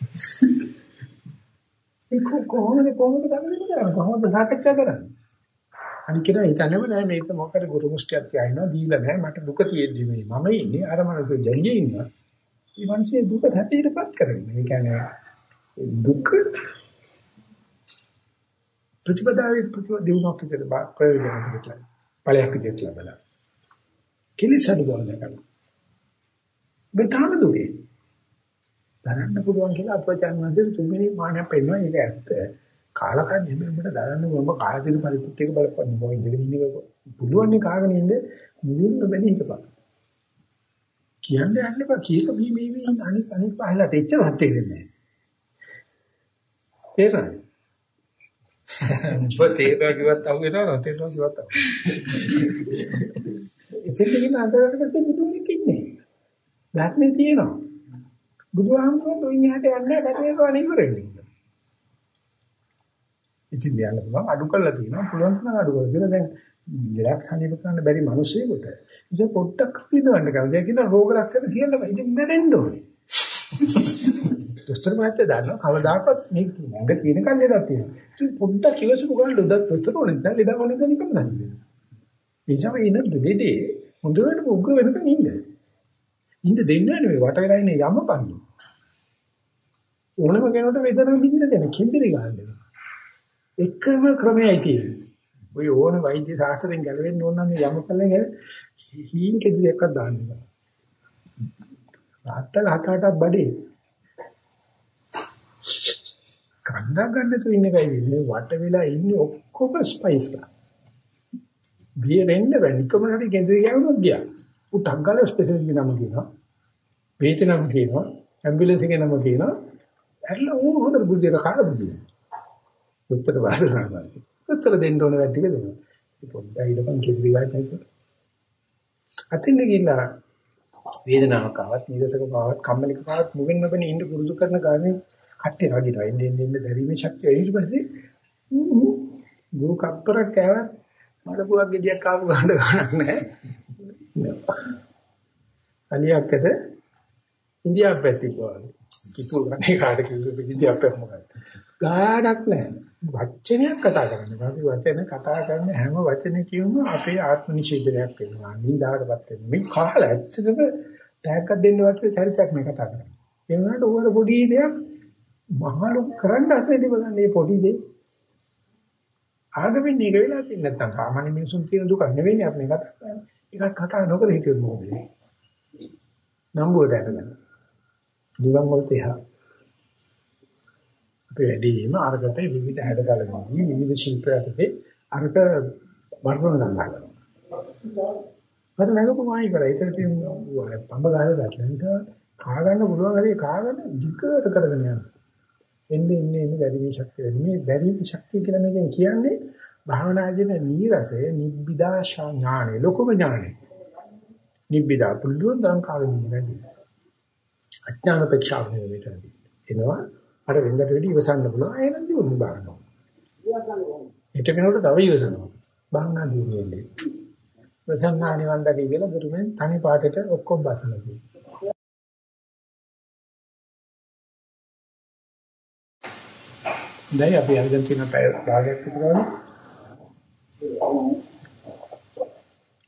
ඒක කොහොමද කොහොමද කරන්නේ කොහොමද සාකච්ඡා කරන්නේ? අනික කෙනා හිතන්නේම නෑ මේක මොකද ගුරු මුස්තියක් කියනවා දීලා නෑ මට දුක තියෙද්දි මේ මම ඉන්නේ අර මනස ජල්ලියේ ඉන්නවා. මේ මිනිස්සේ දුක හැටියටපත් කරන්නේ. ඒ කියන්නේ දුක ප්‍රතිපදාවේ ප්‍රතිපද දිනුවක් විදිහට ප්‍රයෝජනයක් විදිහට ඵලයක් විදිහට ලබලා. කිලිසඩ බව දැකලා. බෙතාම දුකේ. දරන්න පුළුවන් කියලා අපචාන් වහන්සේ තුන්වෙනි මානයක් පෙන්වනවා ඒක ඇත්ත. කාලකන්ණි මෙඹට දරන්න මොඹ කාලදින පරිපූර්ණ එක බලපන්න මොකද ඉඳගෙන ඉන්නේ පුළුවන් නේ කාගෙන ඉන්න මුලින්ම බැදී හිටපන්. කියන්නේ යන්න බා කීක මේ මේ මේ අනිත් අනිත් පහලට එච්චර හත් වෙන්නේ නැහැ. තේරෙනවද? උඹ තේරෙනවා කිව්වත් අහු වෙනවා තේරෙනවා කිව්වත් අහු. ඉතින් කියන අන්තරකට බුදුනෙක් ඉන්නේ. ධර්මයේ තියෙනවා. බුදුහාමුදුරුවෝ දුන්නාට යන්නේ බැරිව අනේ ඉවරෙන්නේ. ඉතින් යන්න පුළුවන් අඩු කරලා තියෙනවා පුළුවන් තරම් අඩු කරලා. ඒක දැන් ලෙඩක් සනීප කරන්න බැරි මිනිස්සෙකුට ඉතින් පොඩ්ඩක් විඳවන්න කරලා කියන රෝග රක්ෂණ සියල්ලම ඉතින් මැරෙන්න ඕනේ. දොස්තර මහත්තයා දන්නවා කවදාකවත් මේ නැඟ තියෙන කල් ලෙඩක් තියෙනවා. ඉතින් පොඩ්ඩක් ඉවසපු ගමන් ලොඩක් දොස්තර ඕනේ දැන් ලෙඩ ඕනේ දැන් නිකම් නැහැ. ඒ නිසා ඉන්න දෙදේ හොඳට උග්‍ර වෙනකන් ඉන්න. ඉන්න දෙන්නේ නෙවෙයි වට වෙලා ඉන්නේ යමපන්නේ. ඕනම කෙනෙකුට වේදනාව විඳින්න දෙන කිඳිරි ගන්න. එකම ක්‍රමයයි තියෙන්නේ. ඔය ඕන වෛද්‍ය ශාස්ත්‍රයෙන් ගැලවෙන්න ඕන නම් යමකලෙන් හීන් කෙදිරියක්වත් දාන්න බෑ. රාත්තල හතටක් බඩේ. කන්දා ගන්න තු ඉන්න එකයි ඉන්නේ වට වෙලා ඉන්නේ ඔක්කොම ස්පයිස්ලා. බියෙන්න බැරි කොමනට කෙදිරිය ගාවුනොත් ගියා. උටක් ගාලා ස්පෙෂලිස්ට් කෙනම කියනවා. වේචනම කියනවා. ඇම්බියුලන්ස් එකේ නම කියනවා. ඇරලා ඌ හොඳට බුද්ධියට කාලා බුද්ධිය. උත්තර වාදනා උත්තර දෙන්න ඕන වැඩ ටික දෙනවා. පොඩ්ඩයි ඉඳපන් කිව්වි ගන්නයි. අතින් ගිහිල්ලා වේදනාවක් ආවත්, නිරසක බවක්, කම්මැලික බවක් මුගෙන් නොබෙන ඉන්න පුරුදු කරන ගානේ කට්ටේ වදිනවා. එන්නේ එන්නේ එන්නේ දැරීමේ ශක්තිය ඊට පස්සේ ගුරු කප්පරක් කෑවත් මඩ පුවක් ගෙඩියක් ආපු ගහන්න ගන්නක් නැහැ. අනියක්කද ඉන්දියාව පැති පොවන්නේ. කිතුල් ගන්නේ කාට කිව්ව ඉන්දියාව පැත්ත මොකක්ද? ගාඩක් නැහැ. වචනයක් කතා කරන්නේ. අපි වචන කතා කරන හැම වචනයකින්ම අපේ ආත්ම නිෂේධනයක් වෙනවා. නින්දාවටපත් වෙනවා. මේ කාල ඇත්තටම තෑග්ගක් දෙන්න වගේ චරිතයක් මේ කතා කරන්නේ. ඒ වුණාට ඕකට පොඩි දෙයක් මහලු කරන්න හදන්නේ බලන්න මේ පොඩි දෙය. ආගමෙන් නික වෙලා තියෙන නැත්නම් සාමාන්‍ය මිනිසුන් තියෙන දුක නෙවෙයි අපි කතා කරන්නේ. ඒකත් කතා නොකර හිටියොත් මොකද වෙන්නේ? නම්බුව දැනගන්න. නිවන් වලට එහා අපේ වැඩිම අරකට විවිධ හැඩතලදී විවිධ ශිල්පයකදී අරක වර්ණන ගන්නවා. මට නැගපු මායි කරා. ඒකට තියෙන පඹ ගාලා දැක්ලෙන්ට කා ගන්න පුළුවන් හරි කා ගන්න ධිකයට කරගෙන යනවා. එන්නේ එන්නේ එන්නේ වැඩි මේ ශක්තිය වැඩි මේ වැඩි ශක්තිය කියලා මේකෙන් කියන්නේ භාවනාදීන නීරසය නිබ්බිදා ඥානෙ ලොකුම ඥානෙ. නිබ්බිදා පුළුවන් දම් කාගෙන ඉන්නේ. අඥාන ප්‍රේක්ෂාව නෙවෙයි එනවා අර වෙනදට වැඩි ඉවසන්න පුළුවන්. එහෙනම් දිනුන බාරනවා. ඊට කෙනෙකුට තව ඉවසනවා. බංගා දිනුන්නේ. ප්‍රසන්නා නිවන් දකි කියලා බුදුමෙන් තනි පාටට ඔක්කොම බසලා තියෙනවා. දැන් අපි අරගෙන තියෙන පැය භාගයක් විතර වගේ.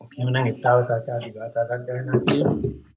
අපි එමනම් ඊතාවතාචාරි ගාථා සංග්‍රහණය